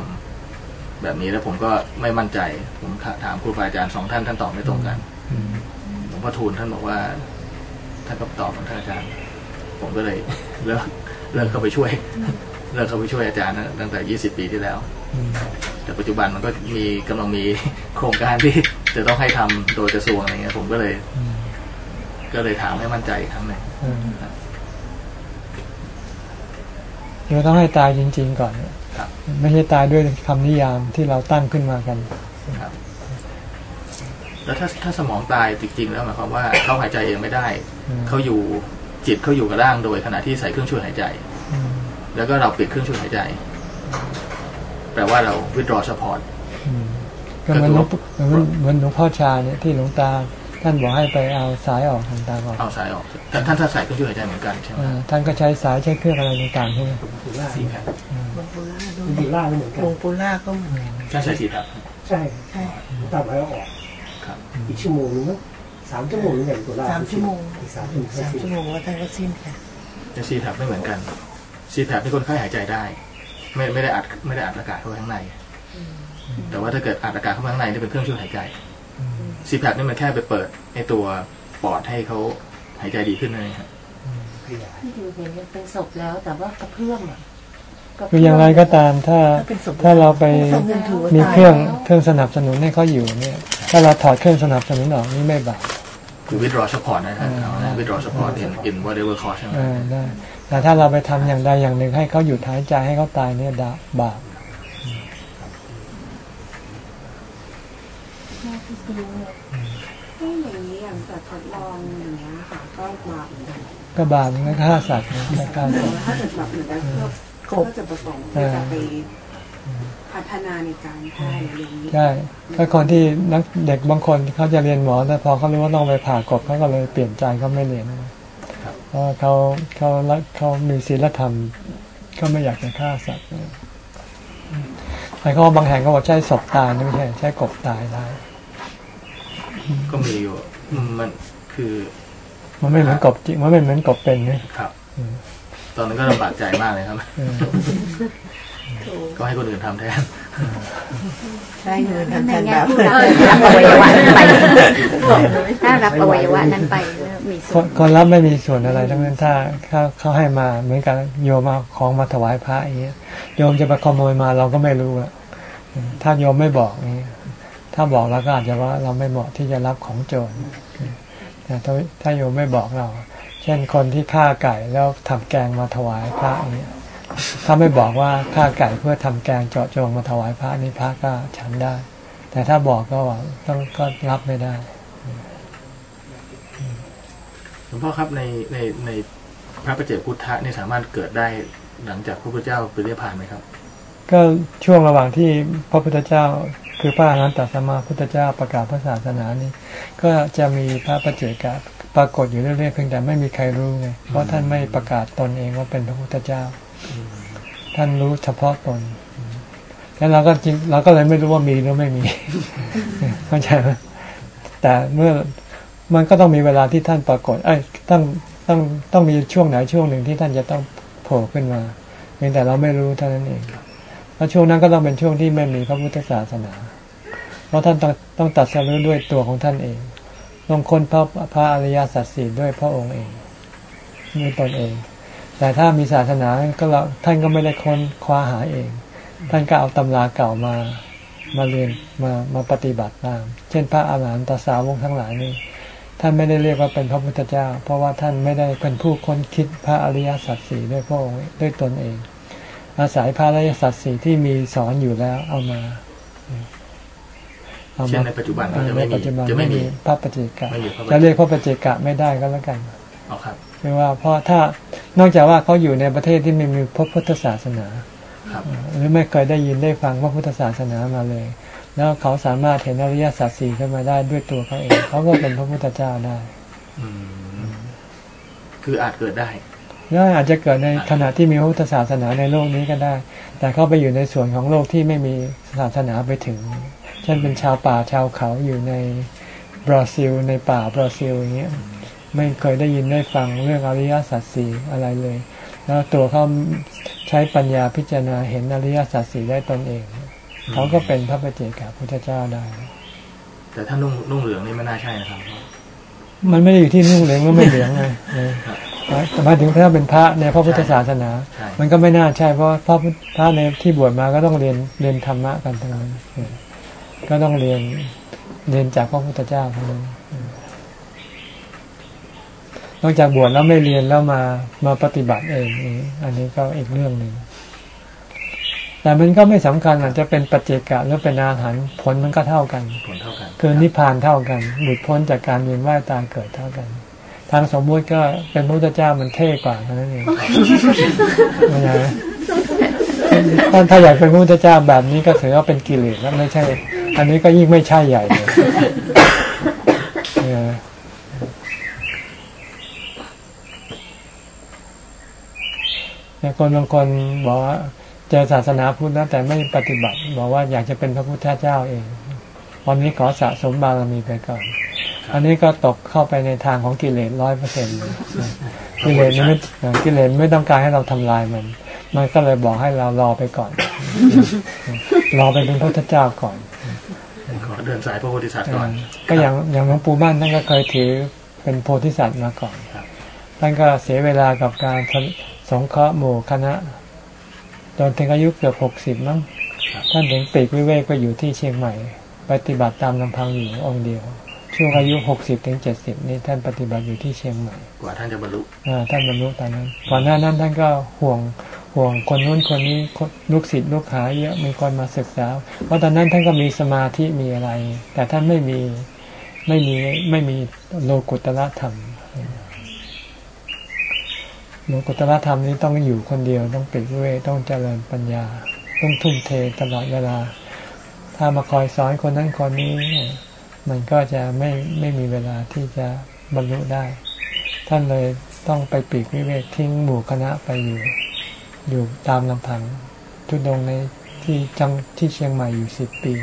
Speaker 6: ำแบบนี้แล้วผมก็ไม่มั่นใจ ผมถามครูบาอาจารย์สองท่านท่านตอบไม่ตรงกัน
Speaker 1: อืม
Speaker 6: หลวงพ่อทูลท่านบอกว่าท่านก็ตอบของท่านอาจารย์ ผมก็เลยเลิกเลิกเข้าไปช่วยเลิกเข้าไปช่วยอาจารย์นะตั้งแต่ยี่สิบปีที่แล้ว
Speaker 1: อืม
Speaker 6: แต่ปัจจุบันมันก็มีกำลังมีโครงการที่จะต้องให้ทำโดยกระทรวงอะไรเงี้ยผมก็เลย
Speaker 1: อืม
Speaker 6: ก็เลยถามให้มั่นใจอีกครั้งหนึ่ง
Speaker 1: อืมเราต้องให้ตายจริง ๆ ก่อน
Speaker 6: ครับ
Speaker 1: ไม่ใช่ตายด้วยคำนิยามที่เราตั้งขึ้นมากัน
Speaker 6: ครับแล้วถ้าถ้าสมองตายจริง ๆ แล้วหมายความว่าเขาหายใจเองไม่ได้
Speaker 1: อืม
Speaker 6: เขาอยู่จิตเขาอยู่กับร่างโดยขณะที่ใส่เครื่องช่วยหายใจ
Speaker 1: อืม
Speaker 6: แล้วก็เราปิดเครื่องช่วยหายใจ แปลว่าเรา withdraw support
Speaker 1: อืมก็เหมือนหลวงปู่เหมือนเหมือนหลวงพ่อชาเนี่ยที่หลวงตา ท่านบอกให้ไปเอาสายออกทางตาออก
Speaker 6: เอาสายออกท่านท่านท่านใส่เครื่องช่วยหายใจเหมือนกันใช่ไหม
Speaker 1: อ่าท่านก็ใช้สายใช้เครื่องอะไรต่างๆใช่ไหม
Speaker 2: ปูล่า
Speaker 6: สี่แผ่น
Speaker 8: หลวงปู่ล่าด้ว
Speaker 2: ปู
Speaker 8: ย
Speaker 2: ล่าไม่เหมือนกั
Speaker 8: ห
Speaker 2: น
Speaker 8: ลวงปู่ล่าก็เหมือน
Speaker 6: ท่านใช้สี่แผ่น
Speaker 2: ใช่
Speaker 8: ใช่
Speaker 2: ตามไว้เอาออก
Speaker 6: ครับ
Speaker 2: อีกชั่วโมงนึงมั้งสามชั่วโมงนึงอย่างปูล่า
Speaker 8: สามชั่วโมง
Speaker 2: อีกสามชั่วโมง
Speaker 8: สามชั่วโมงว่าท่านก็สิ้นค่ะ
Speaker 6: แต่ซีแผ่นไม่เหมือนกันซีแผ่นที่คนไข้หายใจได้ ไม่ไม่ได้อัดไม่ได้อัดอากาศเข้าไปข้างในแต่ว่าถ้าเกิดอัดอากาศเข้าไปข้างในนี่เป็นเครื่องช่วยหายใจ ซีแผ่นนี่มันแค่ไปเปิดไอตัวปอดให้เขาหายใจดีขึ้นนั่นเองครับ
Speaker 2: ขยาย
Speaker 7: ที่ดูเห็นยังเป็นศพแล้วแต่ว่ากระเพื่อมอะกระ
Speaker 1: คื
Speaker 7: เพื่
Speaker 1: ออย่างไรก็ตามถ้า
Speaker 8: ถ้าเป็นศพ
Speaker 1: ถ้าเราไป
Speaker 8: ศพยังถือว่า
Speaker 1: มี
Speaker 8: ตาย
Speaker 1: เครื่อง
Speaker 8: แล้ว
Speaker 1: เครื่องสนับสนุนให้เขาอยู่เนี่ย ถ้าเราถอดเครื่องสนับสนุนออกนี่ไม่บาป
Speaker 6: คือ withdraw support นะครับ
Speaker 1: อ่า
Speaker 6: เอานะ withdraw support in in whatever cause ใช่ไหม
Speaker 1: อ่าได้แต่ถ้าเราไปทำอย่างใดอย่างหนึ่งให้เขาหยุดหายใจให้เขาตายเนี่ยดาบาป
Speaker 4: ถ้าอย่างนี้อย่างสัตว์ทดลองอย่างเงี้ยค่ะก็บาปเหมือนกัน
Speaker 1: ก็บาปเหมือนกับฆ่าสัตว์นะแต่การ
Speaker 4: แต่ว่าถ้าเกิดแบบเหมือนกันเพื่อเพื่อจุดประสงค์ที่จะไปพัฒนาในการแพทย์อะไรอย่างนี้
Speaker 1: ใช่ถ้าคนที่นักเด็กบางคนเขาจะเรียนหมอแต่พอเขารู้ว่าต้องไปผ่ากบเขาก็เลยเปลี่ยนใจเขาไม่เรียนเพราะว่าเขาเขารักเขามีศีลธรรมเขาไม่อยากจะฆ่าสัตว์แต่เขาบางแห่งเขาบอกใช้ศพตายนะไม่ใช่ใช้กบตายได้
Speaker 6: ก็มีอยู่อืมมันคือ
Speaker 1: มันไม่เหมือนกบจริงมันไม่เหมือนกบเป็นไง
Speaker 6: ครับ
Speaker 1: อืม
Speaker 6: ตอนนั้นก็ลำบากใจมากเลยครับ
Speaker 1: เออ
Speaker 6: ก็ให้คนอื่นทำแทน
Speaker 8: ใช่เงินทำ
Speaker 5: ใน
Speaker 8: แทน
Speaker 5: แง่
Speaker 8: แบบ
Speaker 5: ผู้รับอวัยวะนั้นไปถ้ารับอวัยวะนั้นไปแล้วมี
Speaker 1: ค
Speaker 5: ส่วน
Speaker 1: นคนรับไม่มีส่วนอะไรทั้งนั้นถ้าเขาเขาให้มาเหมือนกับโยมมาของมาถวายพระอย่างเงี้ยโยมจะไปขโมยมาเราก็ไม่รู้อะถ้าโยมไม่บอกนี่ ถ้าบอกเราก็อาจจะว่าเราไม่เหมาะที่จะรับของโจรแต่ถ้าถ้าโยมไม่บอกเรา เช่นคนที่ฆ่าไก่แล้วทำแกงมาถวายพระอย่างเงี้ยถ้าไม่บอกว่าฆ่าไก่เพื่อทำแกงเจาะจงมาถวายพระนี่พระก็ฉันได้ แต่ถ้าบอกก็ต้องก็รับไม่ได้
Speaker 6: หลวงพ่อครับในในในพระประเจกพุทธะนี่สามารถเกิดได้หลังจากพระพุทธเจ้าปรินิพพานไหมครับ
Speaker 1: ก็ช่วงระหว่างที่พระพุทธเจ้า คือพระอรหันตสัมมาพุทธเจ้าประกาศพระศาสนานี้ ก็จะมีพระประเจกะปรากฏอยู่เรื่อยๆเพียงแต่ไม่มีใครรู้ไงเพราะท่านไม่ประกาศตนเองว่าเป็นพระพุทธเจ้า ท่านรู้เฉพาะตนแล้วเราก็จริงเราก็เลยไม่รู้ว่ามีหรือไม่มีเข้าใจไหมแต่เมื่อมันก็ต้องมีเวลาที่ท่านปรากฏ เอ้ยต้องต้องต้องมีช่วงไหนช่วงหนึ่งที่ท่านจะต้องโผล่ขึ้นมาเพียงแต่เราไม่รู้เท่านั้นเองแล้วช่วงนั้นก็ต้องเป็นช่วงที่ไม่มีพระพุทธศาสนา เพราะท่านต้องต้องตัดสรู้ด้วยตัวของท่านเองลงคนพระพระอริยสัจสี่ด้วยพระองค์เองด้วยตนเอง แต่ถ้ามีศาสนาก็เราท่านก็ไม่ได้ค้นคว้าหาเอง ท่านก็เอาตำราเก่ามามาเรียนมามาปฏิบัติตาม เช่น พระอาหารหันตสาวกทั้งหลายนี่ท่านไม่ได้เรียกว่าเป็นพระพุทธเจ้า เพราะว่าท่านไม่ได้เป็นผู้ค้นคิดพระอริยสัจสี่ด้วยพระองค์ด้วยตนเอง อาศัยพระอริยสัจสี่ที่มีสอนอยู่แล้วเอามา เอา
Speaker 6: เช่
Speaker 1: มาน
Speaker 6: ในปัจจุบันก็
Speaker 1: เออ
Speaker 6: จะ
Speaker 1: ใน
Speaker 6: ไม่มี
Speaker 1: ปัจจุบัน
Speaker 6: จะ
Speaker 1: ไม่
Speaker 6: ไม่
Speaker 1: มี
Speaker 6: มี
Speaker 1: พระปฏิเจกะ
Speaker 6: ไม่มีพระปฏิเจกะ
Speaker 1: จะเรียกพระปฏิเจกะไม่ได้ก็แล้วกัน
Speaker 6: อ๋อครับ
Speaker 1: คือว่าเพราะถ้านอกจากว่าเขาอยู่ในประเทศที่ไม่มีพระพุทธศาสนา
Speaker 6: ครับ
Speaker 1: หรือไม่เคยได้ยินได้ฟังพระพุทธศาสนามาเลย แล้วเขาสามารถเห็นอริยสัจสี่ขึ้นมาได้ด้วยตัวเขาเองเขาก็เป็นพระพุทธเจ้าได้
Speaker 6: อืมคืออาจเกิดได้
Speaker 1: แล้วอาจจะเกิดในขณะที่มีพระพุทธศาสนาในโลกนี้ก็ได้ แต่เขาไปอยู่ในส่วนของโลกที่ไม่มีศาสนาไปถึง เช่นเป็นชาวป่าชาวเขาอยู่ในบราซิล ในป่าบราซิลอย่างเงี้ยไม่เคยได้ยินได้ฟังเรื่องอริยสัจสี่อะไรเลย แล้วตัวเขาใช้ปัญญาพิจารณาเห็นอริยสัจสี่ได้ตนเอง เขาก็เป็นพระปฏิเจกพุทธเจ้าได้
Speaker 6: แต่ถ้านุ่งนุ่งเหลืองนี่ไม่น่าใช่นะครับ
Speaker 1: มันไม่ได้อยู่ที่นุ่งเหลืองหรือไม่เหลืองไงเออแต่หมายถึงถ้าเป็นพระในพระพุทธศาสนา
Speaker 6: ใช่
Speaker 1: มันก็ไม่น่าใช่เพราะพระพุทธพระในที่บวชมาก็ต้องเรียนเรียนธรรมะกันทั้งนั้นเออ ก็ต้องเรียนเรียนจากพระพุทธเจ้าทั้งนั้นเออนอกจากบวชแล้วไม่เรียนแล้วมามาปฏิบัติเองนี่อันนี้ก็อีกเรื่องหนึ่งแต่มันก็ไม่สำคัญอาจจะเป็นปัจเจกะหรือเป็นอาหารผลมันก็เท่ากัน
Speaker 6: ผลเท่ากัน
Speaker 1: คือนิพพานเท่ากันหลุดพ้นจากการเวียนว่ายตายเกิดเท่ากัน ทางสมมุติก็เป็นพระพุทธเจ้ามันเท่กว่าเท่านั้นเองไม่ใช่ไหม ท่านถ้าอยากเป็นพระพุทธเจ้าแบบนี้ก็ถือว่าเป็นกิเลสแล้วไม่ใช่ อันนี้ก็ยิ่งไม่ใช่ใหญ่เลยเนี่ยคนบางคนบอกว่าเจอศาสนาพุทธแล้วแต่ไม่ปฏิบัติ บอกว่าอยากจะเป็นพระพุทธเจ้าเองวันนี้ขอสะสมบารมีไปก่อน อันนี้ก็ตกเข้าไปในทางของกิเลสร้อยเปอร์เซ็นต์เลยกิเลสไม่กิเลสไม่ต้องการให้เราทำลายมัน มันก็เลยบอกให้เรารอไปก่อน รอไปเป็นพระพุทธเจ้าก่อน
Speaker 6: ขอเดินสายพระโพธิสัตว์ก่อน
Speaker 1: ก็อย่างอย่างหลวงปู่มั่นท่านก็เคยถือเป็นโพธิสัตว์มาก่อน
Speaker 6: ครับ
Speaker 1: ท่านก็เสียเวลากับการสงเคราะห์หมู่คณะจนถึงอายุเกือบหกสิบมั้ง
Speaker 6: ครับ
Speaker 1: ท่านถึงปลีกวิเวกไปอยู่ที่เชียงใหม่ ปฏิบัติตามลำพังอยู่องค์เดียว ช่วงอายุหกสิบถึงเจ็ดสิบนี่ท่านปฏิบัติอยู่ที่เชียงใหม่
Speaker 6: กว่าท่านจะบรรลุ
Speaker 1: อ่าท่านบรรลุตอนนั้นก่อนหน้านั้นท่านก็ห่วง ห่วงคนนู้นคนนี้ลูกศิษย์ลูกหาเยอะมีคนมาศึกษา เพราะตอนนั้นท่านก็มีสมาธิมีอะไร แต่ท่านไม่มีไม่มีไม่มีโลกุตละธรรมโลกุตละธรรมนี้ต้องอยู่คนเดียวต้องปิดเวทต้องเจริญปัญญา ต้องทุ่มเทตลอดเวลา ถ้ามาคอยสอนคนนั้นคนนี้ มันก็จะไม่ไม่มีเวลาที่จะบรรลุได้ ท่านเลยต้องไปปีกวิเวกทิ้งหมู่คณะไปอยู่ อยู่ตามลำพังทุดงค์ในที่จังที่เชียงใหม่อยู่สิบปี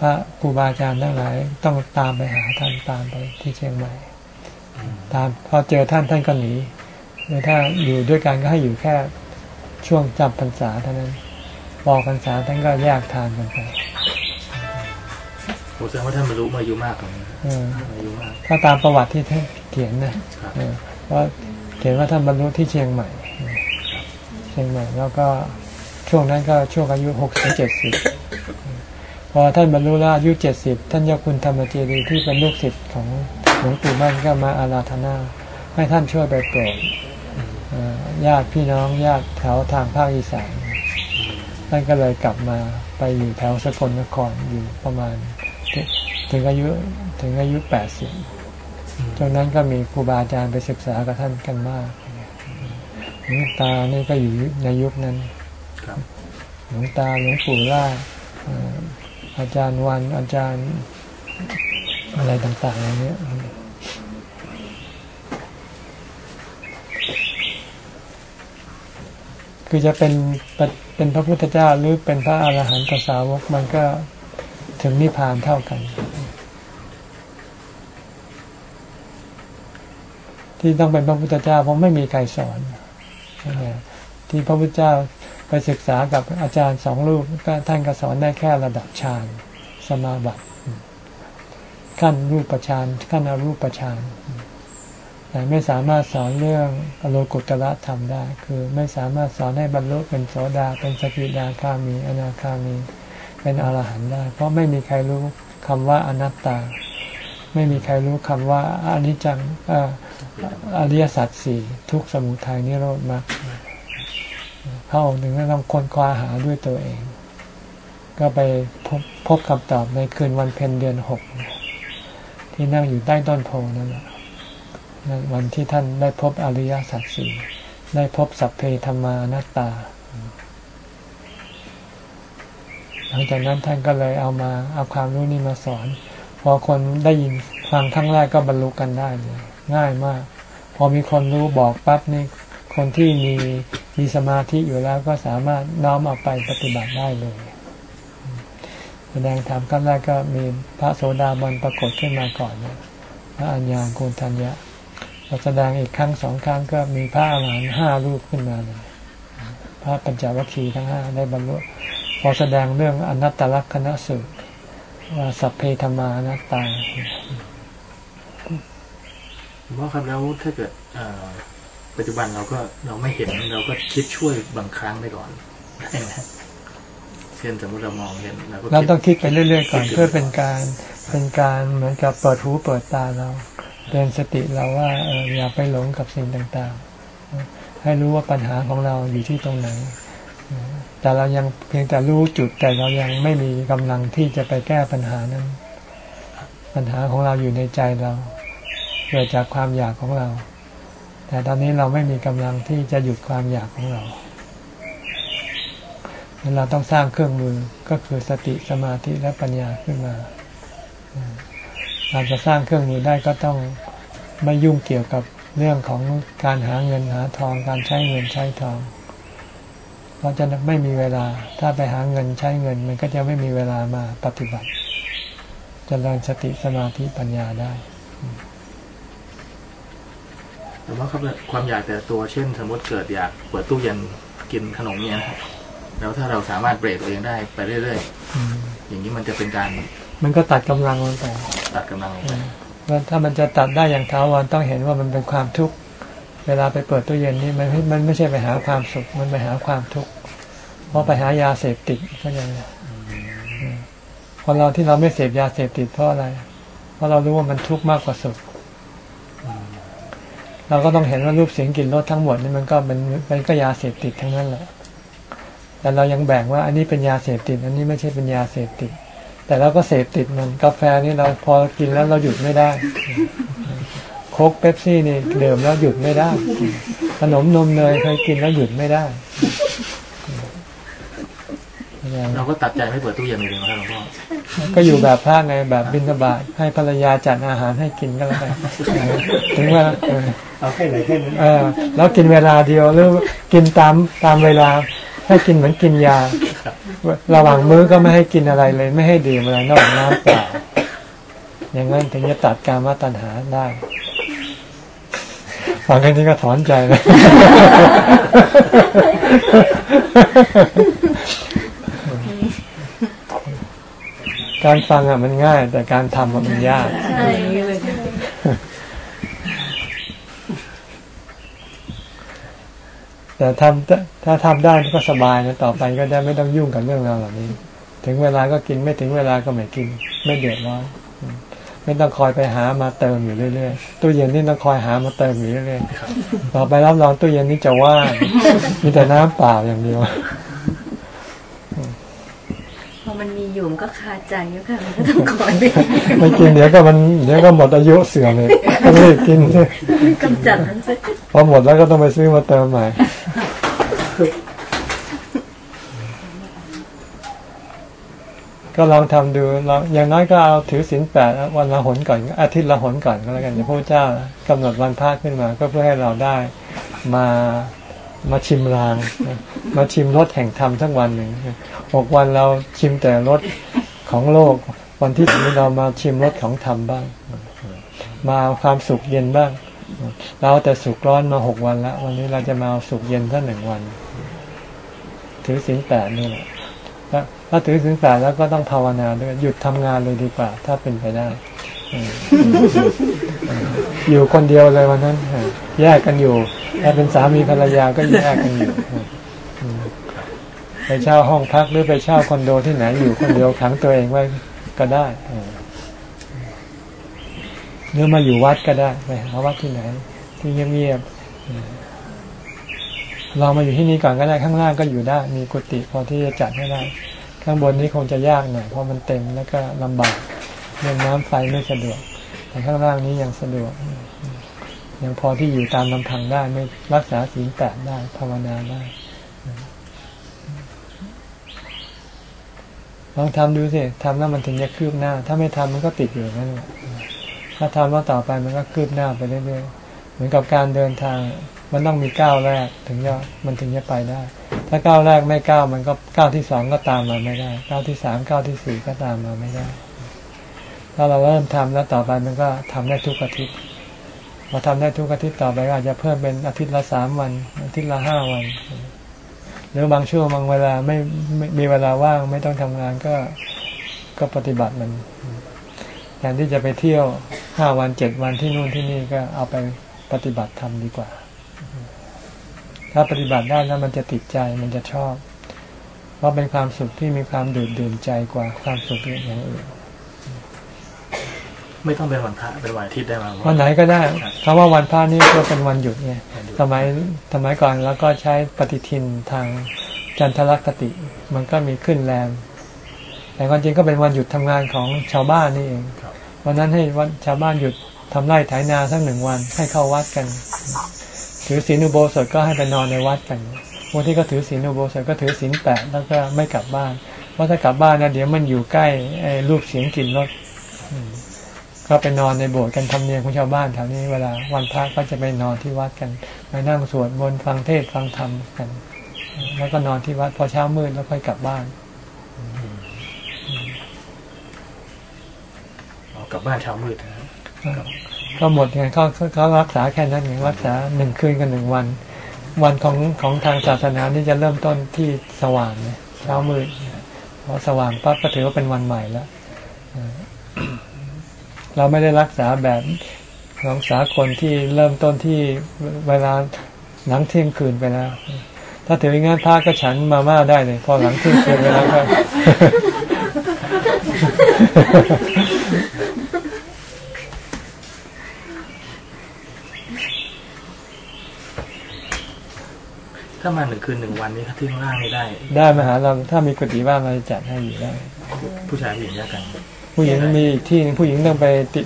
Speaker 1: พระครูบาอาจารย์ทั้งหลายต้องตามไปหาท่านตามไปที่เชียงใหม่ ตามพอเจอท่านท่านก็หนีหรือถ้าอยู่ด้วยกันก็ให้อยู่แค่ช่วงจำพรรษาเท่านั้นพอพรรษาท่านก็แยกทานกันไป
Speaker 6: ผมแสดงว่าท่านบรรลุมาอายุมากกว่านี้
Speaker 1: เออ
Speaker 6: อายุมาก
Speaker 1: ถ้าตามประวัติที่ท่านเขียนนะครับเออเพราะเขียนว่าท่านบรรลุที่เชียงใหม่ ชียงใหม่ แล้วก็ช่วงนั้นก็ช่วงอายุหกสิบเจ็ดสิบพอท่านบรรลุแล้วอายุเจ็ดสิบท่านยาคุณธรรมเจดีย์ที่เป็นลูกศิษย์ของหลวงปู่มั่นก็มาอาราธนา ให้ท่านช่วยไปโปรดญาติพี่น้องญาติแถวทางภาคอีสานท่านก็เลยกลับมาไปอยู่แถวสกลนครอยู่ประมาณ ถึงอายุถึงอายุแปดสิบจนนั้นก็มีครูบาอาจารย์ไปศึกษากับท่านกันมาก หลวงตานี่ก็อยู่ในยุคนั้น
Speaker 6: ครับ
Speaker 1: หลวงตาหลวงปู่ล่าเอ่ออาจารย์วันอาจารย์อะไรต่างๆอย่างเนี้ยคือจะเป็นเป็นพระพุทธเจ้าหรือเป็นพระอาหารหันตสาวกมันก็ถึงนิพพานเท่ากัน ที่ต้องเป็นพระพุทธเจ้าเพราะไม่มีใครสอน ที่พระพุทธเจ้าไปศึกษากับอาจารย์สองรูปก็ท่านก็สอนได้แค่ระดับฌานสมาบัติขั้นรูปฌานขั้นอรูปฌานแต่ไม่สามารถสอนเรื่องอโลกุตระธรรมได้ คือไม่สามารถสอนให้บรรลุเป็นโสดาเป็นสกิดาคามีอนาคามี เป็นอรหันต์ได้ เพราะไม่มีใครรู้คำว่าอนัตตา ไม่มีใครรู้คำว่าอนิจจังอริยสัจสี่ทุกสมุทัยนิโรธมรรคพระองค์ถึงได้ต้องค้นคว้าหาด้วยตัวเอง ก็ไปพบพบคำตอบในคืนวันเพ็ญเดือนหกที่นั่งอยู่ใต้ต้นโพนั่นแหละวันที่ท่านได้พบอริยสัจสี่ได้พบสัพเพธรรมานัตตา หลังจากนั้นท่านก็เลยเอามาเอาความรู้นี่มาสอน อคนได้ยินฟังครั้งแรกก็บรรลุกันได้เลยง่ายมาก พอมีคนรู้บอกปั๊บนี่คนที่มีมีสมาธิอยู่แล้วก็สามารถน้อมเอาไปปฏิบัติได้เลยแสดงธรรมขั้นแรกก็มีพระโสดาบันปรากฏขึ้นมาก่อนนะพระอัญญาโกณทัญญะพอแสดงอีกครั้งสองครั้งก็มีพระอรหันต์ห้ารูปขึ้นมาเลยพระปัญจวัคคีย์ทั้งห้าได้บรรลุพอแสดงเรื่องอนัตตลักษณสูตร ว่าสัพเพธรรมานัตตา
Speaker 6: เพราะครับแล้วถ้าเกิดเอ่อปัจจุบันเราก็เราไม่เห็นเราก็คิดช่วยบางครั้งไปก่อนได้ไหมเช่นสมมติเรามองเห็นเราก็
Speaker 1: เรา
Speaker 6: คิด
Speaker 1: ต้องคิดไปเรื่อยๆก่อนเพื่อเป็นการเป็นการเหมือนกับเปิดหูเปิดตาเราเตือนสติเราว่าเอออย่าไปหลงกับสิ่งต่างๆ ให้รู้ว่าปัญหาของเราอยู่ที่ตรงไหน แต่เรายังเพียงแต่รู้จุดแต่เรายังไม่มีกำลังที่จะไปแก้ปัญหานั้น ปัญหาของเราอยู่ในใจเราเกิดจากความอยากของเรา แต่ตอนนี้เราไม่มีกำลังที่จะหยุดความอยากของเราดังนั้นเราต้องสร้างเครื่องมือก็คือสติสมาธิและปัญญาขึ้นมา เราจะสร้างเครื่องมือได้ก็ต้องไม่ยุ่งเกี่ยวกับเรื่องของการหาเงินหาทองการใช้เงินใช้ทอง เพราะจะไม่มีเวลา ถ้าไปหาเงินใช้เงิน มันก็จะไม่มีเวลามาปฏิบัติจเจริญสติสมาธิปัญญาได้
Speaker 6: แต่ว่าครับความอยากแต่ตัวเช่น สมมติเกิดอยากเปิดตู้เย็นกินขนมเนี่ยนะครับแล้วถ้าเราสามารถเบรกตัวเองได้ไปเรื่อยๆอย่างนี้มันจะเป็นการ
Speaker 1: มันก็ตัดกำลังลงไป
Speaker 6: ตัดกำลังลงไป
Speaker 1: ว่าถ้ามันจะตัดได้อย่างท้าวรต้องเห็นว่ามันเป็นความทุกข์เวลาไปเปิดตู้เย็นนี่มันไม่มันไม่ใช่ไปหาความสุข มันไปหาความทุกข์ เพราะไปหายาเสพติดก็ยังคนเราที่เราไม่เสพยาเสพติดเพราะอะไร เพราะเรารู้ว่ามันทุกข์มากกว่าสุขเราก็ต้องเห็นว่ารูปเสียงกลิ่นรสทั้งหมดนี่มันก็เป็นมันก็ยาเสพติดทั้งนั้นแหละ แต่เรายังแบ่งว่าอันนี้เป็นยาเสพติด อันนี้ไม่ใช่เป็นยาเสพติด แต่เราก็เสพติดมันกาแฟนี่เราพอกินแล้วเราหยุดไม่ได้ โค้กเป๊ปซี่นี่เดื่มแล้วหยุดไม่ได้ ขนมนมเนยเคยกินแล้วหยุดไม่ได้
Speaker 6: เราก็ตัดใจไม่เปิดตู้เย็นเลยนะครับหลวงพ่อ
Speaker 1: ก็อยู่แบบพระไงแบบบินทบาทให้ภรรยาจัดอาหารให้กินก็แล้วกันถึงว่าเออ
Speaker 2: เอาแค่ไหนแค่นั้น
Speaker 1: เออแล้วกินเวลาเดียวหรือกินตามตามเวลา ให้กินเหมือนกินยา ระหว่างมื้อก็ไม่ให้กินอะไรเลย ไม่ให้ดื่มอะไรนอกจากน้ำเปล่าอย่างนั้นถึงจะตัดการมาตัญหาได้ฟังแค่นี้ก็ถอนใจเลย การฟังอะมันง่าย แต่การทำอะมันยาก
Speaker 7: ใช่เลย
Speaker 1: แต่ทำถ้าทำได้ก็สบายนะต่อไปก็ได้ไม่ต้องยุ่งกับเรื่องราวเหล่านี้ ถึงเวลาก็กินไม่ถึงเวลาก็ไม่กิน ไม่เดือดร้อนอืมไม่ต้องคอยไปหามาเติมอยู่เรื่อยๆตู้เย็นนี่ต้องคอยหามาเติมอยู่เรื่อยๆต่อไปรับรองตู้เย็นนี่จะว่างมีแต่น้ำเปล่าอย่างเดียว
Speaker 7: พ อมันมีอยู่มันก็คาใจแล้วค่ะมันก็ต้องคอยไป
Speaker 1: ไม่กินเดี๋ยวก็มันเดี๋ยวก็หมดอายุเสื่อมเลยต้องรีบกิน
Speaker 7: กำจัดมันซะ
Speaker 1: พอหมดแล้วก็ต้องไปซื้อมาเติมใหม่ก็ลองทำดูลองอย่างน้อยก็เอาถือศีลแปดวันละหนก่อน อาทิตย์ละหนก่อนก็แล้วกันอย่างพระเจ้ากำหนดวันพระขึ้นมา ก็เพื่อให้เราได้มา มาชิมราง มาชิมรสแห่งธรรมทั้งวันหนึ่งหกวันเราชิมแต่รสของโลก วันที่นี้เรามาชิมรสของธรรมบ้าง มาเอาความสุขเย็นบ้าง เราแต่สุขร้อนมาหกวันแล้ววันนี้เราจะมาเอาสุขเย็นสักหนึ่งวัน ถือศีลแปดนี่แหละถ้าถือศีลแปดแล้วก็ต้องภาวนาด้วยหยุดทำงานเลยดีกว่า ถ้าเป็นไปได้ อยู่คนเดียวเลยวันนั้นแยกกันอยู่ถ้าเป็นสามีภรรยาก็แยกกันอยู่ไปเช่าห้องพักหรือไปเช่าคอนโดที่ไหนอยู่คนเดียวขังตัวเองไว้ก็ได้อืมหรือมาอยู่วัดก็ได้ไปหาวัดที่ไหน ที่เงียบๆอืมเรามาอยู่ที่นี่ก่อนก็ได้ข้างล่างก็อยู่ได้ มีกุฏิพอที่จะจัดให้ได้ ข้างบนนี้คงจะยากหน่อยเพราะมันเต็มแล้วก็ลำบาก เรื่องน้ำไฟไม่สะดวก แต่ข้างล่างนี้ยังสะดวก ยังพอที่อยู่ตามลำพังได้ไม่รักษาศีลแปดได้ภาวนาได้ลองทำดูสิทำแล้วมันถึงจะคืบหน้า ถ้าไม่ทำมันก็ติดอยู่นั่นแหละถ้าทำแล้วต่อไปมันก็คืบหน้าไปเรื่อยๆ เหมือนกับการเดินทาง มันต้องมีก้าวแรกถึงจะมันถึงจะไปได้ ถ้าก้าวแรกไม่ก้าวมันก็ก้าวที่สองก็ตามมาไม่ได้ ก้าวที่สามก้าวที่สี่ก็ตามมาไม่ได้ ถ้าเราเริ่มทำแล้วต่อไปมันก็ทำได้ทุกอาทิตย์พอทำได้ทุกอาทิตย์ต่อไปก็อาจจะเพิ่มเป็นอาทิตย์ละสามวัน อาทิตย์ละห้าวัน หรือบางช่วงบางเวลาไม่ไม่มีเวลาว่างไม่ต้องทำงานก็ก็ปฏิบัติมันแทนที่จะไปเที่ยวห้าวันเจ็ดวันที่นู่นที่นี่ก็เอาไปปฏิบัติธรรมดีกว่า ถ้าปฏิบัติได้แล้วมันจะติดใจมันจะชอบ เพราะเป็นความสุขที่มีความดื่มดื่มใจกว่าความสุขอย่างอื่น
Speaker 6: ไม่ต้องเป็นวันพระเป็นวันอาทิตย์ได้ไหม
Speaker 1: วันไหนก็ได้คำว่าวันพระนี่ก็เป็นวันหยุดไงสมัยสมัยก่อนแล้วก็ใช้ปฏิทินทางจันทรคติ มันก็มีขึ้นแรมแต่ความจริงก็เป็นวันหยุดทำงานของชาวบ้านนี่เองวันนั้นให้วันชาวบ้านหยุดทำไร่ไถนาสักหนึ่งวันให้เข้าวัดกันถือศีลอุโบสถก็ให้ไปนอนในวัดกันวันที่ก็ถือศีลอุโบสถก็ถือศีลแปดแล้วก็ไม่กลับบ้านเพราะถ้ากลับบ้านนะเดี๋ยวมันอยู่ใกล้ไอ้รูปเสียงกลิ่นรสอืม ก็ไปนอนในโบสถ์กันทำเนียมของชาวบ้านแถวนี้เวลาวันพระก็จะไปนอนที่วัดกันไปนั่งสวดมนต์ฟังเทศน์ฟังธรรมกัน แล้วก็นอนที่วัดพอเช้ามืดแล้วค่อยกลับบ้าน
Speaker 6: อ๋อกลับบ้านเช้ามืดนะ
Speaker 1: ก็หมดไงเขาเขาเขารักษาแค่นั้นไงรักษาหนึ่งคืนกับหนึ่งวัน วันของของทางศาสนานี่จะเริ่มต้นที่สว่างเนี่ยเช้ามืดพอสว่างปั๊บก็ถือว่าเป็นวันใหม่แล้ว เออเราไม่ได้รักษาแบบของสากลที่เริ่มต้นที่เวลาหลังเที่ยงคืนไปแล้ว ถ้าถืออย่างนั้นพระก็ฉันมาม่าได้เลย พอหลังเที่ยงคืนไปแล้วก็
Speaker 6: ถ้ามาหนึ่งคืนหนึ่งวันนี้ที่ข้างล่างนี่ได้
Speaker 1: ได้มาหาเราถ้ามีกุฏิบ้านเราจะจัดให้อยู่ได้
Speaker 6: ผู้ชายผู้หญิงแยกกัน
Speaker 1: ผู้หญิงมีอีกที่หนึ่งผู้หญิงต้องไปติ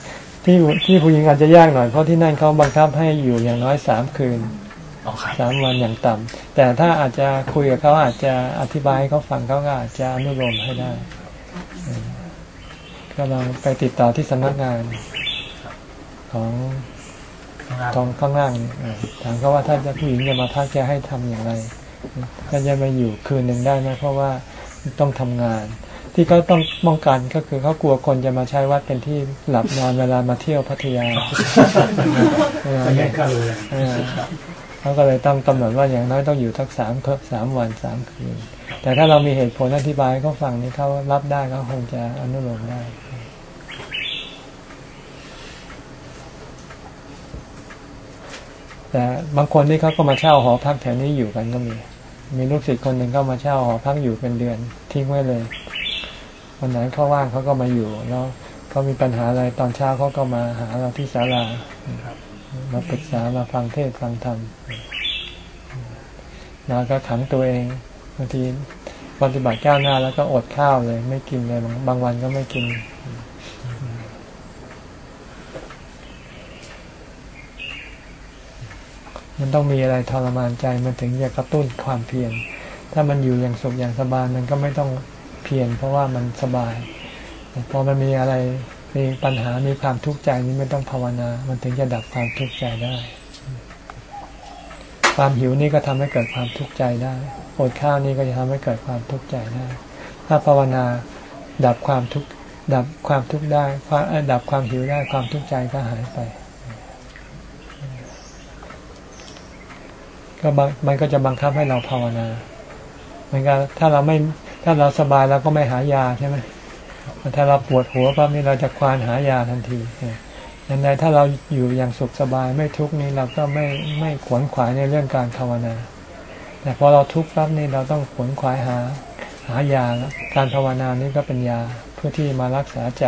Speaker 1: ที่ที่ผู้หญิงอาจจะยากหน่อยเพราะที่นั่นเขาบังคับให้อยู่อย่างน้อยสามคืน
Speaker 6: อ๋อครับ
Speaker 1: สามวันอย่างต่ำแต่ถ้าอาจจะคุยกับเขาอาจจะอธิบายให้เขาฟังเขาก็อาจจะอนุโลมให้ได้อืมก็ลองไปติดต่อที่สำนักงานของ
Speaker 6: ข้างล่าง
Speaker 1: ตรงข้างล่างนี่เออถามเขาว่าถ้าจะผู้หญิงจะมาพักจะให้ทำอย่างไรก็จะมาอยู่คืนหนึ่งได้ไหมเพราะว่าต้องทำงาน ที่เขาต้องป้องกันก็คือเขากลัวคนจะมาใช้วัดเป็นที่หลับนอนเวลามาเที่ยวพัทยาเออ
Speaker 2: ไม่ก็เลย
Speaker 1: เออเขาก็เลยต้องกำหนดว่าอย่างน้อยต้องอยู่ทักสามเพิ่สามวันสามคืน แต่ถ้าเรามีเหตุผลอธิบายให้เขาฟังนี่เขารับได้เขาคงจะอนุโลมได้แต่บางคนนี่เขาก็มาเช่าหอพักแถวนี้อยู่กันก็มี มีลูกศิษย์คนหนึ่งก็มาเช่าหอพักอยู่เป็นเดือนทิ้งไว้เลย วันไหนเขาว่างเขาก็มาอยู่แล้วเขามีปัญหาอะไรตอนเช้าเขาก็มาหาเราที่ศาลามาปรึกษามาฟังเทศฟังธรรมแล้วก็ขังตัวเองบางทีปฏิบัติก้าวหน้าแล้วก็อดข้าวเลย ไม่กินเลยบางวันก็ไม่กินมันต้องมีอะไรทรมานใจมันถึงจะกระตุ้นความเพียร ถ้ามันอยู่อย่างสุขอย่างสบายมันก็ไม่ต้อง พียรเพราะว่ามันสบายพอมันมีอะไรมีปัญหามีความทุกข์ใจนี้ไม่ต้องภาวนา มันถึงจะดับความทุกข์ใจได้ ความหิวนี่ก็ทำให้เกิดความทุกข์ใจได้อดข้าวนี่ก็จะทำให้เกิดความทุกข์ใจได้ ถ้าภาวนาดับความทุกข์ดับความทุกข์ได้ความดับความหิวได้ความทุกข์ใจก็หายไป ก็มันก็จะบังคับให้เราภาวนาเหมือนกันถ้าเราไม่ ถ้าเราสบายเราก็ไม่หายาใช่ไหมถ้าเราปวดหัวปั๊บนี่เราจะควานหายาทันทีดังนั้นถ้าเราอยู่อย่างสุขสบายไม่ทุกนี่เราก็ไม่ไม่ขวนขวายในเรื่องการภาวนา แต่พอเราทุกข์ปั๊บนี่เราต้องขวนขวายหาหายาแล้วการภาวนานี่ก็เป็นยาเพื่อที่มารักษาใจ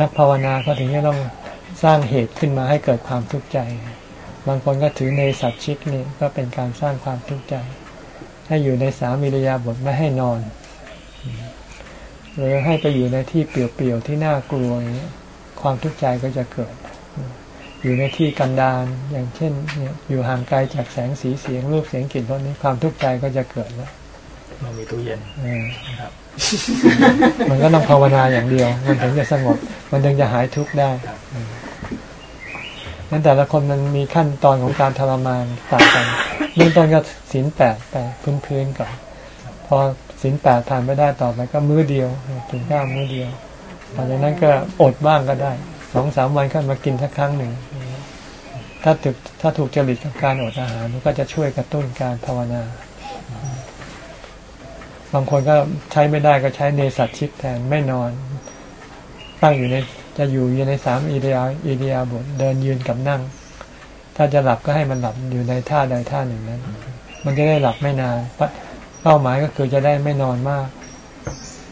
Speaker 1: นักภาวนาก็ถึงจะต้องสร้างเหตุขึ้นมาให้เกิดความทุกข์ใจ บางคนก็ถือในสัตชิกนี่ก็เป็นการสร้างความทุกข์ใจ ให้อยู่ในสามิริยาบทไม่ให้นอน หรือให้ไปอยู่ในที่เปลี่ยวๆที่น่ากลัวอย่างนี้ยความทุกข์ใจก็จะเกิด อยู่ในที่กันดารอย่างเช่นเนี่ยอยู่ห่างไกลจากแสงสีเสียงรูปเสียงกลิ่นรสนี้ความทุกข์ใจก็จะเกิดแล้ว
Speaker 6: ไม่มีตู้เย็น
Speaker 1: เออ
Speaker 6: ครับ
Speaker 1: มันก็ต้องภาวนาอย่างเดียว มันถึงจะสงบ มันถึงจะหายทุกข์ได้ นั้นแต่ละคนมันมีขั้นตอนของการทรมานต่างกันเบื้องต้นก็ศีลแปดไปพื้นๆก่อนพอศีลแปดผ่านไม่ได้ต่อไปก็มื้อเดียวกินข้าวมื้อเดียวหลังจากนั้นก็อดบ้างก็ได้สองสามวันก็มากินสักครั้งหนึ่งถ้าถูกถ้าถูกจริตกับการอดอาหารมันก็จะช่วยกระตุ้นการภาวนา บางคนก็ใช้ไม่ได้ก็ใช้เนสัตชิกแทนไม่นอน ตั้งอยู่ใน จะอยู่อยู่ในสามอิเดียอิเดียบทเดินยืนกับนั่ง ถ้าจะหลับก็ให้มันหลับอยู่ในท่าใดท่าหนึ่งนั้น มันจะได้หลับไม่นานเป้าหมายก็คือจะได้ไม่นอนมาก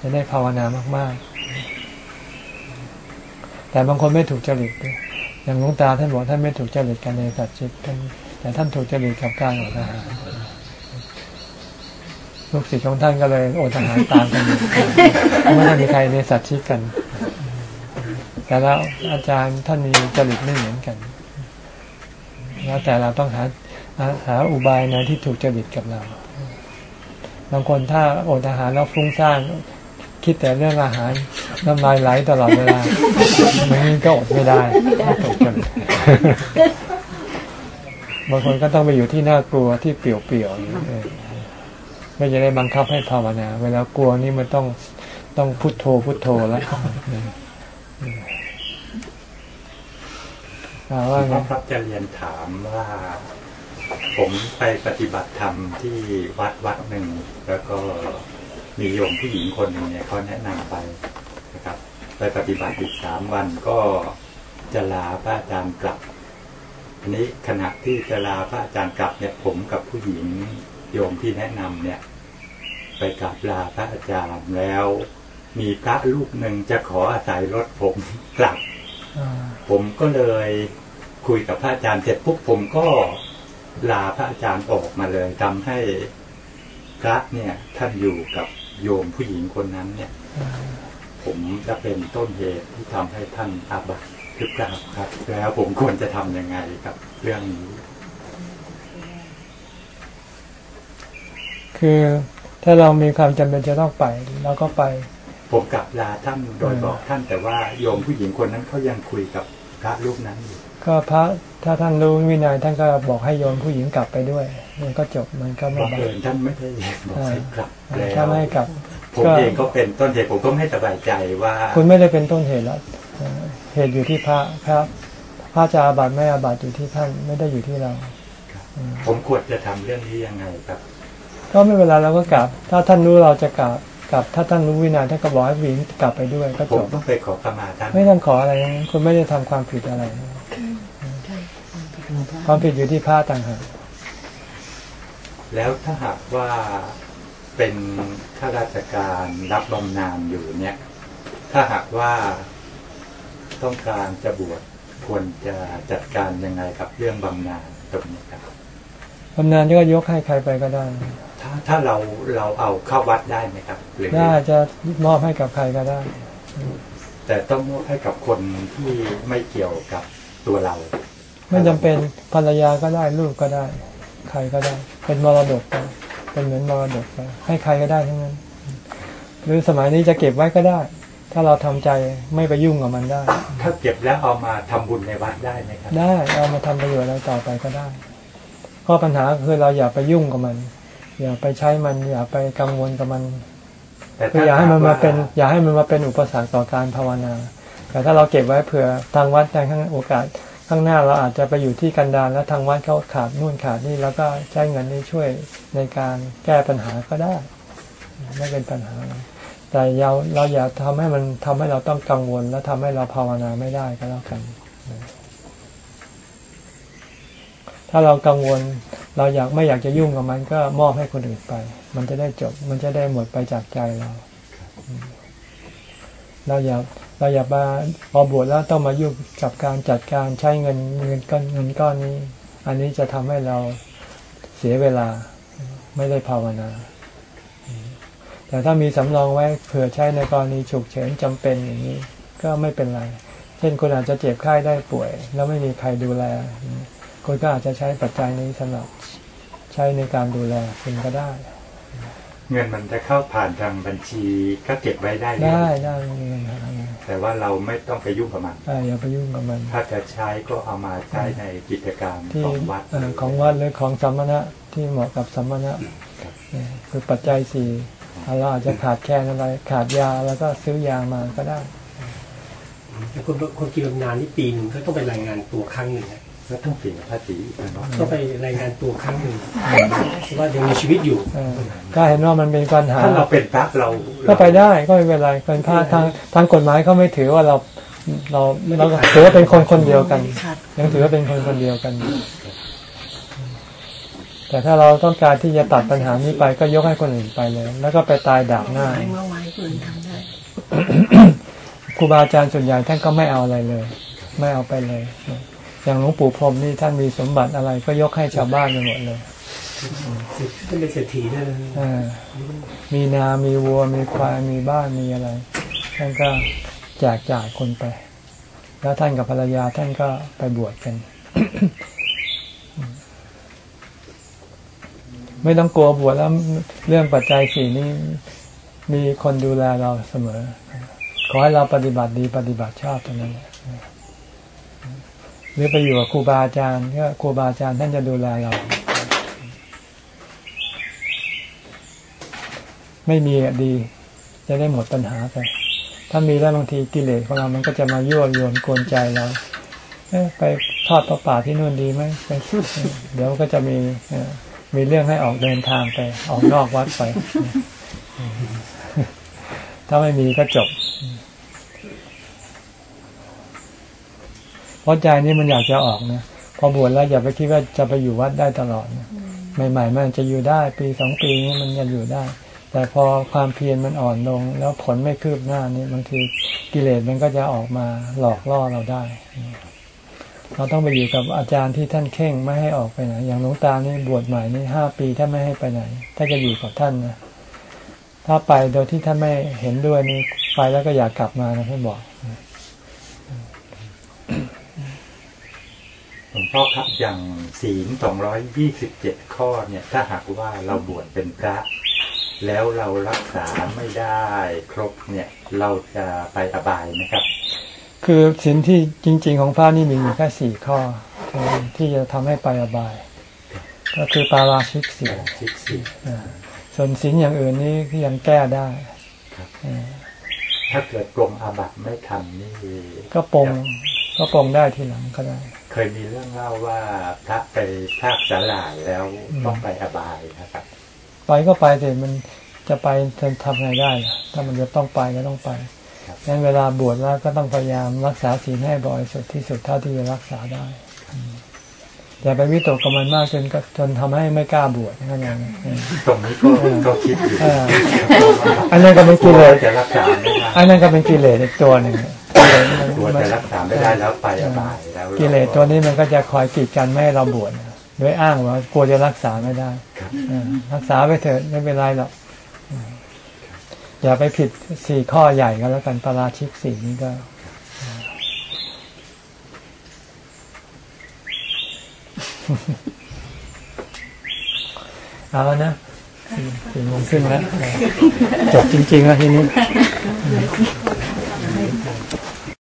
Speaker 1: จะได้ภาวนามากๆ แต่บางคนไม่ถูกจริตอย่างหลวงตาท่านบอกท่านไม่ถูกจริตกันในสัตว์จิตแต่ท่านถูกจริตกับการอดอาหารลูกศิษย์ของท่านก็เลยอดอาหารตามกันไม่ได้มีใครในสัตว์ชิกัน แต่แล้วอาจารย์ท่านมีจริตไม่เหมือนกัน แล้วแต่เราต้องหาหาอุบายนะที่ถูกจริตกับเรา บางคนถ้าอดอาหารแล้วฟุ้งซ่านคิดแต่เรื่องอาหารน้ำลายไหลตลอดเวลามันนี้ก็อดไม่ได้ตกจนบางคนก็ต้องไปอยู่ที่น่ากลัวที่เปลี่ยวๆไม่จะได้บังคับให้ภาวนา เวลากลัวนี่มันต้องต้องพุทโธพุทโธแล้ว ว่า
Speaker 9: ครับจะเรียนถามว่าผมไปปฏิบัติธรรมที่วัดวัดหนึ่ง แล้วก็มีโยมผู้หญิงคนหนึ่งเนี่ยเขาแนะนำไปนะครับ ไปปฏิบัติอีกสามวันก็จะลาพระอาจารย์กลับอันนี้ขณะที่จะลาพระอาจารย์กลับเนี่ยผมกับผู้หญิงโยมที่แนะนำเนี่ย ไปกราบลาพระอาจารย์แล้ว มีพระลูกหนึ่งจะขออาศัยรถผมกลับ ผมก็เลยคุยกับพระอาจารย์เสร็จปุ๊บผมก็ลาพระอาจารย์ออกมาเลยทำให้พระเนี่ยท่านอยู่กับโยมผู้หญิงคนนั้นเนี่ย ผมจะเป็นต้นเหตุที่ทำให้ท่านอาบัติหรือเปล่าครับ แล้วผมควรจะทำยังไงกับ เรื่องนี้
Speaker 1: คือถ้าเรามีความจำเป็นจะต้องไปเราก็ไป
Speaker 9: ผมกลับลาท่านโดยบอกท่านแต่ว่าโยมผู้หญิงคนนั้นเขายังคุยกับพระรูปนั้นอยู่
Speaker 1: ก็พระถ้าท่านรู้วินัยท่านก็บอกให้โยมผู้หญิงกลับไปด้วย มันก็จบมันก็ไม่
Speaker 9: บัง
Speaker 1: บา
Speaker 9: เอิญท่านไม่ได้บอกให้กลับแล้ว
Speaker 1: ถ้าไม่ให้กลับ
Speaker 9: ผมเองก็เป็นต้นเหตุผมก็ไม่สบายใจว่า
Speaker 1: คุณไม่ได้เป็นต้นเหตุแล้วเอ่อเหตุอยู่ที่พระพระพระจะอาบัติไม่อาบัติอยู่ที่ท่านไม่ได้อยู่ที่เรา
Speaker 9: ผมควรจะทำเรื่องนี้ยังไงครับ
Speaker 1: ก็ไม่เป็นไรเราก็กลับ ถ้าท่านรู้เราจะกลับ กลับถ้าท่านรู้วินัยท่านก็บอกให้ผู้หญิงกลับไปด้วยก็
Speaker 9: ผ
Speaker 1: จ
Speaker 9: ม
Speaker 1: บ
Speaker 9: ต้องไปขอขมาท่าน
Speaker 1: ไม่ต้องขออะไรนะคุณไม่ได้ทำความผิดอะไรความผิดอยู่ที่พระต่างหาก
Speaker 9: แล้วถ้าหากว่าเป็นข้าราชการรับบำนาญอยู่เนี่ย ถ้าหากว่าต้องการจะบวชควรจะจัดการยังไงกับเรื่องบำนาญตรงนี้ครับ
Speaker 1: บำนาญก็ยกให้ใครไปก็ได้
Speaker 9: ถ้าถ้าเราเราเอาเข้าวัดได้ไหมครับหรือ
Speaker 1: ได้จะมอบให้กับใครก็ได้
Speaker 9: แต่ต้องมอบให้กับคนที่ไม่เกี่ยวกับตัวเรา
Speaker 1: ไม่จำเป็นภรรยาก็ได้ลูกก็ได้ ใครก็ได้ เป็นมรดกไปเป็นเหมือนมรดกไปให้ใครก็ได้ทั้งนั้น หรือสมัยนี้จะเก็บไว้ก็ได้ ถ้าเราทำใจไม่ไปยุ่งกับมันได้
Speaker 9: ถ้าเก็บแล้วเอามาทำบุญในวัดได้ไหมครับ
Speaker 1: ได้เอามาทำประโยชน์อะไรต่อไปก็ได้ข้อปัญหาคือเราอย่าไปยุ่งกับมัน อย่าไปใช้มันอย่าไปกังวลกับมัน
Speaker 9: แต่
Speaker 1: คืออย่าให้มันมาเป็น อย่าให้มันมาเป็นอุปสรรคต่อการภาวนา แต่ถ้าเราเก็บไว้เผื่อทางวัดในข้างโอกาสข้างหน้าเราอาจจะไปอยู่ที่กันดารแล้วทางวัดเขาขาดนู่นขาดนี่แล้วก็ใช้เงินนี้ช่วยในการแก้ปัญหาก็ได้ ไม่เป็นปัญหาอะไรแต่เราเราอย่าทำให้มันทำให้เราต้องกังวล แล้วทำให้เราภาวนาไม่ได้ก็แล้วกัน ถ้าเรากังวลเราอยากไม่อยากจะยุ่งกับมันก็มอบให้คนอื่นไป มันจะได้จบ มันจะได้หมดไปจากใจเรา เราอย่าเราอย่ามาพอบวชแล้วต้องมายุ่งกับการจัดการใช้เงินเงินก้อนเงินก้อนนี้ อันนี้จะทำให้เราเสียเวลาไม่ได้ภาวนา แต่ถ้ามีสำรองไว้เผื่อใช้ในกรณีฉุกเฉินจำเป็นอย่างนี้ ก็ไม่เป็นไร เช่นคนอาจจะเจ็บไข้ได้ป่วย แล้วไม่มีใครดูแล คนก็อาจจะใช้ปัจจัยนี้สำหรับใช้ในการดูแลคุณก็ได้
Speaker 9: เงินมันจะเข้าผ่านทางบัญชีก็เก็บไว้ได้เลย
Speaker 1: ได้ได้ไม่มีปัญหาอะไร
Speaker 9: แต่ว่าเราไม่ต้องไปยุ่งกับมัน
Speaker 1: อ่าอย่าไปยุ่งกับมัน
Speaker 9: ถ้าจะใช้ก็เอามาใช้ในกิจการ
Speaker 1: ที่
Speaker 9: ของวัด
Speaker 1: เอ่อของวัดหรือของสัมมณะที่เหมาะกับสัมมณะเนี่ยคือปัจจัยสี่เราอาจจะขาดแคลนอะไร ขาดยาแล้วก็ซื้อยามาก็ได้
Speaker 2: แต่คนคนกินบำนาญนี่ปีหนึงก็ต้องไปรายงานตัวครั้งหนึ่งนะ
Speaker 9: ก็ต้องเสียภาษีอีกนะเนาะ
Speaker 2: ก็ไปรายงานตัวครั้งหนึ่งว่ายังมีชีวิตอยู่
Speaker 1: เออก็เห็นว่ามันเป็นปัญหา
Speaker 9: ถ้าเราเป็นพระเรา
Speaker 1: ก็ไปได้ก็ไม่เป็นไรเป็นพระทางทางกฎหมายเขาไม่ถือว่าเราเราเราถือว่าเป็นคนคนเดียวกัน ยังถือว่าเป็นคนคนเดียวกัน แต่ถ้าเราต้องการที่จะตัดปัญหานี้ไปก็ยกให้คนอื่นไปเลย แล้วก็ไปตายดาบหน้า
Speaker 8: เมื่อวานคนทำได้
Speaker 1: ครูบาอาจารย์ส่วนใหญ่ท่านก็ไม่เอาอะไรเลย ไม่เอาไปเลย อย่างหลวงปู่พรหมนี่ท่านมีสมบัติอะไร ก็ยกให้ชาวบ้านไปหมดเลย
Speaker 2: ท่านเป็นเศรษฐีด้วยนะ
Speaker 1: อ่ามีนามีวัว มีควาย มีบ้าน มีอะไร ท่านก็แจกจ่ายคนไป แล้วท่านกับภรรยาท่านก็ไปบวชกัน ไม่ต้องกลัวบวชแล้วเรื่องปัจจัยสี่นี้มีคนดูแลเราเสมอ ขอให้เราปฏิบัติดีปฏิบัติชอบเท่านั้นแหละ หรือไปอยู่กับครูบาอาจารย์ก็ครูบาอาจารย์ท่านจะดูแลเรา ไม่มีดี จะได้หมดปัญหาไป ถ้ามีแล้วบางทีกิเลสของเรามันก็จะมายั่วยวนกวนใจเราเไปทอดประป่าที่นู่นดีไหมไปเดี๋ยวก็จะมีมีเรื่องให้ออกเดินทางไป ออกนอกวัดไป ถ้าไม่มีก็จบ เพราะใจนี่มันอยากจะออกนะพอบวชแล้วอย่าไปคิดว่าจะไปอยู่วัดได้ตลอดนะใหม่ๆมันจะอยู่ได้ปีสองปีนี้มันจะอยู่ได้ แต่พอความเพียรมันอ่อนลง แล้วผลไม่คืบหน้านี่บางทีกิเลสมันก็จะออกมาหลอกล่อเราได้ เราต้องไปอยู่กับอาจารย์ที่ท่านเข่งไม่ให้ออกไปไหนอย่างหลวงตานี่บวชใหม่นี่ห้าปีท่านไม่ให้ไปไหนถ้าจะอยู่กับท่านนะถ้าไปโดยที่ท่านไม่เห็นด้วยนี่ไปแล้วก็อยากกลับมานะท่านบอก
Speaker 9: หลวงพ่อครับอย่างศีลสองร้อยยี่สิบเจ็ดข้อเนี่ย ถ้าหากว่าเราบวชเป็นพระ แล้วเรารักษาไม่ได้ครบเนี่ย เราจะไปอบายนะครับ
Speaker 1: คือสินที่จริง ๆ ของพระนี่มีอยู่แค่สี่ข้อที่จะทำให้ไปอบาย ก็คือปาราชิกสี่
Speaker 9: ชิกสี่
Speaker 1: อ่าส่วนสินอย่างอื่นนี่ยังแก้ได้
Speaker 9: ครับ
Speaker 1: อ่า
Speaker 9: ถ้าเกิดปรงอาบัติไม่ทำนี่
Speaker 1: ก็ปรงก็ปรงได้ทีหลังก็ได้
Speaker 9: เคยมีเรื่องเล่าว่าพระไปภาคสาลายแล้ว
Speaker 1: อืม
Speaker 9: ต้องไปอบายนะครับ
Speaker 1: ไปก็ไปแต่มันจะไปจะทำไงได้ล่ะถ้ามันจะต้องไปก็ต้องไป
Speaker 9: ครับ
Speaker 1: งั้นเวลาบวชแล้วก็ต้องพยายามรักษาศีลให้บริสุทธิ์ที่สุดเท่าที่จะรักษาได้อืม อย่าไปวิตกกับมันมากจนก็จนทำให้ไม่กล้าบวชนั่นเองอืม
Speaker 9: ตรงนี้ก็ก็คิดอยู่
Speaker 1: เอออันนั้นก็เป็นกิเลส
Speaker 9: จะรักษาไม่ได้
Speaker 1: อันนั้นก็เป็นกิเลสอีกตัวหนึ่งกิเลสมัน
Speaker 9: ตัวจะรักษาไม่ได้แล้วไปอบายแล้ว
Speaker 1: กิเลสตัวนี้มันก็จะคอยกีดกันไม่ให้เราบวชโดยอ้างว่ากลัวจะรักษาไม่ได้
Speaker 9: ครับ
Speaker 1: เออรักษาไปเถอะไม่เป็นไรหรอกอืมอย่าไปผิดสี่ข้อใหญ่ก็แล้วกันปาราชิกสี่นี้ก็ เอาแล้วนะสี่โมงครึ่งแล้ว จบจริงๆแล้วทีนี้